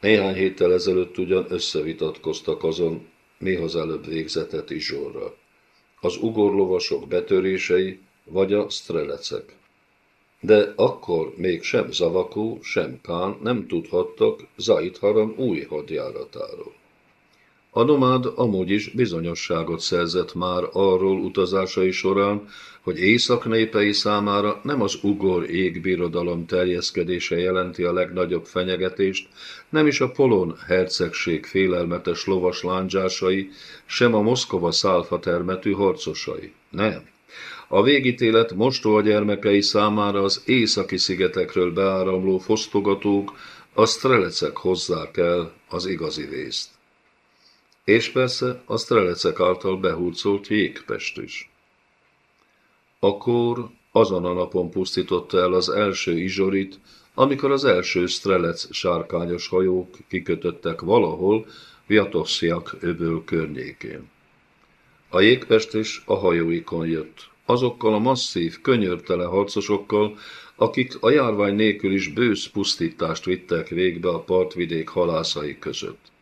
Néhány héttel ezelőtt ugyan összevitatkoztak azon, mi előbb végzetet Izsorra. Az ugorlovasok betörései, vagy a strelecek. De akkor még sem Zavakó, sem Kán nem tudhattak Zaitharan új hadjáratáról. A nomád amúgy is bizonyosságot szerzett már arról utazásai során, hogy észak népei számára nem az ugor égbirodalom terjeszkedése jelenti a legnagyobb fenyegetést, nem is a Polon hercegség félelmetes lovas lándzsásai, sem a Moszkova szálfa termetű harcosai. Nem. A végítélet mostoha gyermekei számára az északi szigetekről beáramló fosztogatók, a strelecek hozzák el az igazi részt. És persze a strelecek által behúzolt jégpest is. Akkor azon a napon pusztította el az első izsorit, amikor az első strelec sárkányos hajók kikötöttek valahol Viatossziak öböl környékén. A jégpest is a hajóikon jött, azokkal a masszív, könyörtele harcosokkal, akik a járvány nélkül is bősz pusztítást vittek végbe a partvidék halászai között.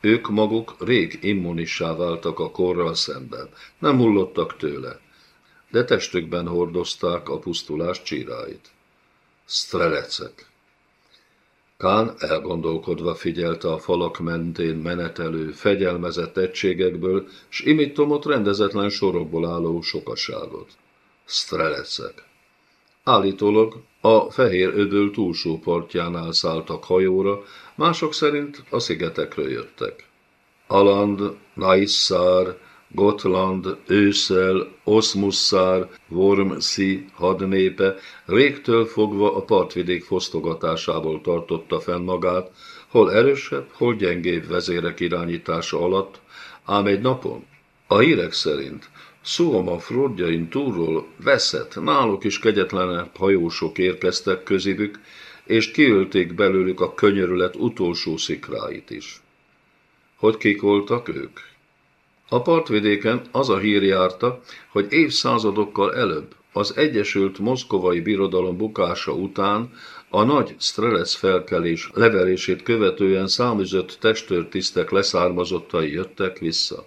Ők maguk rég immunissá váltak a korral szemben, nem hullottak tőle, de testükben hordozták a pusztulás csíráit. Strelecek. Kán elgondolkodva figyelte a falak mentén menetelő, fegyelmezett egységekből, s imittomot rendezetlen sorokból álló sokaságot. Strelecek. Állítólag a fehér ödöl túlsó partjánál szálltak hajóra, mások szerint a szigetekről jöttek. Aland, Naissar, Gotland, Őszel, Oszmusszár, Wormsi hadnépe régtől fogva a partvidék fosztogatásából tartotta fenn magát, hol erősebb, hol gyengébb vezérek irányítása alatt, ám egy napon, a hírek szerint Szóma frodjain túlról veszett, náluk is kegyetlenebb hajósok érkeztek közébük, és kiölték belőlük a könyörület utolsó szikráit is. Hogy kik voltak ők? A partvidéken az a hír járta, hogy évszázadokkal előbb, az Egyesült Moszkovai Birodalom bukása után a nagy Strelec felkelés leverését követően száműzött testőrtisztek leszármazottai jöttek vissza.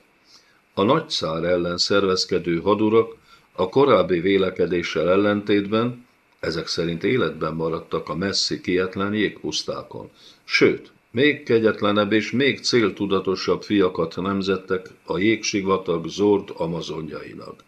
A nagyszár ellen szervezkedő hadurak a korábbi vélekedéssel ellentétben ezek szerint életben maradtak a messzi kietlen jégpusztákon. Sőt, még kegyetlenebb és még céltudatosabb fiakat nemzettek a jégsivatag zord amazonjainak.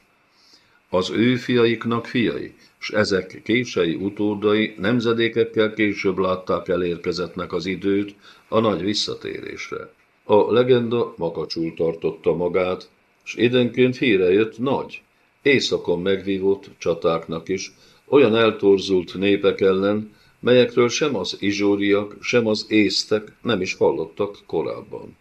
Az ő fiaiknak fiai, s ezek kései utódai nemzedékekkel később látták elérkezetnek az időt a nagy visszatérésre. A legenda makacsul tartotta magát, s időnként híre jött nagy, éjszakon megvívott csatáknak is, olyan eltorzult népek ellen, melyekről sem az izsóriak, sem az észtek nem is hallottak korábban.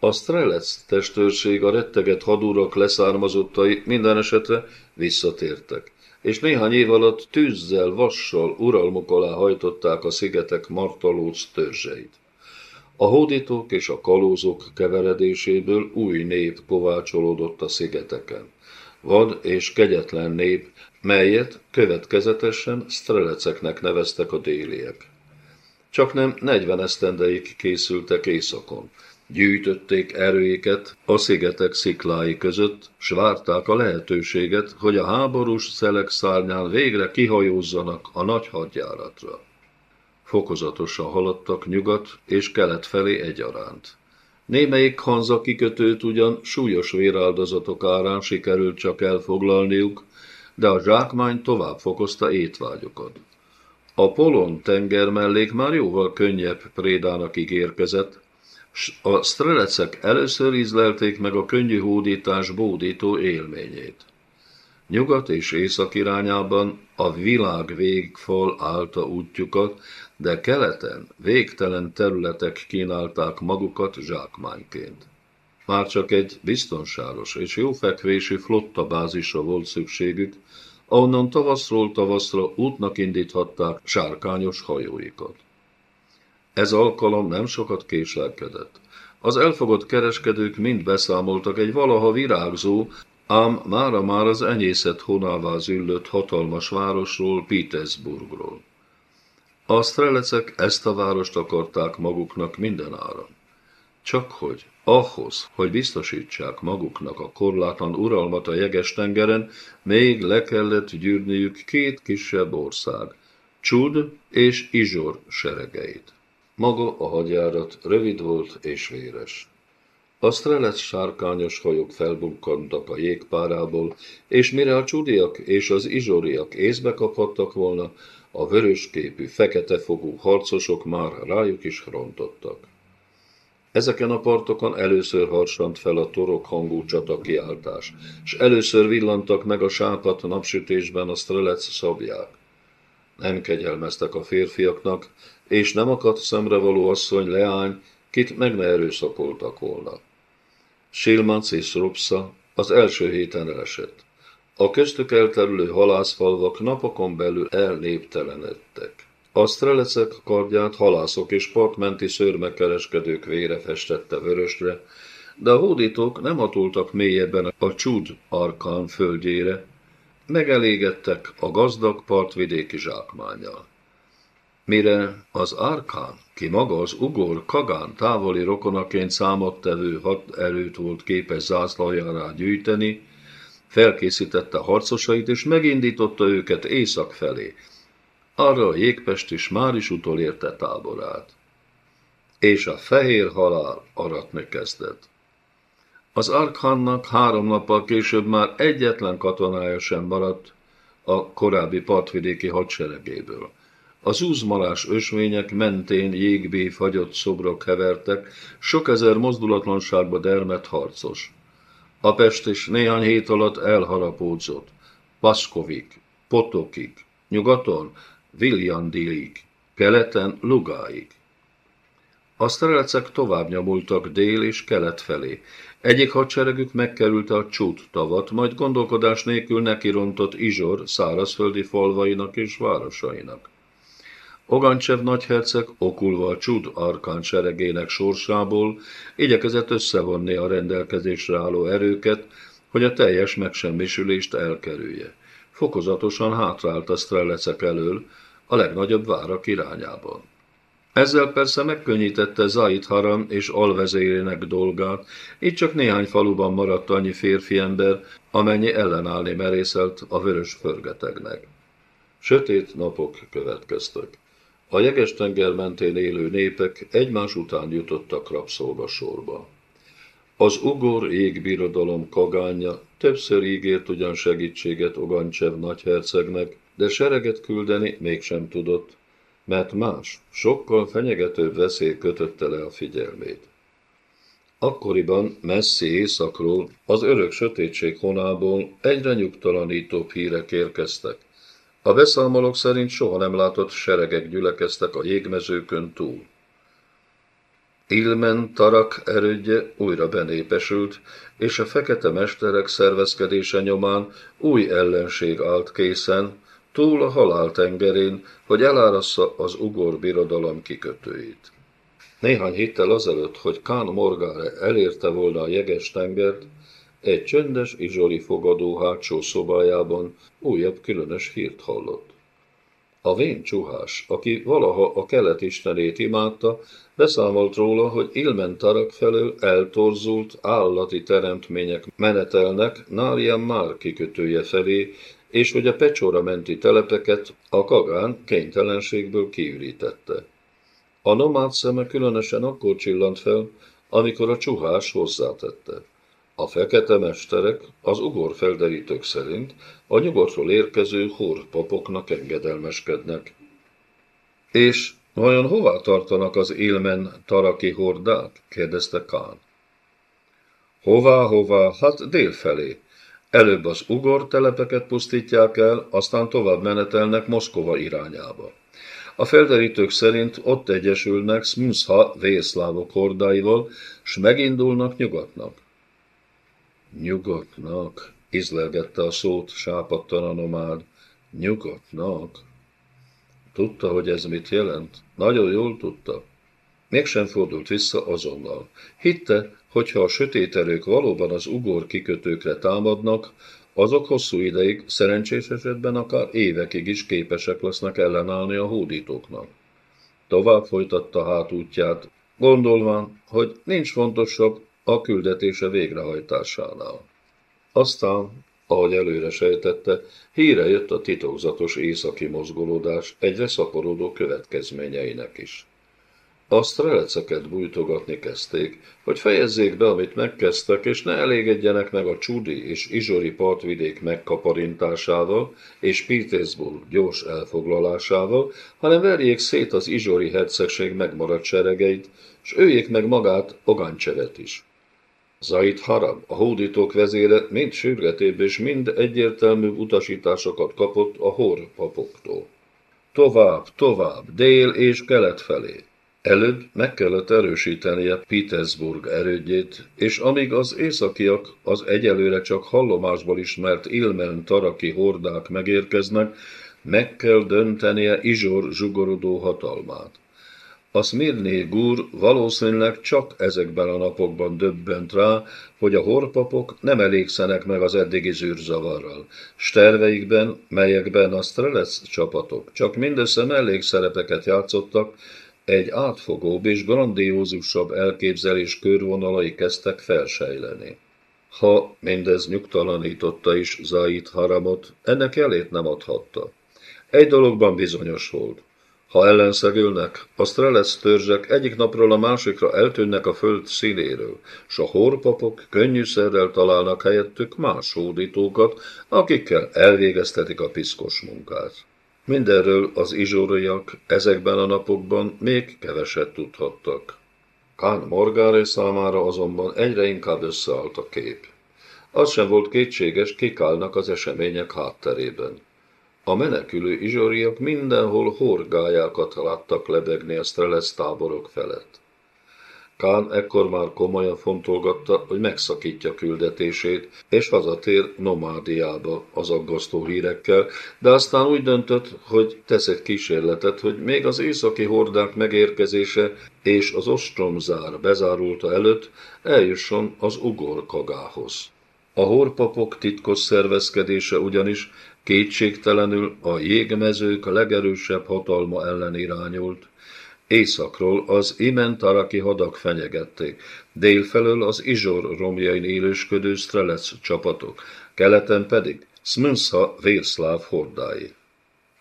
A Strelec testőrség a retteget hadurak leszármazottai minden esetre visszatértek, és néhány év alatt tűzzel, vassal uralmuk alá hajtották a szigetek martalóc törzseit. A hódítók és a kalózok keveredéséből új nép kovácsolódott a szigeteken. Vad és kegyetlen nép, melyet következetesen streleceknek neveztek a déliek. Csak nem 40 esztendeig készültek északon. Gyűjtötték erőiket a szigetek sziklái között, s várták a lehetőséget, hogy a háborús szelek szárnyán végre kihajózzanak a nagy hadjáratra. Fokozatosan haladtak nyugat és kelet felé egyaránt. Némelyik Hanza kikötőt ugyan súlyos véráldozatok árán sikerült csak elfoglalniuk, de a zsákmány tovább fokozta étvágyokat. A Polon tenger mellék már jóval könnyebb prédának ígérkezett, s a strelecek először ízlelték meg a könnyű hódítás bódító élményét. Nyugat és észak irányában a világ végfal állta útjukat, de keleten végtelen területek kínálták magukat zsákmányként. Már csak egy biztonságos és jófekvésű flotta bázisra volt szükségük, ahonnan tavaszról tavaszra útnak indíthatták sárkányos hajóikat. Ez alkalom nem sokat késelkedett. Az elfogott kereskedők mind beszámoltak egy valaha virágzó, ám mára már az enyészet honává züllött hatalmas városról, Petersburgról. A strelecek ezt a várost akarták maguknak minden áron. Csak hogy ahhoz, hogy biztosítsák maguknak a korlátlan uralmat a jeges tengeren, még le kellett gyűrniük két kisebb ország, Csud és Izsor seregeit. Maga a hadjárat rövid volt és véres. A strelec sárkányos hajók felbukkantak a jégpárából, és mire a csudiak és az izsoriak észbe kaphattak volna, a vörösképű, feketefogú harcosok már rájuk is rontottak. Ezeken a partokon először harsant fel a torok hangú csatakiáltás, és először villantak meg a sápat napsütésben a strelec szabják. Nem kegyelmeztek a férfiaknak, és nem akadt szemrevaló asszony leány, kit meg ne erőszakoltak volna. Silmac és Ropsza az első héten elesett. A köztük elterülő halászfalvak napokon belül elnéptelenedtek. A strelecek kardját halászok és partmenti szörmekereskedők vére festette vörösre, de a hódítók nem hatoltak mélyebben a csúd arkán földjére, megelégettek a gazdag partvidéki zsákmányjal. Mire az Arkán, ki maga az ugor Kagán távoli rokonaként számottevő hat erőt volt képes zászlajára gyűjteni, felkészítette harcosait és megindította őket észak felé. Arra a jégpest is már is utolérte táborát. És a fehér halál aratni kezdett. Az Arkhannak három nappal később már egyetlen katonája sem maradt a korábbi partvidéki hadseregéből. Az úzmalás ösvények mentén jégbé fagyott szobrok hevertek, sok ezer mozdulatlanságba dermet harcos. A Pest is néhány hét alatt elharapódzott. Paszkovik, Potokig, nyugaton Viljandilig, keleten Lugáig. A strelecek tovább nyomultak dél és kelet felé. Egyik hadseregük megkerülte a Csút tavat, majd gondolkodás nélkül nekirontott Izsor szárazföldi falvainak és városainak. Ogancsev nagyherceg okulva a Csud arkán seregének sorsából igyekezett összevonni a rendelkezésre álló erőket, hogy a teljes megsemmisülést elkerülje. Fokozatosan hátrált a strelecek elől, a legnagyobb várak irányában. Ezzel persze megkönnyítette Zaid Haram és alvezérének dolgát, így csak néhány faluban maradt annyi férfi ember, amennyi ellenállni merészelt a vörös förgetegnek. Sötét napok következtek. A jeges-tenger mentén élő népek egymás után jutottak rabszolgasorba. Az ugor égbirodalom kagánya többször ígért ugyan segítséget Ogancsev nagyhercegnek, de sereget küldeni mégsem tudott, mert más, sokkal fenyegetőbb veszély kötötte le a figyelmét. Akkoriban messzi éjszakról, az örök sötétség honából egyre nyugtalanítóbb hírek érkeztek. A beszámolók szerint soha nem látott seregek gyülekeztek a jégmezőkön túl. Ilmen Tarak erődje újra benépesült, és a fekete mesterek szervezkedése nyomán új ellenség állt készen, túl a halál tengerén, hogy elárassza az ugor birodalom kikötőit. Néhány héttel azelőtt, hogy Kán Morgáre elérte volna a jeges tengert, egy csöndes izsori fogadó hátsó szobájában újabb különös hírt hallott. A vén csuhás, aki valaha a kelet istenét imádta, beszámolt róla, hogy Ilmentarak felől eltorzult állati teremtmények menetelnek Nárián Már kikötője felé, és hogy a Pecsora menti telepeket a Kagán kénytelenségből kiürítette. A nomád szeme különösen akkor csillant fel, amikor a csuhás hozzátette. A fekete mesterek az ugor felderítők szerint a nyugodtról érkező papoknak engedelmeskednek. És vajon hová tartanak az élmen taraki hordák? kérdezte Kán. Hová, hová? Hát délfelé. Előbb az ugor telepeket pusztítják el, aztán tovább menetelnek Moszkova irányába. A felderítők szerint ott egyesülnek Smüsha vészlávok hordáival, s megindulnak nyugatnak. Nyugatnak, izlelgette a szót sápadtan a nomád. Nyugatnak. Tudta, hogy ez mit jelent? Nagyon jól tudta. Mégsem fordult vissza azonnal. Hitte, hogyha a sötét erők valóban az ugor kikötőkre támadnak, azok hosszú ideig, szerencsés esetben akár évekig is képesek lesznek ellenállni a hódítóknak. Tovább folytatta hátútját, gondolván, hogy nincs fontosabb a küldetése végrehajtásánál. Aztán, ahogy előre sejtette, híre jött a titokzatos északi mozgolódás egyre szaporodó következményeinek is. A streleceket bújtogatni kezdték, hogy fejezzék be, amit megkezdtek, és ne elégedjenek meg a Csudi és Izsori partvidék megkaparintásával és Petersburg gyors elfoglalásával, hanem verjék szét az Izsori hercegség megmaradt seregeit, és öljék meg magát Ogancsevet is. Zait Harab, a hódítók vezére mind sürgetébb és mind egyértelmű utasításokat kapott a hor papoktól. Tovább, tovább, dél és kelet felé. Előbb meg kellett erősítenie Petersburg erődjét, és amíg az északiak az egyelőre csak hallomásból ismert Ilmen taraki hordák megérkeznek, meg kell döntenie Izsor zsugorodó hatalmát. A Smirné gúr valószínűleg csak ezekben a napokban döbbent rá, hogy a horpapok nem elégszenek meg az eddigi zűrzavarral. Sterveikben, melyekben a Strelec csapatok csak mindössze mellékszerepeket játszottak, egy átfogóbb és grandiózusabb elképzelés körvonalai kezdtek felsejleni. Ha mindez nyugtalanította is Zaid Haramot, ennek jelét nem adhatta. Egy dologban bizonyos volt. Ha ellenszegülnek, a strelec törzsek egyik napról a másikra eltűnnek a föld színéről, s a horpapok könnyűszerrel találnak helyettük más hódítókat, akikkel elvégeztetik a piszkos munkát. Mindenről az izsóriak ezekben a napokban még keveset tudhattak. Kán Morgáre számára azonban egyre inkább összeállt a kép. Az sem volt kétséges, kik állnak az események hátterében. A menekülő izsoriak mindenhol horgályákat láttak lebegni a Strelec táborok felett. Kán ekkor már komolyan fontolgatta, hogy megszakítja küldetését, és hazatér nomádiába az aggasztó hírekkel, de aztán úgy döntött, hogy tesz egy kísérletet, hogy még az északi hordák megérkezése és az ostromzár bezárulta előtt eljusson az ugor kagához. A horpapok titkos szervezkedése ugyanis kétségtelenül a jégmezők legerősebb hatalma ellen irányult, Északról az Imentaraki hadak fenyegették, délfelől az Izsor romjain élősködő Strelec csapatok, keleten pedig Smünsha vérszláv hordái.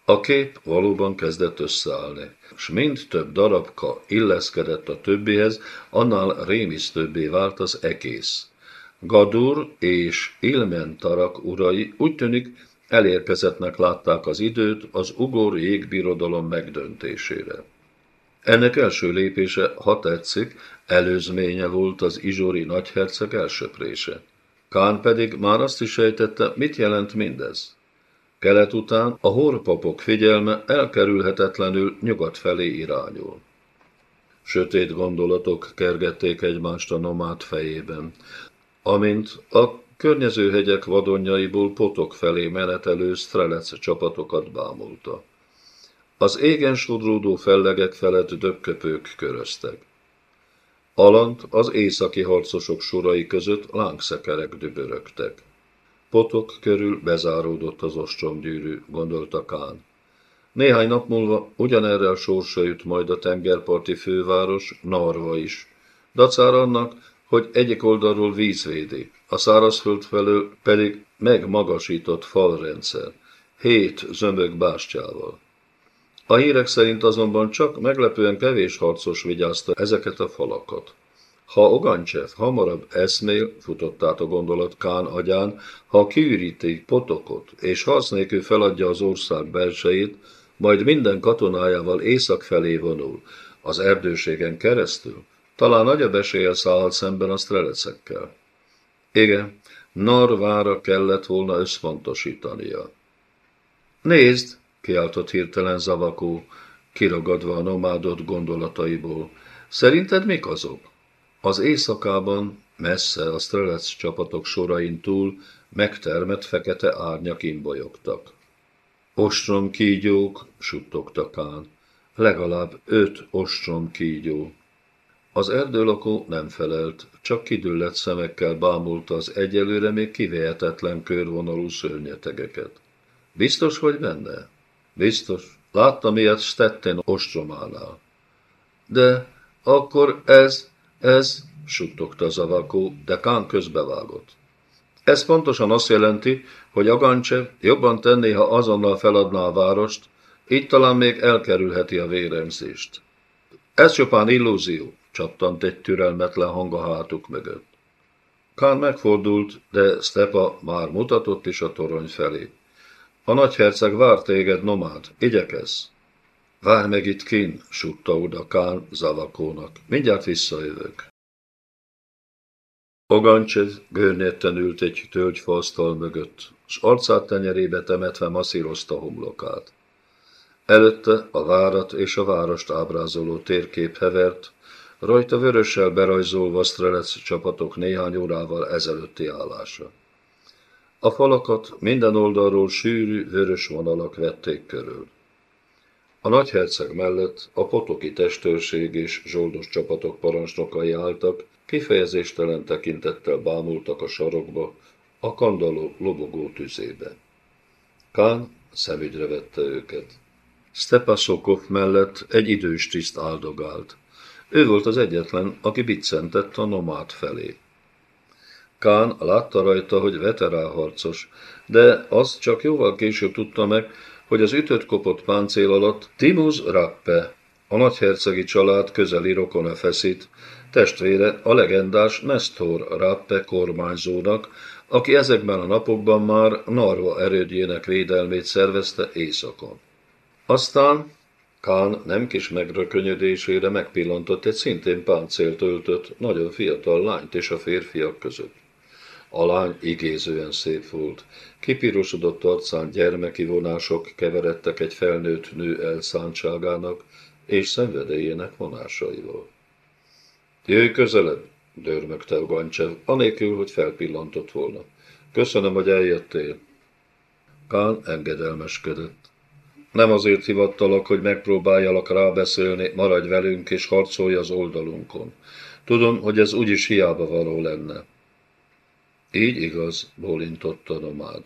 A kép valóban kezdett összeállni, s mind több darabka illeszkedett a többihez, annál rémisztőbbé vált az egész. Gadur és Ilmentarak urai úgy tűnik elérkezettnek látták az időt az ugor jégbirodalom megdöntésére. Ennek első lépése, ha tetszik, előzménye volt az izsori nagyherceg elsöprése. Kán pedig már azt is sejtette, mit jelent mindez. Kelet után a horpapok figyelme elkerülhetetlenül nyugat felé irányul. Sötét gondolatok kergették egymást a nomád fejében, amint a környező hegyek vadonjaiból potok felé menetelő Strelec csapatokat bámulta. Az égen sodródó fellegek felett dökköpők köröztek. Alant az északi harcosok sorai között lángszekerek dübörögtek. Potok körül bezáródott az ostromgyűrű, gondolta Kán. Néhány nap múlva ugyanerre a sorsa jut majd a tengerparti főváros, Narva is. Dacár annak, hogy egyik oldalról vízvédi, a szárazföld felől pedig megmagasított falrendszer, hét zömök bástyával. A hírek szerint azonban csak meglepően kevés harcos vigyázta ezeket a falakat. Ha Ogancsev hamarabb eszmél, futott át a gondolat Kán agyán, ha kiüríti potokot, és harc nélkül feladja az ország belsejét, majd minden katonájával észak felé vonul, az erdőségen keresztül, talán nagyobb eséllyel szállhat szemben a strelecekkel. Igen, Narvára kellett volna összpontosítania. Nézd, kiáltott hirtelen Zavakó, kiragadva a nomádot gondolataiból. Szerinted mik azok? Az éjszakában, messze a Strelec csapatok sorain túl megtermett fekete árnyak imbolyogtak. Ostrom kígyók, suttogta Kán. Legalább öt ostrom kígyó. Az erdőlakó nem felelt, csak kidüllett szemekkel bámulta az egyelőre még kivehetetlen körvonalú szörnyetegeket. Biztos, hogy benne? Biztos. Láttam ilyet Stetten ostrománál. De akkor ez, ez, suttogta Zavakó, de Kán közbevágott. Ez pontosan azt jelenti, hogy Agancse jobban tenné, ha azonnal feladná a várost, így talán még elkerülheti a véremzést. Ez csupán illúzió, csattant egy türelmetlen hang a hátuk mögött. Kán megfordult, de Stepa már mutatott is a torony felé. A nagyherceg vár téged, nomád, igyekezz. Várj meg itt kín, sutta oda Kán Zavakónak. Mindjárt visszajövök. Ogancsev görnyetten ült egy tölgyfasztal mögött, s arcát tenyerébe temetve masszírozta homlokát. Előtte a várat és a várost ábrázoló térkép hevert, rajta vörössel berajzolva Strelec csapatok néhány órával ezelőtti állása. A falakat minden oldalról sűrű, vörös vonalak vették körül. A nagyherceg mellett a potoki testőrség és zsoldos csapatok parancsnokai álltak, kifejezéstelen tekintettel bámultak a sarokba, a kandaló lobogó tüzébe. Kán szemügyre vette őket. Stepasokov mellett egy idős tiszt áldogált. Ő volt az egyetlen, aki biccentett a nomád felé. Kán látta rajta, hogy veterán harcos, de azt csak jóval később tudta meg, hogy az ütött kopott páncél alatt Timus Rappe, a nagyhercegi család közeli rokona feszít, testvére a legendás Nestor Rappe kormányzónak, aki ezekben a napokban már Narva erődjének védelmét szervezte éjszakon. Aztán Kán nem kis megrökönyödésére megpillantott egy szintén páncélt öltött, nagyon fiatal lányt és a férfiak között. A lány igézően szép volt. Kipirosodott arcán gyermeki vonások keveredtek egy felnőtt nő elszántságának és szenvedélyének vonásaival. Jöjj közelebb, dörmögte a Gancsev, anélkül, hogy felpillantott volna. Köszönöm, hogy eljöttél. Kán engedelmeskedett. Nem azért hivattalak, hogy megpróbáljalak rábeszélni, maradj velünk és harcolj az oldalunkon. Tudom, hogy ez úgyis hiába való lenne. Így igaz, bólintott a nomád.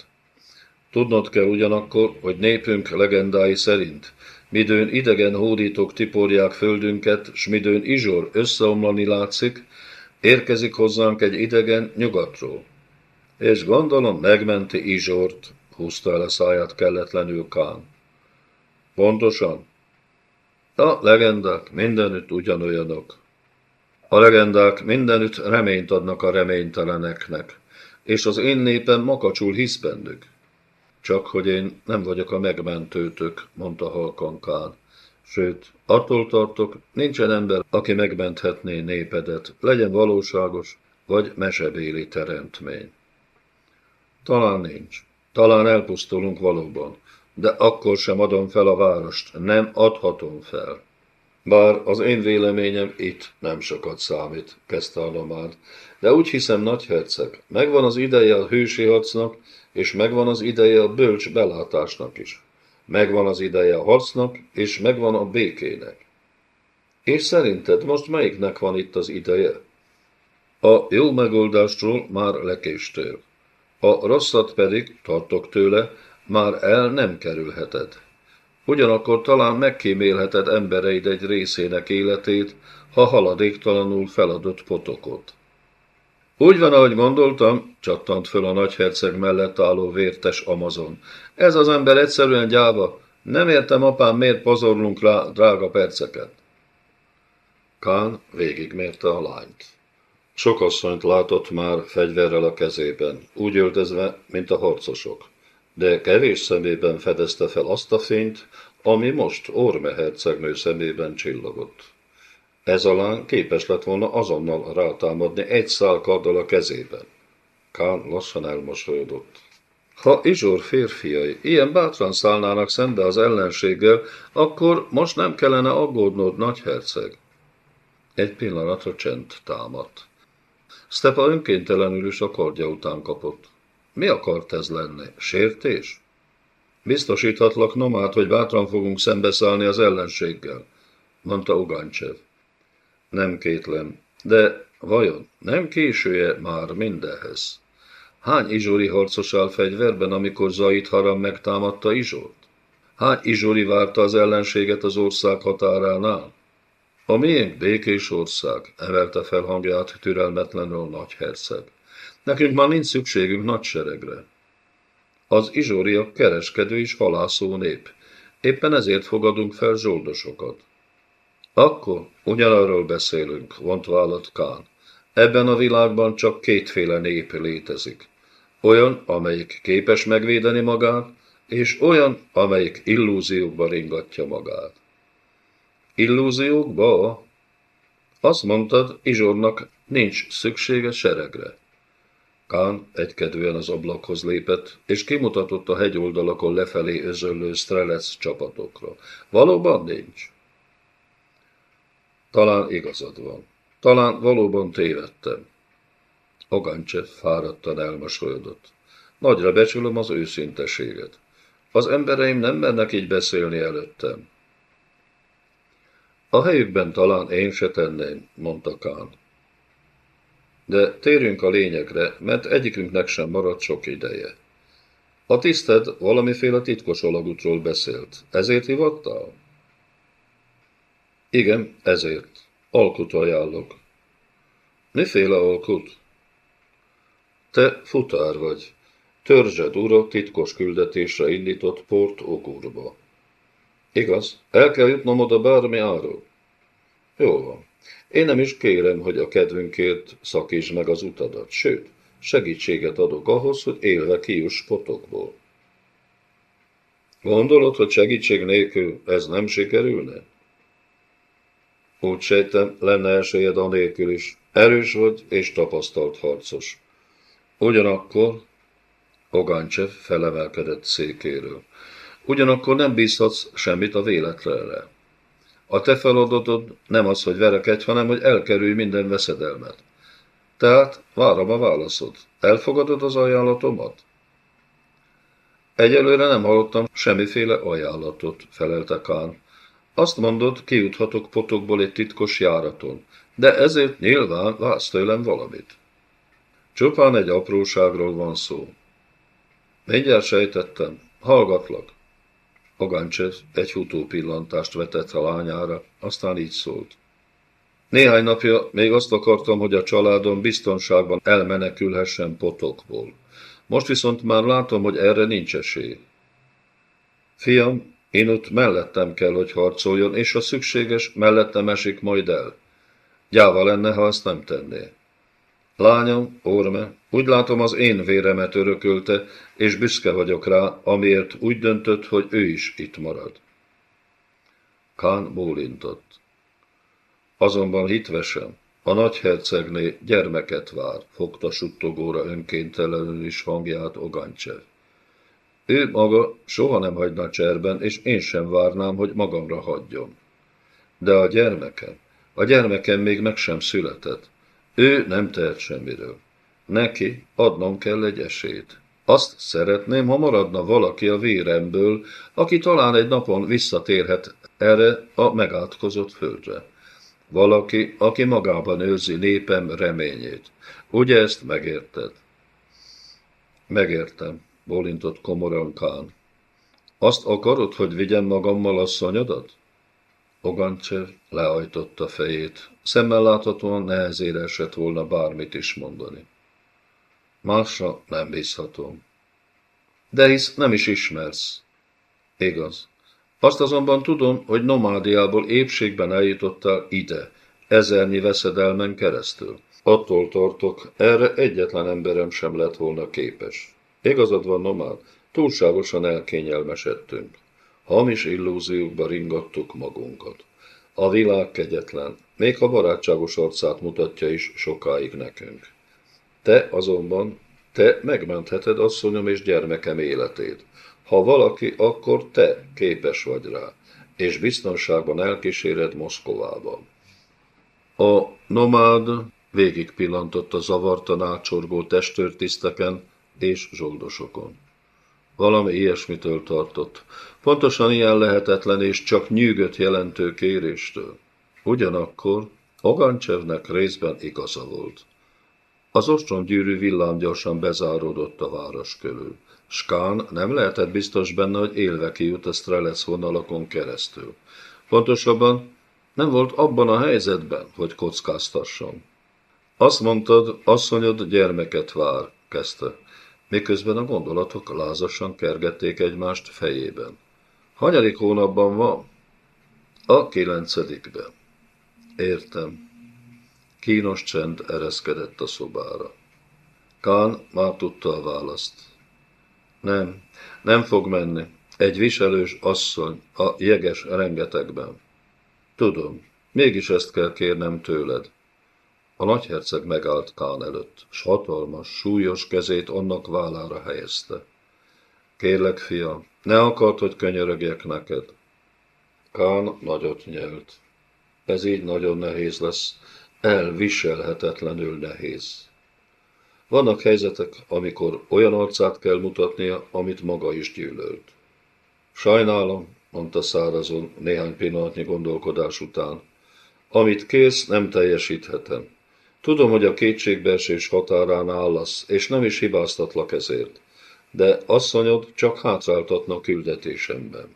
Tudnod kell ugyanakkor, hogy népünk legendái szerint, midőn idegen hódítók tiporják földünket, s midőn Izsor összeomlani látszik, érkezik hozzánk egy idegen nyugatról. És gondolom megmenti Izsort, húzta el a száját kelletlenül Kán. Pontosan. A legendák mindenütt ugyanolyanok. A legendák mindenütt reményt adnak a reményteleneknek és az én népem makacsul hisz bennük. Csak hogy én nem vagyok a megmentőtök, mondta halkan. Sőt, attól tartok, nincsen ember, aki megmenthetné népedet, legyen valóságos, vagy mesebéli teremtmény. Talán nincs. Talán elpusztulunk valóban, de akkor sem adom fel a várost, nem adhatom fel. Bár az én véleményem itt nem sokat számít, kezdte a nomád, de úgy hiszem, nagyherceg, megvan az ideje a hősi harcnak, és megvan az ideje a bölcs belátásnak is. Megvan az ideje a harcnak, és megvan a békének. És szerinted most melyiknek van itt az ideje? A jó megoldástól már lekéstél. A rosszat pedig, tartok tőle, már el nem kerülheted. Ugyanakkor talán megkímélheted embereid egy részének életét, ha haladéktalanul feladott potokot. Úgy van, ahogy gondoltam, csattant föl a nagyherceg mellett álló vértes Amazon. Ez az ember egyszerűen gyáva. Nem értem, apám, miért pazorlunk rá drága perceket. Kán végigmérte a lányt. Sok asszonyt látott már fegyverrel a kezében, úgy öltözve, mint a harcosok de kevés szemében fedezte fel azt a fényt, ami most Orme hercegnő szemében csillogott. Ez alán képes lett volna azonnal rátámadni egy szál karddal a kezében. Kán lassan elmosolyodott. Ha Izsor férfiai ilyen bátran szállnának szembe az ellenséggel, akkor most nem kellene aggódnod, nagyherceg. Egy pillanatra csend támadt. Stepa önkéntelenül is a kardja után kapott. Mi akart ez lenni? Sértés? Biztosíthatlak Nomát, hogy bátran fogunk szembeszállni az ellenséggel, mondta Ugancsev. Nem kétlem, de vajon nem késője már mindenhez? Hány izsori harcos áll fegyverben, amikor Zait Haram megtámadta Izsort? Hány izsori várta az ellenséget az ország határánál? A miénk békés ország, emelte fel hangját türelmetlenül nagy herceg. Nekünk már nincs szükségünk nagy seregre. Az izsóriak kereskedő és halászó nép. Éppen ezért fogadunk fel zsoldosokat. Akkor ugyanarról beszélünk, vont vállat Kán. Ebben a világban csak kétféle nép létezik. Olyan, amelyik képes megvédeni magát, és olyan, amelyik illúziókba ringatja magát. Illúziókba? Azt mondtad, Izsornak nincs szüksége seregre. Kán egykedvűen az ablakhoz lépett, és kimutatott a hegyoldalakon lefelé özöllő Strelec csapatokra. Valóban nincs? Talán igazad van. Talán valóban tévedtem. Ogancsev fáradtan elmosolyodott. Nagyra becsülöm az őszinteséget. Az embereim nem mernek így beszélni előttem. A helyükben talán én se tenném, mondta Kán. De térjünk a lényegre, mert egyikünknek sem maradt sok ideje. A tiszted valamiféle titkos alagútról beszélt. Ezért hivattál? Igen, ezért. Alkut ajánlok. Miféle alkut? Te futár vagy. Törzsed ura titkos küldetésre indított Port Ogurba. Igaz, el kell jutnom oda bármi áról. Jó van. Én nem is kérem, hogy a kedvünkért szakítsd meg az utadat, sőt, segítséget adok ahhoz, hogy élve kijuss potokból. Gondolod, hogy segítség nélkül ez nem sikerülne? Úgy sejtem, lenne esélyed anélkül is. Erős vagy és tapasztalt harcos. Ugyanakkor Ogancsev felemelkedett székéről. Ugyanakkor nem bízhatsz semmit a véletlenre. A te feladatod nem az, hogy verekedj, hanem hogy elkerülj minden veszedelmet. Tehát várom a válaszod. Elfogadod az ajánlatomat? Egyelőre nem hallottam semmiféle ajánlatot, felelte Kán. Azt mondod, kijuthatok potokból egy titkos járaton, de ezért nyilván vársz tőlem valamit. Csupán egy apróságról van szó. Mindjárt sejtettem, hallgatlak. Agancsev egy hutó pillantást vetett a lányára, aztán így szólt. Néhány napja még azt akartam, hogy a családom biztonságban elmenekülhessen potokból. Most viszont már látom, hogy erre nincs esély. Fiam, én ott mellettem kell, hogy harcoljon, és a szükséges mellettem esik majd el. Gyáva lenne, ha azt nem tenné. Lányom, Orme, úgy látom az én véremet örökölte, és büszke vagyok rá, amiért úgy döntött, hogy ő is itt marad. Kán bólintott. Azonban hitvesen, a nagyhercegné gyermeket vár, fogta suttogóra önkéntelenül is hangját Ogancsev. Ő maga soha nem hagyna cserben, és én sem várnám, hogy magamra hagyjon. De a gyermekem, a gyermekem még meg sem született. Ő nem tehet semmiről. Neki adnom kell egy esélyt. Azt szeretném, ha maradna valaki a véremből, aki talán egy napon visszatérhet erre a megátkozott földre. Valaki, aki magában őrzi népem reményét. Ugye ezt megérted? Megértem, bólintott komoran. Azt akarod, hogy vigyem magammal a szanyadat? Ogancsev leajtotta fejét. Szemmel láthatóan nehezére esett volna bármit is mondani. Másra nem bízhatom. De hisz nem is ismersz. Igaz. Azt azonban tudom, hogy nomádiából épségben eljutottál ide, ezernyi veszedelmen keresztül. Attól tartok, erre egyetlen emberem sem lett volna képes. Igazad van, nomád, túlságosan elkényelmesedtünk. Hamis illúziókba ringattuk magunkat. A világ kegyetlen, még a barátságos arcát mutatja is sokáig nekünk. Te azonban Te megmentheted asszonyom és gyermekem életét. Ha valaki, akkor te képes vagy rá, és biztonságban elkíséred Moszkovába. A nomád végig pillantott a zavartan átsorgó testőrtiszteken és zsoldosokon. Valami ilyesmitől tartott. Pontosan ilyen lehetetlen és csak nyűgöt jelentő kéréstől. Ugyanakkor Ogancsevnek részben igaza volt. Az ostromgyűrű villám gyorsan bezáródott a város körül. Skán nem lehetett biztos benne, hogy élve kijut a Strelec vonalakon keresztül. Pontosabban nem volt abban a helyzetben, hogy kockáztasson. Azt mondtad, asszonyod gyermeket vár, kezdte, miközben a gondolatok lázasan kergették egymást fejében. Hanyadik hónapban van? A kilencedikben. Értem. Kínos csend ereszkedett a szobára. Kán már tudta a választ. Nem, nem fog menni. Egy viselős asszony a jeges rengetegben. Tudom, mégis ezt kell kérnem tőled. A nagyherceg megállt Kán előtt, s hatalmas, súlyos kezét annak vállára helyezte. Kérlek, fiam, ne akart, hogy könyörögjek neked. Kán nagyot nyelt. Ez így nagyon nehéz lesz, elviselhetetlenül nehéz. Vannak helyzetek, amikor olyan arcát kell mutatnia, amit maga is gyűlölt. Sajnálom, mondta szárazon néhány pillanatnyi gondolkodás után. Amit kész, nem teljesíthetem. Tudom, hogy a kétségbeesés határán állasz, és nem is hibáztatlak ezért, de asszonyod csak hátráltatna küldetésemben.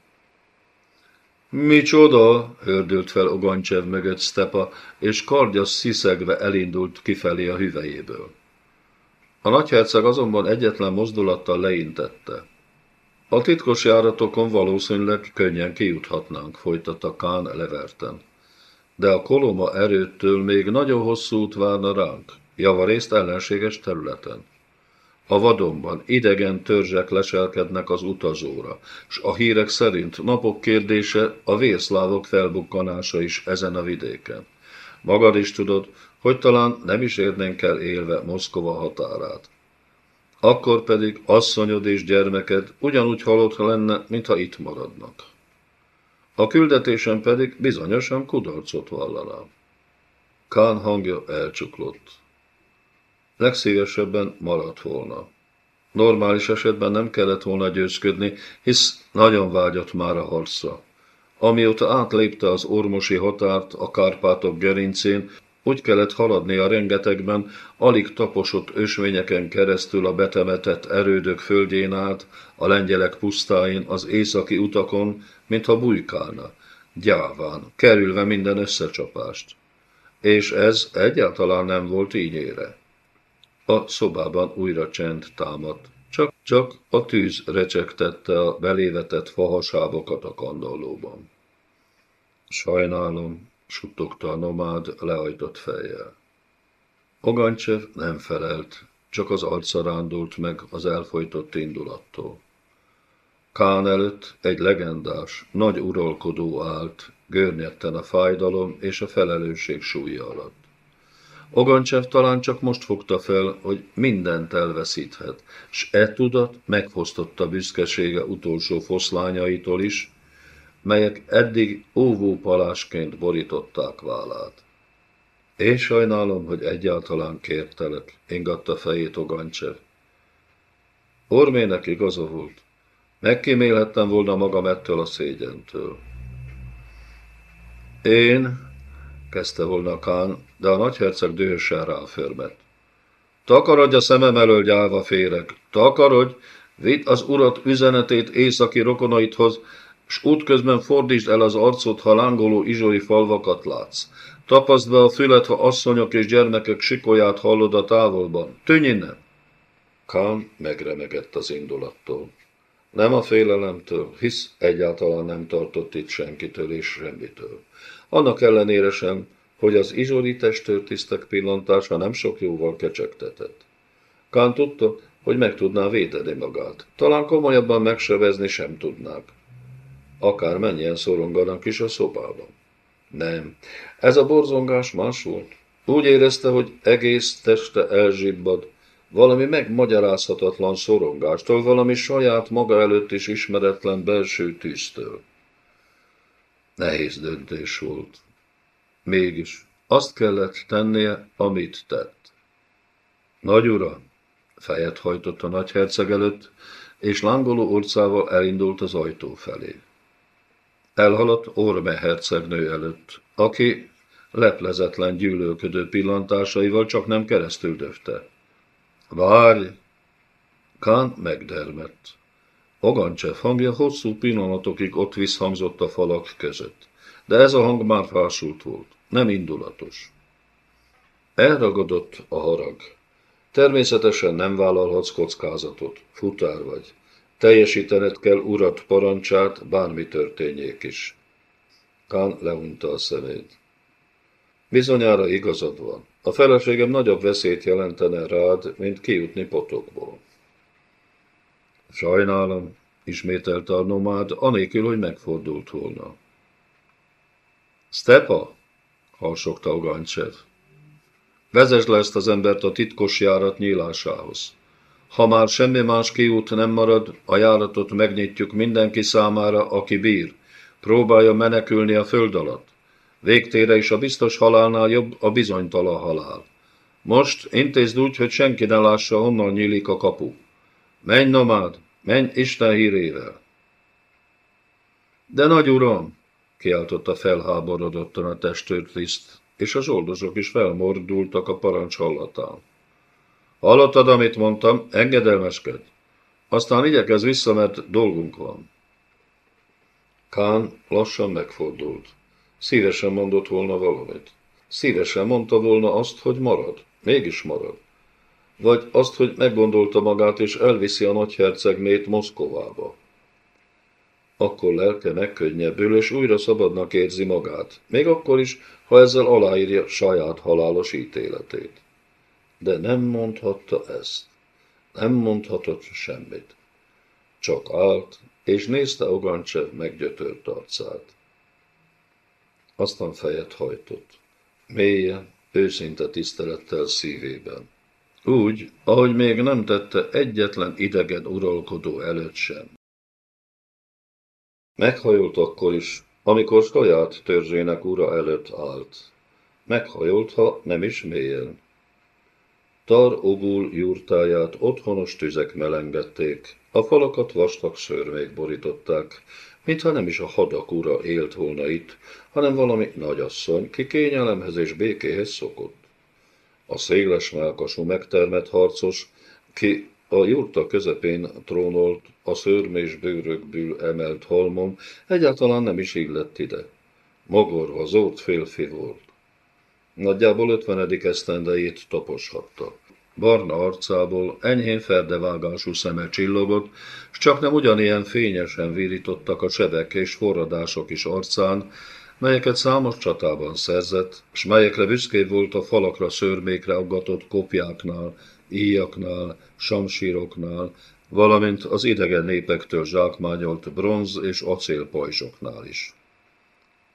Micsoda? hördült fel Ogancsev mögött Stepa, és kardja sziszegve elindult kifelé a hüvelyéből. A nagyherceg azonban egyetlen mozdulattal leintette. A titkos járatokon valószínűleg könnyen kijuthatnánk, folytatta Kán leverten. De a koloma erőttől még nagyon hosszú út várna ránk, javarészt ellenséges területen. A vadonban idegen törzsek leselkednek az utazóra, s a hírek szerint napok kérdése a vérszlávok felbukkanása is ezen a vidéken. Magad is tudod, hogy talán nem is érnénk el élve Moszkova határát. Akkor pedig asszonyod és gyermeked ugyanúgy halott lenne, mintha itt maradnak. A küldetésen pedig bizonyosan kudarcot vallanám. Kán hangja elcsuklott. Legszívesebben maradt volna. Normális esetben nem kellett volna győzködni, hisz nagyon vágyott már a harcra. Amióta átlépte az ormosi határt a Kárpátok gerincén, úgy kellett haladni a rengetegben, alig taposott ösvényeken keresztül a betemetett erődök földjén át, a lengyelek pusztáin, az északi utakon, mintha bujkálna, gyáván, kerülve minden összecsapást. És ez egyáltalán nem volt ígyére. A szobában újra csend támadt. Csak, csak a tűz recsegtette a belévetett fahasávokat a kandallóban. Sajnálom, suttogta a nomád leajtott fejjel. Ogancsev nem felelt, csak az arca rándult meg az elfolytott indulattól. Kán előtt egy legendás, nagy uralkodó állt, görnyetten a fájdalom és a felelősség súlya alatt. Ogancsev talán csak most fogta fel, hogy mindent elveszíthet, s e tudat megfosztotta büszkesége utolsó foszlányaitól is, melyek eddig óvópalásként borították vállát. Én sajnálom, hogy egyáltalán kértelek, ingatta fejét Ogancsev. Ormének igaza volt. Megkímélhettem volna magam ettől a szégyentől. Én, kezdte volna Kán, de a nagyherceg dühösen ráförmett. Takarodj a szemem elől, gyáva féreg, takarodj, vidd az urat üzenetét északi rokonaidhoz, s útközben fordítsd el az arcot, ha lángoló izsoi falvakat látsz. Tapaszd be a fület, ha asszonyok és gyermekek sikolyát hallod a távolban. Tűnj innen! Kán megremegett az indulattól. Nem a félelemtől, hisz egyáltalán nem tartott itt senkitől és semmitől. Annak ellenére sem, hogy az izsori testőrtisztek pillantása nem sok jóval kecsegtetett. Kán tudta, hogy meg tudná védeni magát. Talán komolyabban megsevezni sem tudnák akár mennyien szoronganak is a szobában. Nem, ez a borzongás más volt. Úgy érezte, hogy egész teste elzsibbad, valami megmagyarázhatatlan szorongástól, valami saját maga előtt is ismeretlen belső tűztől. Nehéz döntés volt. Mégis azt kellett tennie, amit tett. Nagy ura, fejet hajtott a nagyherceg előtt, és lángoló orcával elindult az ajtó felé. Elhaladt Orme hercegnő előtt, aki leplezetlen gyűlölködő pillantásaival csak nem keresztül döfte. Várj! Kán megdermett. Ogancsev hangja hosszú pillanatokig ott visszhangzott a falak között, de ez a hang már fásult volt, nem indulatos. Elragadott a harag. Természetesen nem vállalhatsz kockázatot, futár vagy. Teljesítened kell urat parancsát, bármi történjék is. Kán leunta a szemét. Bizonyára igazad van. A feleségem nagyobb veszélyt jelentene rád, mint kijutni potokból. Sajnálom, ismételte a nomád, anélkül, hogy megfordult volna. Stepa, harsogta Ogancsev. Vezesd le ezt az embert a titkos járat nyílásához. Ha már semmi más kiút nem marad, a járatot megnyitjuk mindenki számára, aki bír. Próbálja menekülni a föld alatt. Végtére is a biztos halálnál jobb a bizonytalan halál. Most intézd úgy, hogy senki ne lássa, honnan nyílik a kapu. Menj, nomád, menj Isten hírével. De nagy uram, kiáltotta felháborodottan a testőrt liszt, és a zsoldosok is felmordultak a parancs hallatán. Hallottad, amit mondtam? Engedelmeskedj. Aztán igyekez vissza, mert dolgunk van. Kán lassan megfordult. Szívesen mondott volna valamit. Szívesen mondta volna azt, hogy marad. Mégis marad. Vagy azt, hogy meggondolta magát, és elviszi a nagyhercegnét Moszkovába. Akkor lelke megkönnyebbül, és újra szabadnak érzi magát. Még akkor is, ha ezzel aláírja saját halálos ítéletét. De nem mondhatta ezt. Nem mondhatott semmit. Csak állt, és nézte Ogancsev meggyötört arcát. Aztán fejet hajtott. Mélyen, őszinte tisztelettel szívében. Úgy, ahogy még nem tette egyetlen idegen uralkodó előtt sem. Meghajolt akkor is, amikor saját törzsének ura előtt állt. Meghajolt, ha nem is mélyen. Tar Ogul jurtáját otthonos tüzek melengették, a falakat vastag szörmék borították, mintha nem is a hadak ura élt volna itt, hanem valami nagyasszony, ki kényelemhez és békéhez szokott. A széles melkasú megtermett harcos, ki a jurta közepén trónolt, a szörmés bőrökből emelt halmon, egyáltalán nem is illett ide. Magorva, zord félfi volt. Nagyjából ötvenedik esztendejét taposhatta. Barna arcából enyhén ferdevágású szeme csillogott, s csak nem ugyanilyen fényesen virítottak a sebek és forradások is arcán, melyeket számos csatában szerzett, s melyekre büszkébb volt a falakra szörmékre aggatott kopjáknál, íjaknál, samsíroknál, valamint az idegen népektől zsákmányolt bronz és acélpajzsoknál is.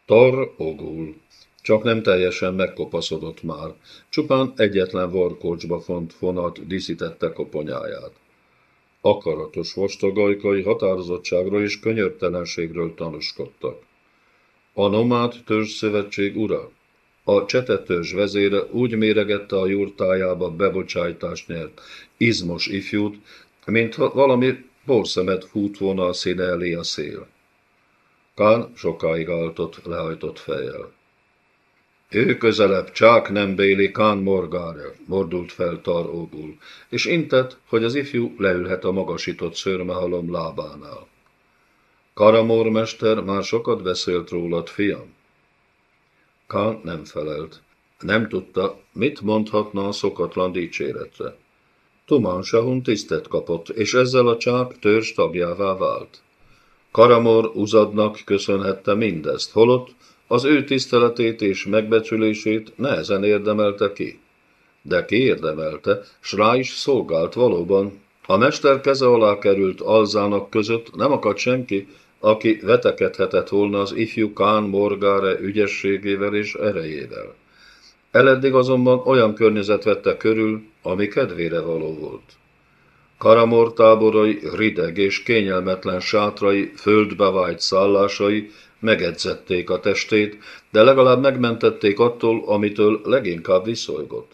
Tar ogul, csak nem teljesen megkopaszodott már, csupán egyetlen varkocsba font fonat díszítette koponyáját. Akaratos vastagajkai határozottságról és könyörtelenségről tanúskodtak. A nomád törzszövetség ura, a csetetörzs vezére úgy méregette a jurtájába bebocsájtást nyert izmos ifjút, mintha valami borszemet fut volna a színe elé a szél. Kán sokáig áltott, lehajtott fejjel. Ő közelebb, csak nem béli Kán Morgára, mordult fel Tarógul, és intett, hogy az ifjú leülhet a magasított szörmehalom lábánál. Karamormester már sokat beszélt rólad, fiam. Kán nem felelt. Nem tudta, mit mondhatna a szokatlan dicséretre. Tumán Sahun tisztet kapott, és ezzel a csáp törzs tagjává vált. Karamor uzadnak köszönhette mindezt, holott az ő tiszteletét és megbecsülését nehezen érdemelte ki. De ki érdemelte, s rá is szolgált valóban. A mester keze alá került alzának között nem akadt senki, aki vetekedhetett volna az ifjú Kán Morgáre ügyességével és erejével. Eleddig azonban olyan környezet vette körül, ami kedvére való volt. Karamor táborai, rideg és kényelmetlen sátrai, földbe vájt szállásai megedzették a testét, de legalább megmentették attól, amitől leginkább viszolygott.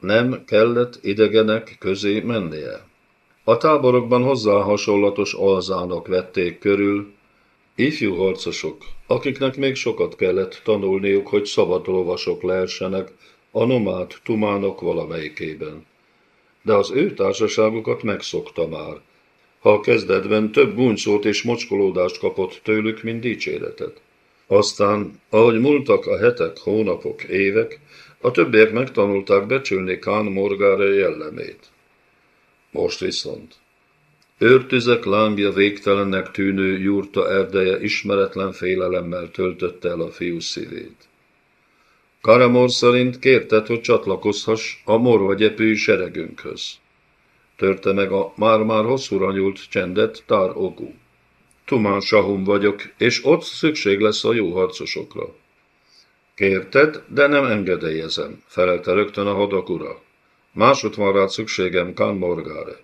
Nem kellett idegenek közé mennie. A táborokban hozzá hasonlatos alzánok vették körül, ifjú harcosok, akiknek még sokat kellett tanulniuk, hogy szabad lovasok lehessenek a nomád tumánok valamelyikében. De az ő társaságukat megszokta már. Ha a kezdetben több guncót és mocskolódást kapott tőlük, mint dicséretet. Aztán, ahogy múltak a hetek, hónapok, évek, a többiek megtanulták becsülni Kán Morgára jellemét. Most viszont. Őrtüzek lángja végtelennek tűnő jurta erdeje ismeretlen félelemmel töltötte el a fiú szívét. Karamor szerint kérted, hogy csatlakozhass a morva gyepű seregünkhöz. Törte meg a már-már hosszúra nyúlt csendet Tár Ogu. Tumán Sahum vagyok, és ott szükség lesz a jó harcosokra. Kérted, de nem engedélyezem, felelte rögtön a hadak Másod van rád szükségem, Kán Morgáre.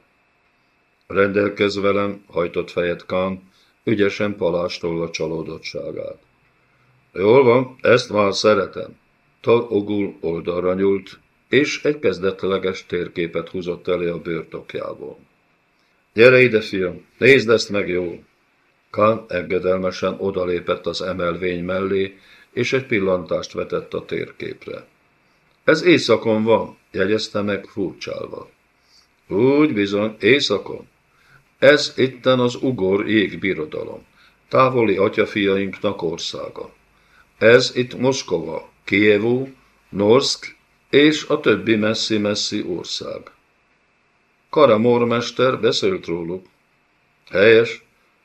Rendelkezz velem, hajtott fejet Kán, ügyesen palástól a csalódottságát. Jól van, ezt már szeretem. Tar Ogul oldalra nyúlt, és egy kezdetleges térképet húzott elé a bőrtokjából. Gyere ide, fiam, nézd ezt meg jól! Kán engedelmesen odalépett az emelvény mellé, és egy pillantást vetett a térképre. Ez éjszakon van, jegyezte meg furcsálva. Úgy bizony, éjszakon. Ez itten az ugor jégbirodalom, távoli atyafiainknak országa. Ez itt Moszkova, Kievú, Norsk és a többi messzi-messzi ország. Karamormester beszélt róluk. Helyes,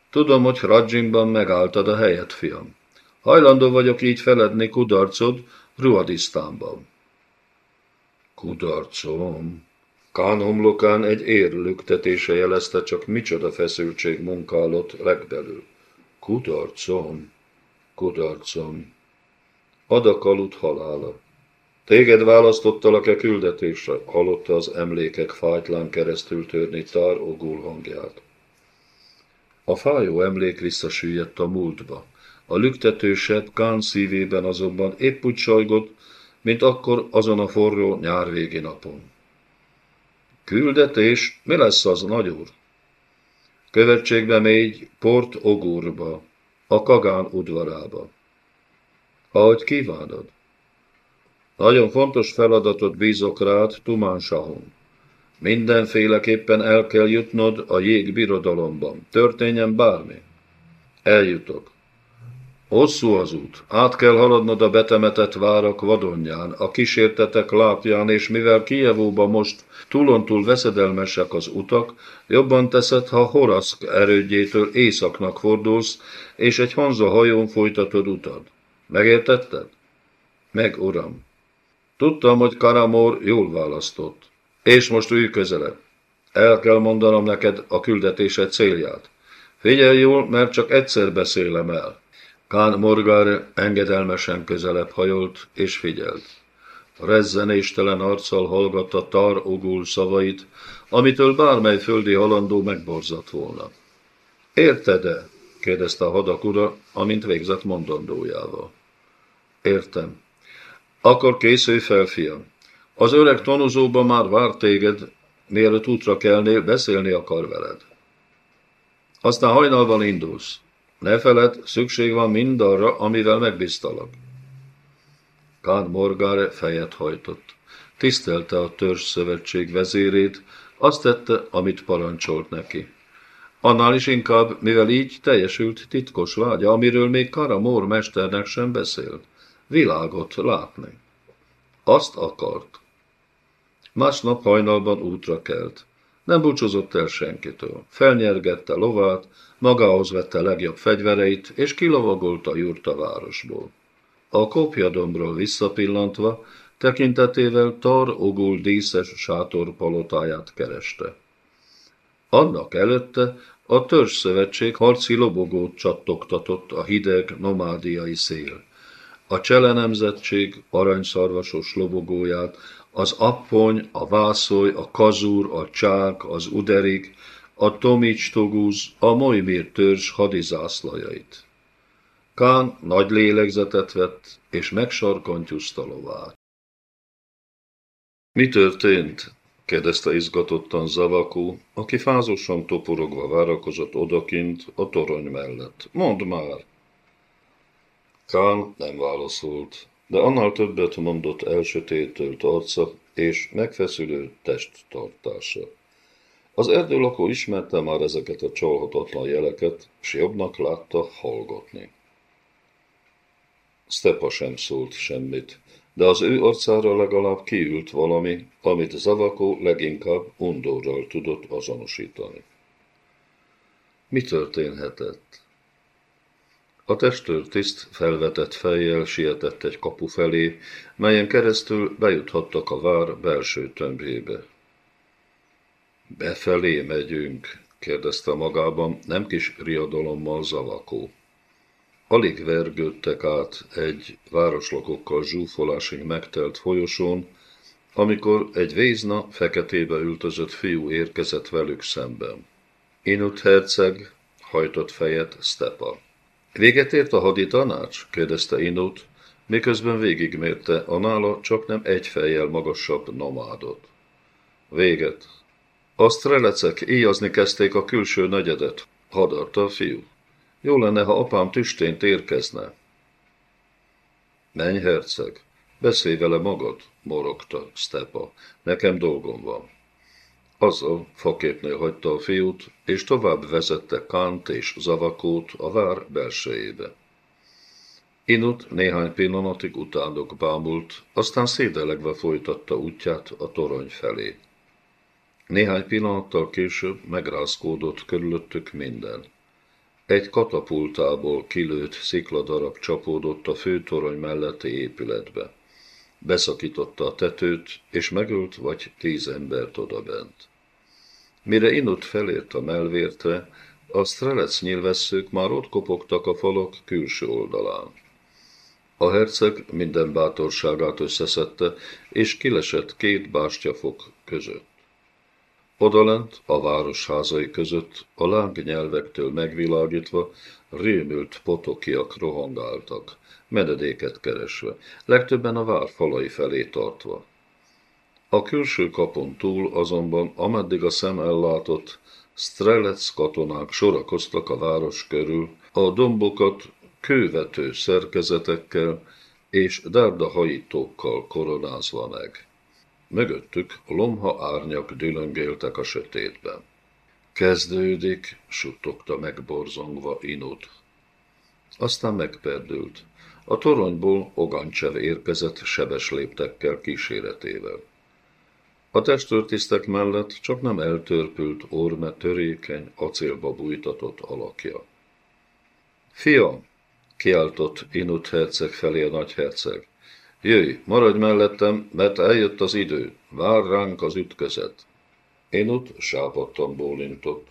tudom, hogy Hradzsimban megálltad a helyet, fiam. Hajlandó vagyok így feledni kudarcod Ruadisztánban. Kudarcom? Kán homlokán egy érlüktetése jelezte csak micsoda feszültség munkálott legbelül. Kudarcom, kudarcom. Adak aludt halála. Téged választottalak-e küldetésre? Hallotta az emlékek fájtlán keresztül törni tár ogul hangját. A fájó emlék visszasüllyedt a múltba. A lüktetősebb Kán szívében azonban épp úgy sajgott, mint akkor azon a forró nyárvégi napon. Küldetés, mi lesz az, nagyúr? Követségbe mégy Port Ogurba, a Kagán udvarába. Ahogy kívánod. Nagyon fontos feladatot bízok rád, Tumán Sahon. Mindenféleképpen el kell jutnod a jég birodalomban. Történjen bármi. Eljutok. Hosszú az út, át kell haladnod a betemetett várak vadonján, a kísértetek lápján, és mivel Kijevóba most túlontúl veszedelmesek az utak, jobban teszed, ha Horaszk erődjétől északnak fordulsz, és egy Hanza hajón folytatod utad. Megértetted? Meg, uram. Tudtam, hogy Karamor jól választott. És most ülj közelebb. El kell mondanom neked a küldetésed célját. Figyelj jól, mert csak egyszer beszélem el. Kán Morgar engedelmesen közelebb hajolt és figyelt. Rezzenéstelen arccal hallgatta Tar Ogul szavait, amitől bármely földi halandó megborzadt volna. Érted-e? kérdezte a hadak ura, amint végzett mondandójával. Értem. Akkor készülj fel, fiam. Az öreg tanúzóban már vár téged, mielőtt útra kelnél, beszélni akar veled. Aztán hajnalban indulsz. Ne feled, szükség van mindarra, amivel megbíztalak. Kán Morgare fejet hajtott. Tisztelte a törzs szövetség vezérét, azt tette, amit parancsolt neki. Annál is inkább, mivel így teljesült titkos vágya, amiről még Karamor mesternek sem beszélt. Világot látni. Azt akart. Másnap hajnalban útra kelt. Nem búcsúzott el senkitől. Felnyergette lovát, magához vette legjobb fegyvereit, és kilovagolt a jurta városból. A kopjadombról visszapillantva, tekintetével Tar Ogul díszes sátor palotáját kereste. Annak előtte a törzs szövetség harci lobogót csattogtatott a hideg nomádiai szél. a csele nemzetség aranyszarvasos lobogóját, az appony, a vászoly, a kazúr, a csák, az uderig, a tomics toguz, a mojmír törzs hadizászlajait. Kán nagy lélegzetet vett, és megsarkantyúzta lovát. Mi történt? kérdezte izgatottan Zavakó, aki fázosan toporogva várakozott odakint a torony mellett. Mondd már! Kán nem válaszolt, de annál többet mondott elsötétölt arca és megfeszülő testtartása. Az erdőlakó ismerte már ezeket a csalhatatlan jeleket, s jobbnak látta hallgatni. Stepa sem szólt semmit, de az ő arcára legalább kiült valami, amit Zavakó leginkább undorral tudott azonosítani. Mi történhetett? A testőr tiszt felvetett fejjel sietett egy kapu felé, melyen keresztül bejuthattak a vár belső tömbjébe. Befelé megyünk, kérdezte magában, nem kis riadalommal Zavakó. Alig vergődtek át egy városlakokkal zsúfolásig megtelt folyosón, amikor egy vézna feketébe ültözött fiú érkezett velük szemben. Inut herceg hajtott fejet Stepa. Véget ért a hadi tanács? kérdezte Inut, miközben végigmérte a nála csak nem egy fejjel magasabb nomádot. Véget. A strelecek íjazni kezdték a külső negyedet, hadarta a fiú. Jó lenne, ha apám tüstént érkezne. Menj, herceg, beszélj vele magad, morogta Stepa. Nekem dolgom van. Azzal faképnél hagyta a fiút, és tovább vezette Kánt és Zavakót a vár belsejébe. Inut néhány pillanatig utánok bámult, aztán szédelegve folytatta útját a torony felé. Néhány pillanattal később megrázkódott körülöttük minden. Egy katapultából kilőtt szikladarab csapódott a főtorony melletti épületbe. Beszakította a tetőt, és megölt vagy tíz embert odabent. Mire Inut felért a melvértre, a strelec nyilvesszők már ott kopogtak a falak külső oldalán. A herceg minden bátorságát összeszedte, és kilesett két bástyafok között. Odalent, a városházai között, a láng nyelvektől megvilágítva, rémült potokiak rohangáltak, menedéket keresve, legtöbben a vár falai felé tartva. A külső kapon túl azonban, ameddig a szem ellátott, Strelec katonák sorakoztak a város körül, a dombokat kővető szerkezetekkel és dárdahajítókkal koronázva meg. Mögöttük lomha árnyak dülöngéltek a sötétben. Kezdődik, suttogta megborzongva Inut. Aztán megperdült. A toronyból Ogancsev érkezett sebes léptekkel kíséretével. A testőrtisztek mellett csak nem eltörpült orme törékeny, acélba bújtatott alakja. Fiam, kiáltott Inut herceg felé a nagyherceg. Jöjj, maradj mellettem, mert eljött az idő, vár ránk az ütközet. Inut sápadtan bólintott,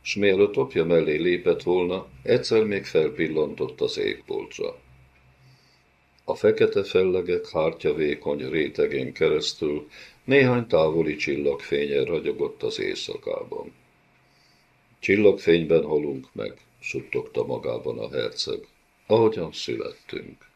s mielőtt apja mellé lépett volna, egyszer még felpillantott az égboltra. A fekete fellegek hártya vékony rétegén keresztül néhány távoli csillagfényen ragyogott az éjszakában. Csillagfényben halunk meg, suttogta magában a herceg, ahogyan születtünk.